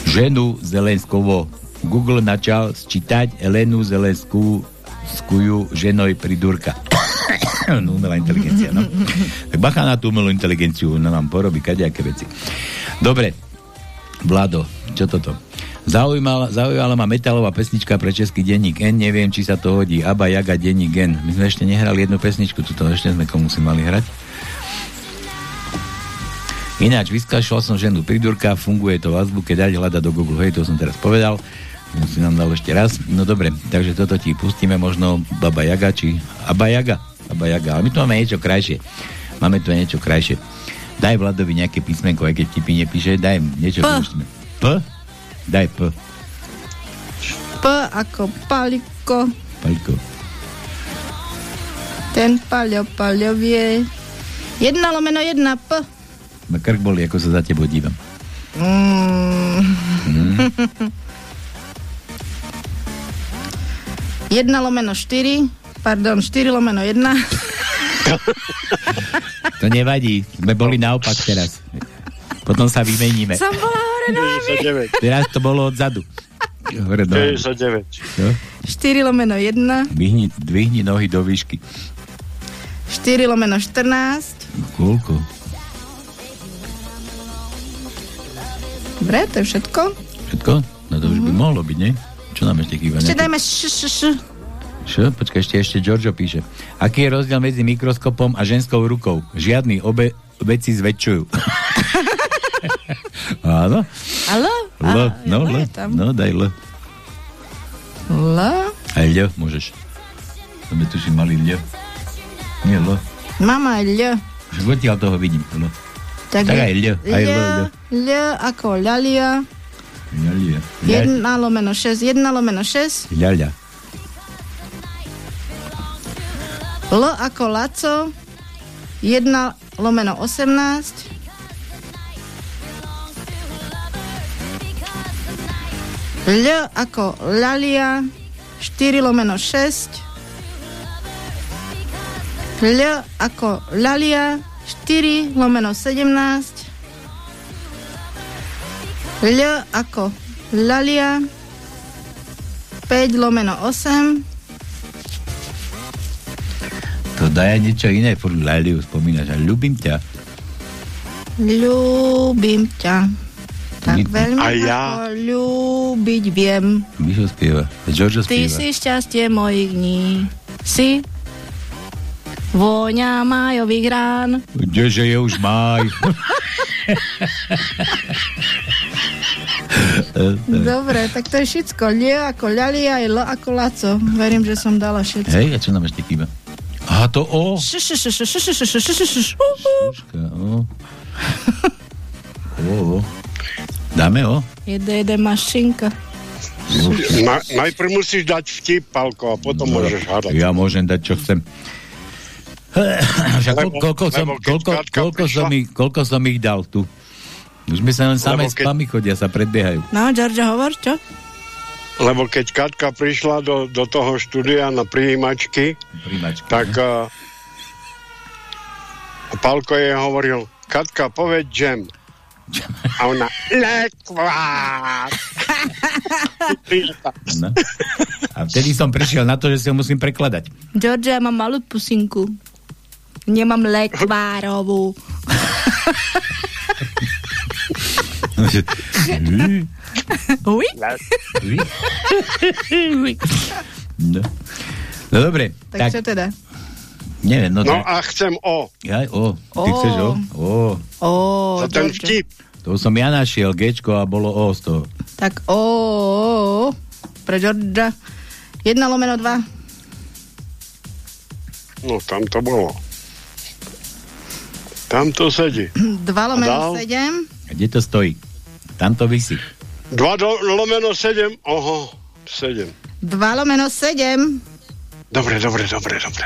ženu Zelenskovo. Google načal sčítať Elenu Zelenskú skujú ženoj pridurka. no, umelá inteligencia, no. Tak bacha na tú umelú inteligenciu, ona nám porobí kadejaké veci. Dobre, Vlado, čo toto? Zaujímala, zaujímala ma metalová pesnička pre český denník N, neviem, či sa to hodí. Aba Jaga denník N. My sme ešte nehrali jednu pesničku, tuto ešte sme komu si mali hrať. Ináč, vyskašľal som ženu pridurka, funguje to v azbuke, dať hľadať do Google, hej, to som teraz povedal si nám dal ešte raz. No dobre, takže toto ti pustíme možno Baba Jaga, či Aba Jaga. Aba Jaga, ale my tu máme niečo krajšie. Máme tu niečo krajšie. Daj Vladovi nejaké písmenko, aj keď ti nepíše, daj niečo. P. P? Daj P. P ako paliko. Paľko. Ten paľo, paľovie. Jedna lomeno jedna P. Ma krk boli, ako sa za tebou dívam. Mm. Mm. Jedna lomeno 4, pardon, 4 lomeno 1. To nevadí, sme boli naopak teraz. Potom sa vymeníme. Som bola hore nohami. Teraz to bolo odzadu. Hore nohami. 99. Čo? 4 lomeno 1, Dvihni, dvihni nohy do výšky. 4 lomeno 14. Koľko? Dobre, to je všetko. Všetko? No to už by mohlo byť, nie? Čo nám ešte chýba? Ešte dajme š, š, š. Čo? Počkaj, ešte, ešte Giorgio píše. Aký je rozdiel medzi mikroskopom a ženskou rukou? Žiadny, obe veci zväčšujú. Áno? Alo? L, no, L L, je tam. no, daj L. L. Aj L, môžeš. To by tuším mali L. Nie L. Mama L. Odtiaľ toho vidím. L. Tak, Tak aj L, aj L, L. L ako. Ľalia. Ľalia. 1 lomeno 6, 1 lomeno 6. Ľalia. L ako Laco. 1 lomeno 18. L ako Lalia. 4 lomeno 6. L ako Lalia. 4 lomeno 17. L ako Lalia. 5 lomeno 8. To daj niečo iné, furt Laliu spomínaš. A ľubím ťa. Ľúbim ťa. Tak veľmi a ja... ľúbiť viem. Mišo spieva. Spieva. Ty si šťastie mojich dní. Si vôňa májových rán. Kdeže je už máj? Dobre, tak to je všetko. Lie ako ľali aj L ako Laco. Verím, že som dala všetko. Hej, a čo nám ešte chýba? A to O. Šuška, O. Dáme O? Jede, jede mašinka. Na, najprv musíš dať vtip, Palko, a potom môžeš hádať. Ja môžem dať, čo chcem. Však Lebo- koľko, som, lebo koľko, koľko, prišla- som ich, koľko som ich dal tu? Už mi sa len samé keď- spamy chodia, sa predbiehajú. No, Giorgio, hovor, čo? lebo keď Katka prišla do, do toho štúdia na prijímačky, Prijímačky, tak uh, Pálko jej hovoril, Katka, povedz džem. A ona, lekvár. No. A vtedy som prišiel na to, že si ho musím prekladať. George, ja mám malú pusinku. Nemám lekvárovú. Uj? No. no dobre. Tak, čo teda? Neviem, no, No a chcem o. ja, o, ty O. chceš o? O, Ó, Za ten vtip. to som ja našiel, Gčko a bolo O z toho. Tak ó, ó, ó, pre Georgia. 1 lomeno 2. No tam to bolo. Tam to sedí. 2 lomeno dál? 7. A kde to stojí? Tam to vysí. 2 do, lomeno 7. Oho, 7. 2 lomeno 7. Dobre, dobre, dobre, dobre.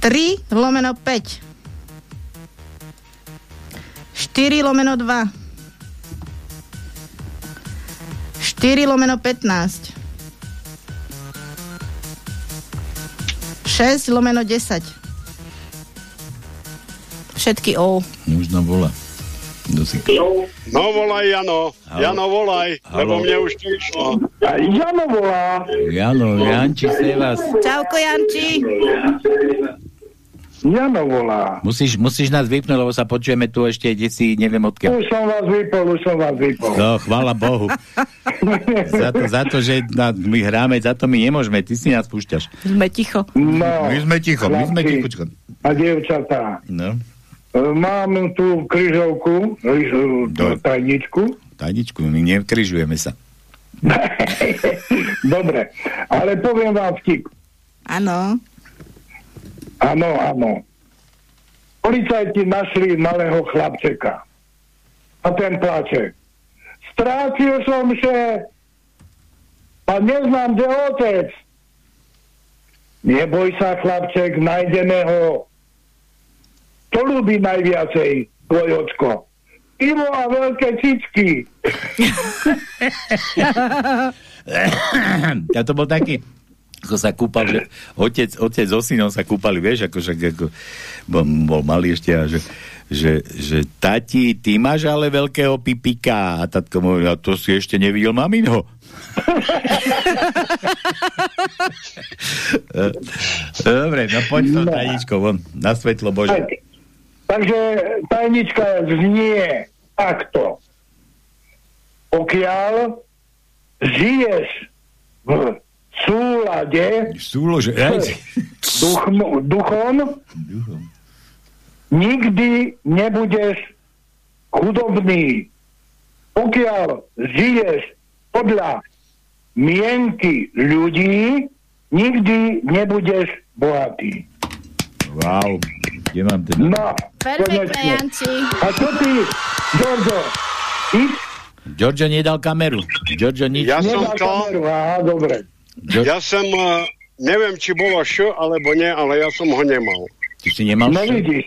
3 lomeno 5. 4 lomeno 2. 4 lomeno 15. 6 lomeno 10. Všetky O. Možno bola. Kto si... No volaj, Jano. Halo. Jano, volaj, lebo Halo. mne už to išlo. Jano volá. Jano, Janči, vás. Čauko, Janči. Jano volá. Musíš, musíš nás vypnúť, lebo sa počujeme tu ešte, kde si, neviem odkiaľ. Už som vás vypol, už som vás vypol. No, chvála Bohu. za, to, za to, že na, my hráme, za to my nemôžeme, ty si nás púšťaš. Sme ticho. No, My sme ticho, my sme tichučko. A dievčatá. No, E, Mám tu kryžovku, ryž- Do- tajničku. tajničku, my nekryžujeme sa. Dobre, ale poviem vám vtip. Áno. Áno, áno. Policajti našli malého chlapčeka. A ten plače. Strátil som že a neznám, kde otec. Neboj sa, chlapček, nájdeme ho. To ľubí najviacej, tvoj ocko. Ivo a veľké cičky. A to bol taký, ako sa kúpal, že otec, otec so synom sa kúpali, vieš, ako, že, ako bol, bol malý ešte a že, že, že tati, ty máš ale veľkého pipika a tatko môj, a to si ešte nevidel maminho. Dobre, no poď to No. tajničko von, na svetlo Bože. Tak, takže tajnička znie takto. Pokiaľ žiješ v súlade Súlože, s duchom, duchom, nikdy nebudeš chudobný. Pokiaľ žiješ podľa mienky ľudí, nikdy nebudeš bohatý. Wow, kde mám ten... No, konečne. Janči. A čo ty, Giorgio? Giorgio nedal kameru. Giorgio nič. Ja som nedal to, kameru, aha, dobre. Ja som, uh, neviem, či bolo šo, alebo nie, ale ja som ho nemal. Ty si nemal No vidíš,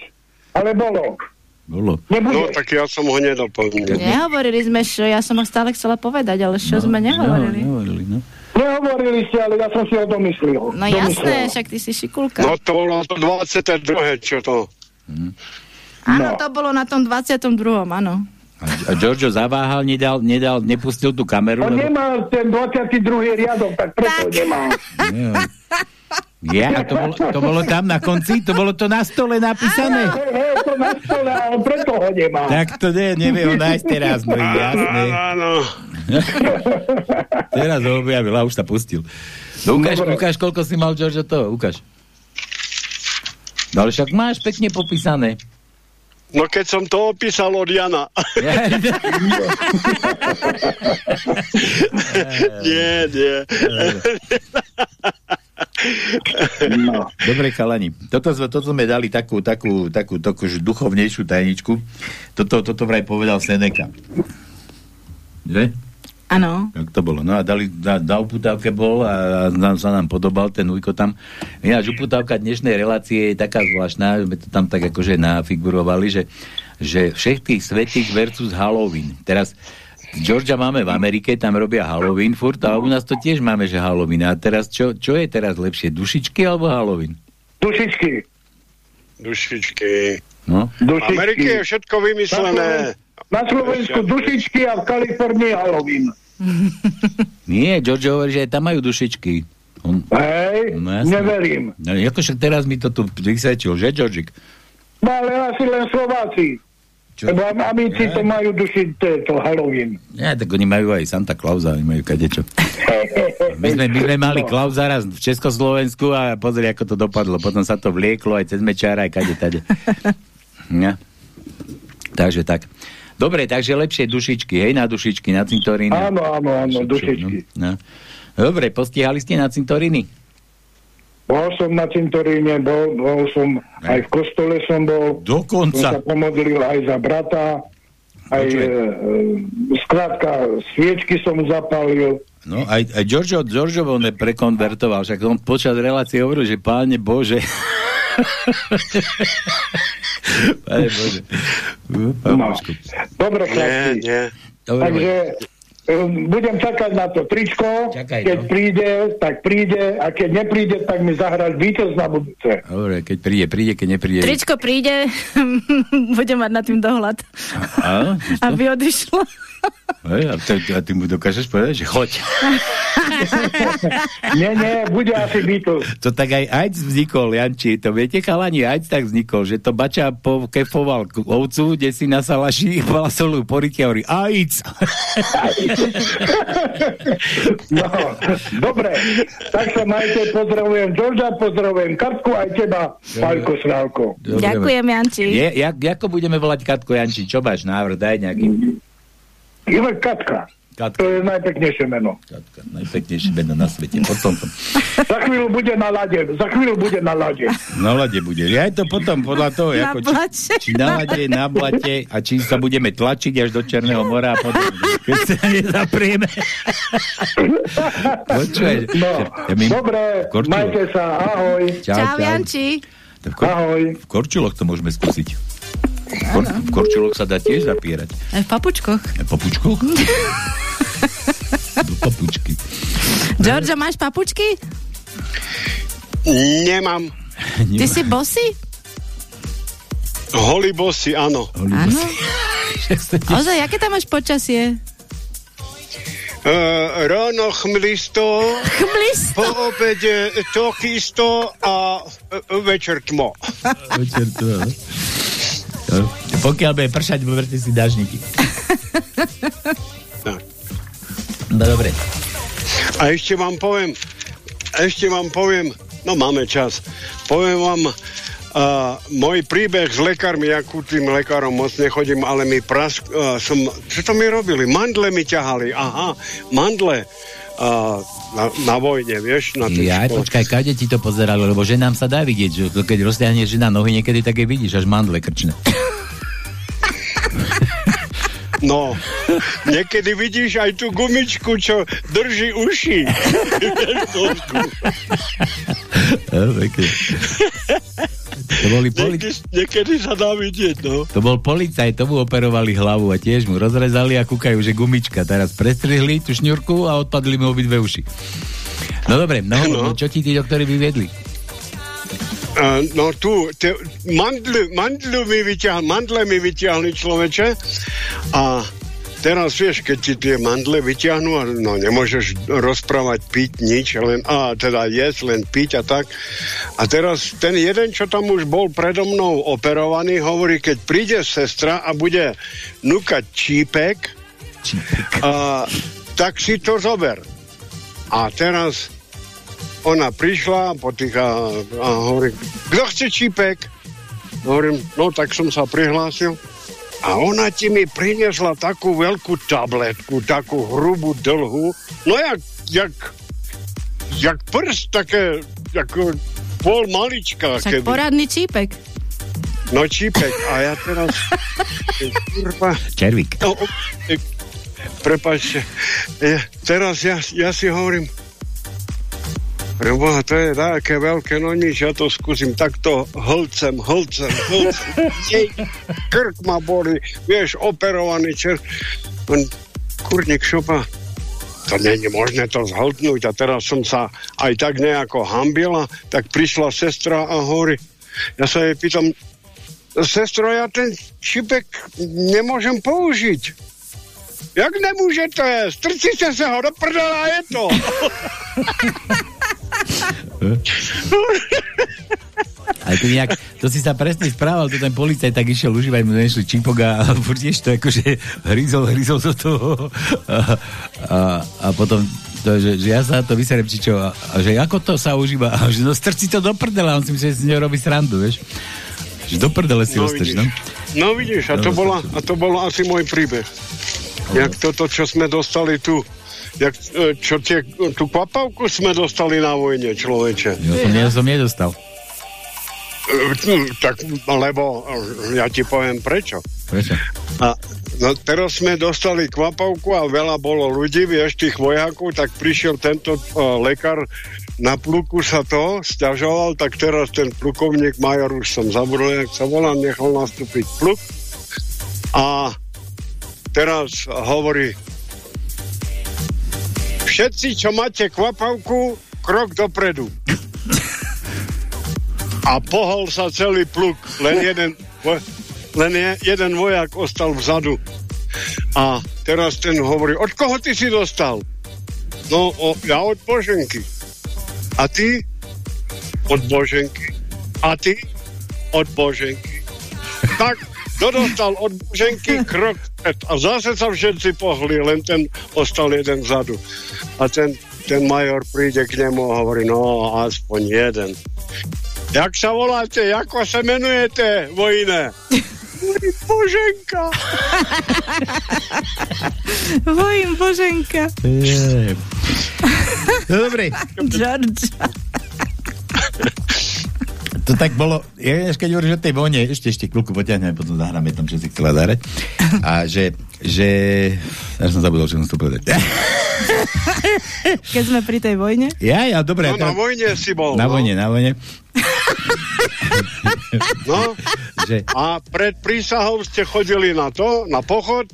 ale bolo. Bolo. No, tak ja som ho nedoplnil. Nehovorili sme čo, ja som ho stále chcela povedať, ale čo sme nehovorili. No, nehovorili, no. Nehovorili ste, ale ja som si ho domyslil. No jasné, však ty si šikulka. No to bolo to 22. čo to. Áno, to bolo na tom 22. áno. A, Giorgio zaváhal, nedal, nedal, nepustil tú kameru. On lebo- nemal ten 22. riadok, tak preto nemal. Ja, a to bolo, to bolo tam na konci? To bolo to na stole napísané? Hej, hej, to na stole, ale preto ho nemal. Tak to nie, nevie ho nájsť teraz, no jasné. Áno. Teraz ho objavil a už sa pustil. No ukáž, Dobre. ukáž, koľko si mal Giorgio to, ukáž. No ale však máš pekne popísané. No keď som to opísal od Jana. nie, nie. No. Dobre, chalani. Toto, sme- toto sme dali takú, takú, takú, takú duchovnejšiu tajničku. Toto, toto vraj povedal Seneca. Že? Áno. Tak to bolo. No a dali, na, na uputávke bol a, a nám, sa nám podobal ten Ujko tam. Ináč uputávka dnešnej relácie je taká zvláštna, sme to tam tak akože nafigurovali, že, že všetkých svetých versus Halloween. Teraz Georgia máme v Amerike, tam robia Halloween furt a u nás to tiež máme, že Halloween. A teraz čo, čo je teraz lepšie, dušičky alebo Halloween? Dušičky. Dušičky. No. V Amerike je všetko vymyslené. Na Slovensku dušičky a v Kalifornii Halloween. Nie, George hovorí, že aj tam majú dušičky. On... Hej, No, neverím. No, ako však teraz mi to tu vysvetlil, že, Georgik? No ale asi len Slováci. Lebo Amici to majú dušiť, to Halloween. Nie, tak oni majú aj Santa Clausa, oni majú kadečo. My sme, my sme mali Klausa raz v Československu a pozri, ako to dopadlo. Potom sa to vlieklo aj cez mečára, aj kade, tade. Ja. Takže tak. Dobre, takže lepšie dušičky, hej, na dušičky, na cintoríny. Áno, áno, áno, dušičky. No. Dobre, postihali ste na cintoríny? Bol som na cintoríne, bol, bol som, aj v kostole som bol. Dokonca. Som sa pomodlil aj za brata, aj e, e, skrátka, sviečky som zapálil. No, aj, aj Giorgio, Giorgio on prekonvertoval, však on počas relácie hovoril, že páne Bože. páne Bože. No. Dobre, chlapci. nie. Dobre, Takže budem čakať na to tričko, Čakaj, keď no. príde, tak príde a keď nepríde, tak mi zahrať víťaz na budúce. Dobre, keď príde, príde, keď nepríde. Tričko príde, bude mať nad tým dohľad, Á, aby odišlo. a, ty, a ty mu dokážeš povedať, že choď. nie, nie, bude asi Beatles. To tak aj AIDS vznikol, Janči. To viete, chalani, AIDS tak vznikol, že to bača pokefoval k ovcu, kde si na salaši balasolujú pority a hovorí AIDS. No, dobre, tak sa majte, pozdravujem Georgia, pozdravujem Katku aj teba, Paľko Srávko. Dobre, Ďakujem, Janči. Je, jak, ako budeme volať Katko Janči? Čo máš návrh? Daj nejaký. Iba Katka. Katka. To je najpeknejšie meno. Katka, najpeknejšie meno na svete. Potom to. Za chvíľu bude na lade, za chvíľu bude na lade. Na lade bude. Ja to potom podľa toho, Na ako, či, či na lade, na blate a či sa budeme tlačiť až do Černého mora a potom, keď sa nezaprieme. Počúvaj, No, ja my- dobre, Korčulo. majte sa, ahoj. Čau, Čau, čau. Janči. V, kor- Ahoj. v korčuloch to môžeme skúsiť. V, kor- v korčuloch sa dá tiež zapierať. Aj v papučkoch. V papučkoch? Papučky. Georgia, máš papučky? Nemám. Ty si bosy? Holý bosy, áno. Áno. Ozaj, aké tam máš počasie? Uh, ráno chmlisto, Chmlisto. po obede tokisto a uh, večer tmo. Večer to, no. No, Pokiaľ bude pršať, vyberte si dážniky. No dobre. A ešte vám poviem, ešte vám poviem, no máme čas, poviem vám uh, môj príbeh s lekármi, ja ku tým lekárom moc nechodím, ale mi prask, uh, som, čo to mi robili? Mandle mi ťahali, aha, mandle uh, na, na vojne, vieš, na Ja aj škol- počkaj, kade ti to pozerali, lebo ženám sa dá vidieť, že keď rozťahne žena nohy niekedy, tak je vidíš, až mandle krčne. No, niekedy vidíš aj tú gumičku, čo drží uši. No, pekne. to boli poli- niekedy, niekedy sa dá vidieť, no. To bol policaj, tomu operovali hlavu a tiež mu rozrezali a kúkajú, že gumička. Teraz prestrihli tú šňurku a odpadli mu obidve uši. No dobre, no, no. čo ti tí doktori vyviedli? Uh, no tu, te, mandlu, mandlu mi vyťahli, mandle mi vyťahli človeče a teraz vieš, keď ti tie mandle vyťahnú no nemôžeš rozprávať, piť nič, len, a teda jesť, len piť a tak. A teraz ten jeden, čo tam už bol predo mnou operovaný, hovorí, keď príde sestra a bude nukať čípek, a, tak si to zober. A teraz ona prišla po tých a, a hovorí, kto chce čípek? Hovorím, no tak som sa prihlásil. A ona ti mi priniesla takú veľkú tabletku, takú hrubú, dlhú, no jak, jak, jak prst, také, ako pol malička. Však poradný čípek. No čípek. A ja teraz... Kurva, Červík. No, prepačte. Ja, teraz ja, ja si hovorím, Preboha, to je také veľké, no nič, ja to skúsim takto hlcem, hlcem, hlcem. Jej, krk ma boli, vieš, operovaný čer. On, kurník šupa, to není možné to zhltnúť a teraz som sa aj tak nejako hambila, tak prišla sestra a hovorí, ja sa jej pýtam, sestro, ja ten čipek nemôžem použiť. Jak nemôžete? Strčíte sa ho do prdela je to. Ale to nejak, to si sa presne správal, to ten policajt tak išiel užívať, mu nešli čipok a, furt to akože hryzol, hryzol do toho. A, a, a potom to, že, že ja sa to vyserem, či čo, a, a že ako to sa užíva, a že no strčí to do prdela, on si myslí, že si nerobí srandu, vieš. Že do prdele si No, no, ostrč, no. No vidíš, a to, No, bola, a to bolo asi môj príbeh. Jak toto, čo sme dostali tu, jak, e, čo tie, tú kvapavku sme dostali na vojne, človeče. Ja som, ja som nedostal. E, Tak, lebo ja ti poviem prečo. Prečo? A no, teraz sme dostali kvapavku a veľa bolo ľudí, vieš, tých vojakov, tak prišiel tento uh, lekár na pluku sa to stiažoval, tak teraz ten plukovník major, už som zabudol, jak sa volá, nechal nastúpiť pluk a teraz hovorí všetci, čo máte kvapavku, krok dopredu. A pohol sa celý pluk, len jeden, len je, jeden vojak ostal vzadu. A teraz ten hovorí, od koho ty si dostal? No, o, ja od Boženky. A ty? Od Boženky. A ty? Od Boženky. Tak, kto dostal od Boženky krok. A zase sa všetci pohli, len ten ostal jeden vzadu. A ten, ten major príde k nemu a hovorí, no, aspoň jeden. Jak sa voláte? Ako sa menujete, vojne? Boženka. Vojím Boženka. No dobre. George. To tak bolo, ja keď hovoríš o tej vojne, ešte, ešte chvíľku potiahneme, potom zahráme tam, čo si chcela zahrať. A že, že... Ja som zabudol, čo som to povedať. Keď sme pri tej vojne. Ja, ja, dobre. No, na vojne si bol. Na no. vojne, na vojne. No, Že, a pred prísahou ste chodili na to, na pochod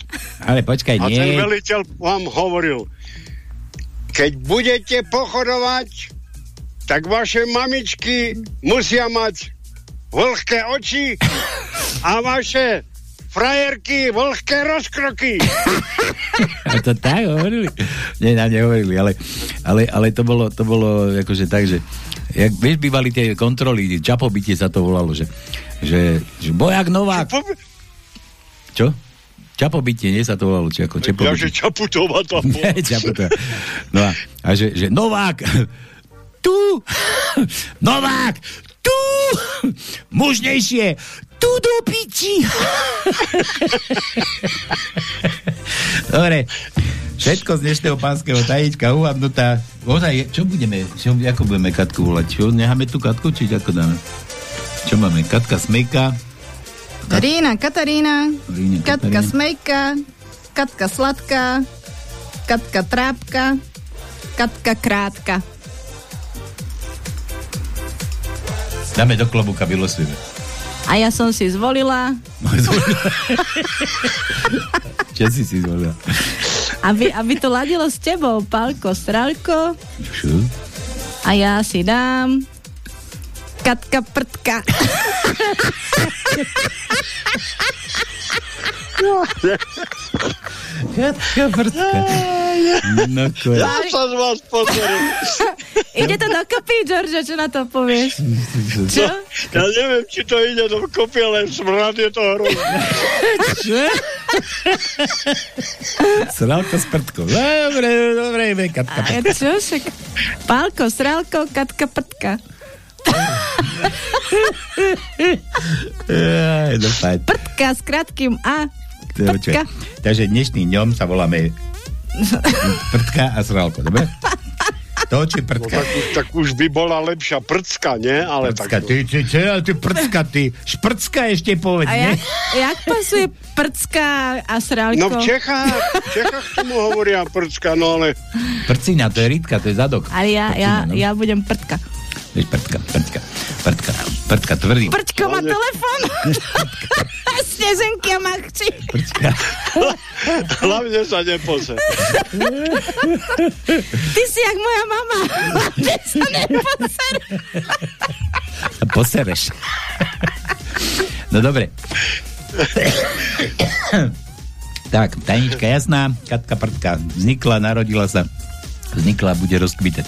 ale počkaj, a ten nie. veliteľ vám hovoril, keď budete pochodovať, tak vaše mamičky musia mať vlhké oči a vaše frajerky vlhké rozkroky. A to tak hovorili? Nie, nám nehovorili, ale, ale, ale to, bolo, to bolo akože tak, že jak, vieš, bývali tie kontroly, čapobytie sa to volalo, že, že, že bojak Novák. Čo? Čapobytie, nie sa to volalo, či ako Ja, čapobytie. že Čaputová tam bola. No a, a že, že Novák, tu, Novák, tu, mužnejšie, tu do piči. Dobre, všetko z dnešného pánskeho tajíčka uhavnutá. Ozaj, čo budeme, čo, ako budeme Katku volať? Čo, necháme tú Katku, či ako dáme? Čo máme? Katka Smejka, Rína Katarína, Rína Katka Katarína. Smejka, Katka Sladká, Katka Trápka, Katka Krátka. Dáme do klobúka, vylosujeme. A ja som si zvolila, Čo si si zvolila? aby, aby to ladilo s tebou, Palko Stralko. A ja si dám Katka Prtka. Katka Prtka. No ko... Ja sa z vás pozorím. Ide to dokopy, George, čo na to povieš? Čo? Ja neviem, či to ide do kopy, ale smrad je to hrozné. Čo? Sralko s prtkou. Dobre, dobre, ime, Katka A Prtka. čo však? Palko, Sralko, Katka Prtka. Aj, no. Prtka s krátkým A. Počkaj. Takže dnešným dňom sa voláme Prtka a Sralko, dobre? To či No, Prtka? tak, už- tak už by bola lepšia prcka, nie? Ale Prcka, tak... ty, ty, ty, ty, prcka, ty. Šprcka ešte povedz, A jak, jak pasuje Prcka a Sralko? No v Čechách, v Čechách tomu hovoria prcka, no ale Prcina, to je Ritka, to je zadok. Ale ja, ja, Prcina, no. ja budem Prtka. Vieš, prtka, prtka, prtka, prtka, tvrdý. Prčko má telefon. Sneženky a machči. Prtka. Hlavne sa nepose. Ty si jak moja mama. Hlavne sa neposer. Posereš. No dobre. tak, tajnička jasná, Katka Prtka vznikla, narodila sa, vznikla, bude rozkvitať.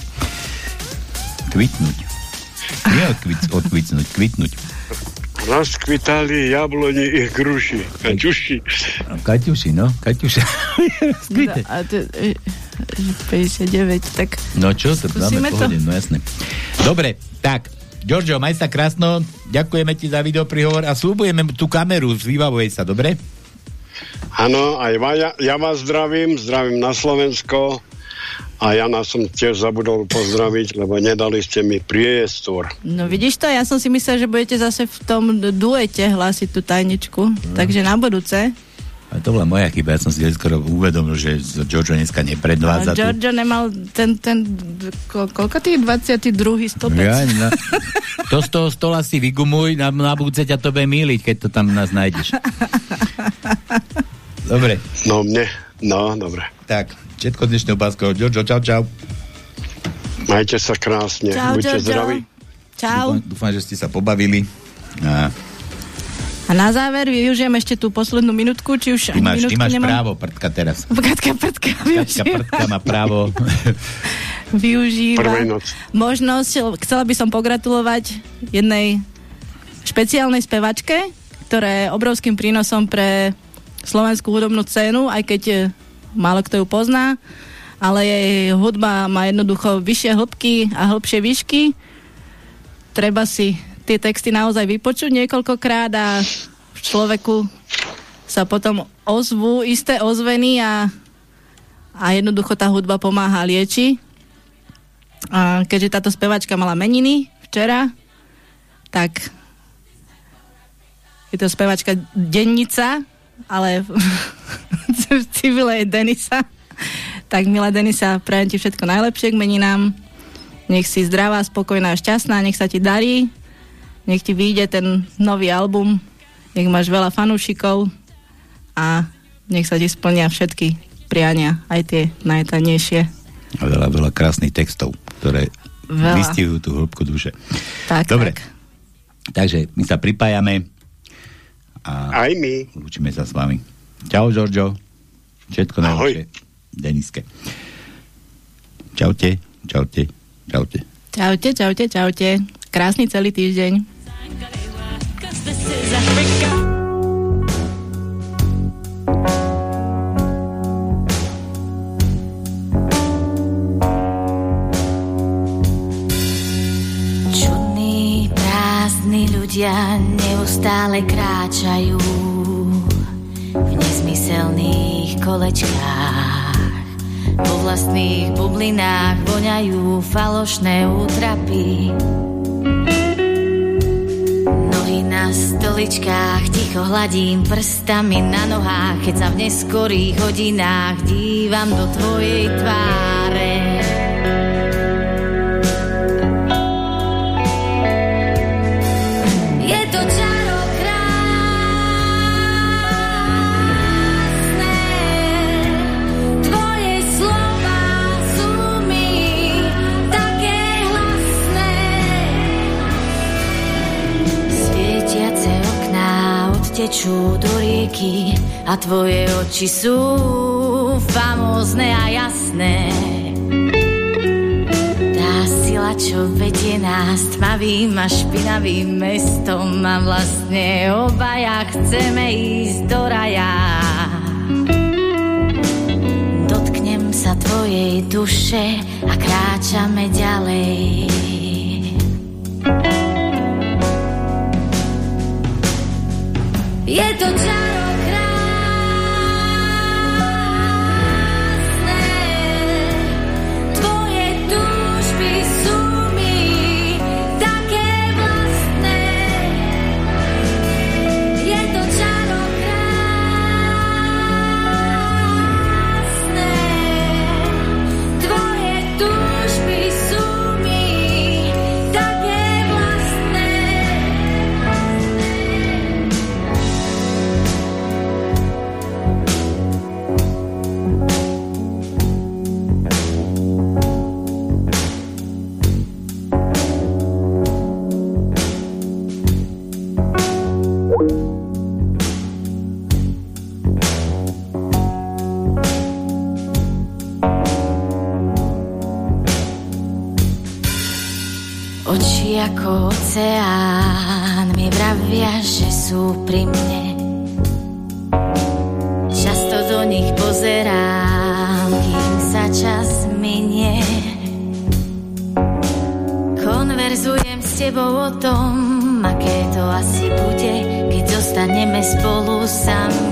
Kvitnúť. Nie odkvic, odkvicnúť, kvitnúť. Rozkvitali jabloni i gruši. Kaťuši. Kaťuši, no, Kaťuša. Rozkvitať. A to, e, 59, tak No čo, to dáme pohode, no jasné. Dobre, tak, Giorgio, maj sa krásno, ďakujeme ti za videoprihovor a slúbujeme tú kameru, vybavuj sa, dobre? Áno, aj ja, ja vás zdravím, zdravím na Slovensko a Jana som tiež zabudol pozdraviť, lebo nedali ste mi priestor. No vidíš to, ja som si myslel, že budete zase v tom duete hlásiť tú tajničku, takže na budúce. A to bola moja chyba, ja som si skoro uvedomil, že Giorgio dneska nepredvádza tu. Giorgio nemal ten, ten, ko, koľko tých 22. stopec? Ja, na, to z toho stola si vygumuj, na, na budúce ťa to bude míliť, keď to tam nás nájdeš. Dobre. No mne, no dobre. Tak, všetko dnešného páského. Giorgio, čau, čau. Majte sa krásne, Čau, buďte Giorgio. zdraví. Čau. Dúfam, dúfam, že ste sa pobavili. A A na záver využijem ešte tú poslednú minútku, či už ty máš, ty máš nemám. právo, prdka teraz. Prtka Katka využíva, Prdka má právo. využíva možnosť. Chcela by som pogratulovať jednej špeciálnej spevačke, ktorá je obrovským prínosom pre slovenskú hudobnú scénu, aj keď málo kto ju pozná, ale jej hudba má jednoducho vyššie hĺbky a hĺbšie výšky. Treba si tie texty naozaj vypočuť niekoľkokrát a v človeku sa potom ozvú isté ozveny a, a jednoducho tá hudba pomáha lieči. A keďže táto spevačka mala meniny včera, tak je to spevačka Dennica, ale v civile je Denisa. Tak milá Denisa, prajem ti všetko najlepšie k meninám. Nech si zdravá, spokojná a šťastná, nech sa ti darí. Nech ti vyjde ten nový album, nech máš veľa fanúšikov a nech sa ti splnia všetky priania, aj tie najtajnejšie. A veľa, veľa krásnych textov, ktoré Veľa. vystihujú tú hĺbku duše. Tak, Dobre. tak. Takže my sa pripájame a Aj my. lúčime sa s vami. Čau, Giorgio. Všetko najlepšie. Deniske. Čaute, čaute, čaute. Čaute, čaute, čaute. Krásny celý týždeň. Čudní, ľudia neustále kráčajú v nezmyselných kolečkách. Po vlastných bublinách voňajú falošné útrapy. Nohy na stoličkách, ticho hladím prstami na nohách, keď sa v neskorých hodinách dívam do tvojej tváre. Odtečú do rieky a tvoje oči sú famózne a jasné. Tá sila, čo vedie nás tmavým a špinavým mestom a vlastne obaja chceme ísť do raja. Dotknem sa tvojej duše a kráčame ďalej. Je to čarokrásne, ako oceán mi vravia, že sú pri mne. Často do nich pozerám, kým sa čas minie. Konverzujem s tebou o tom, aké to asi bude, keď zostaneme spolu sami.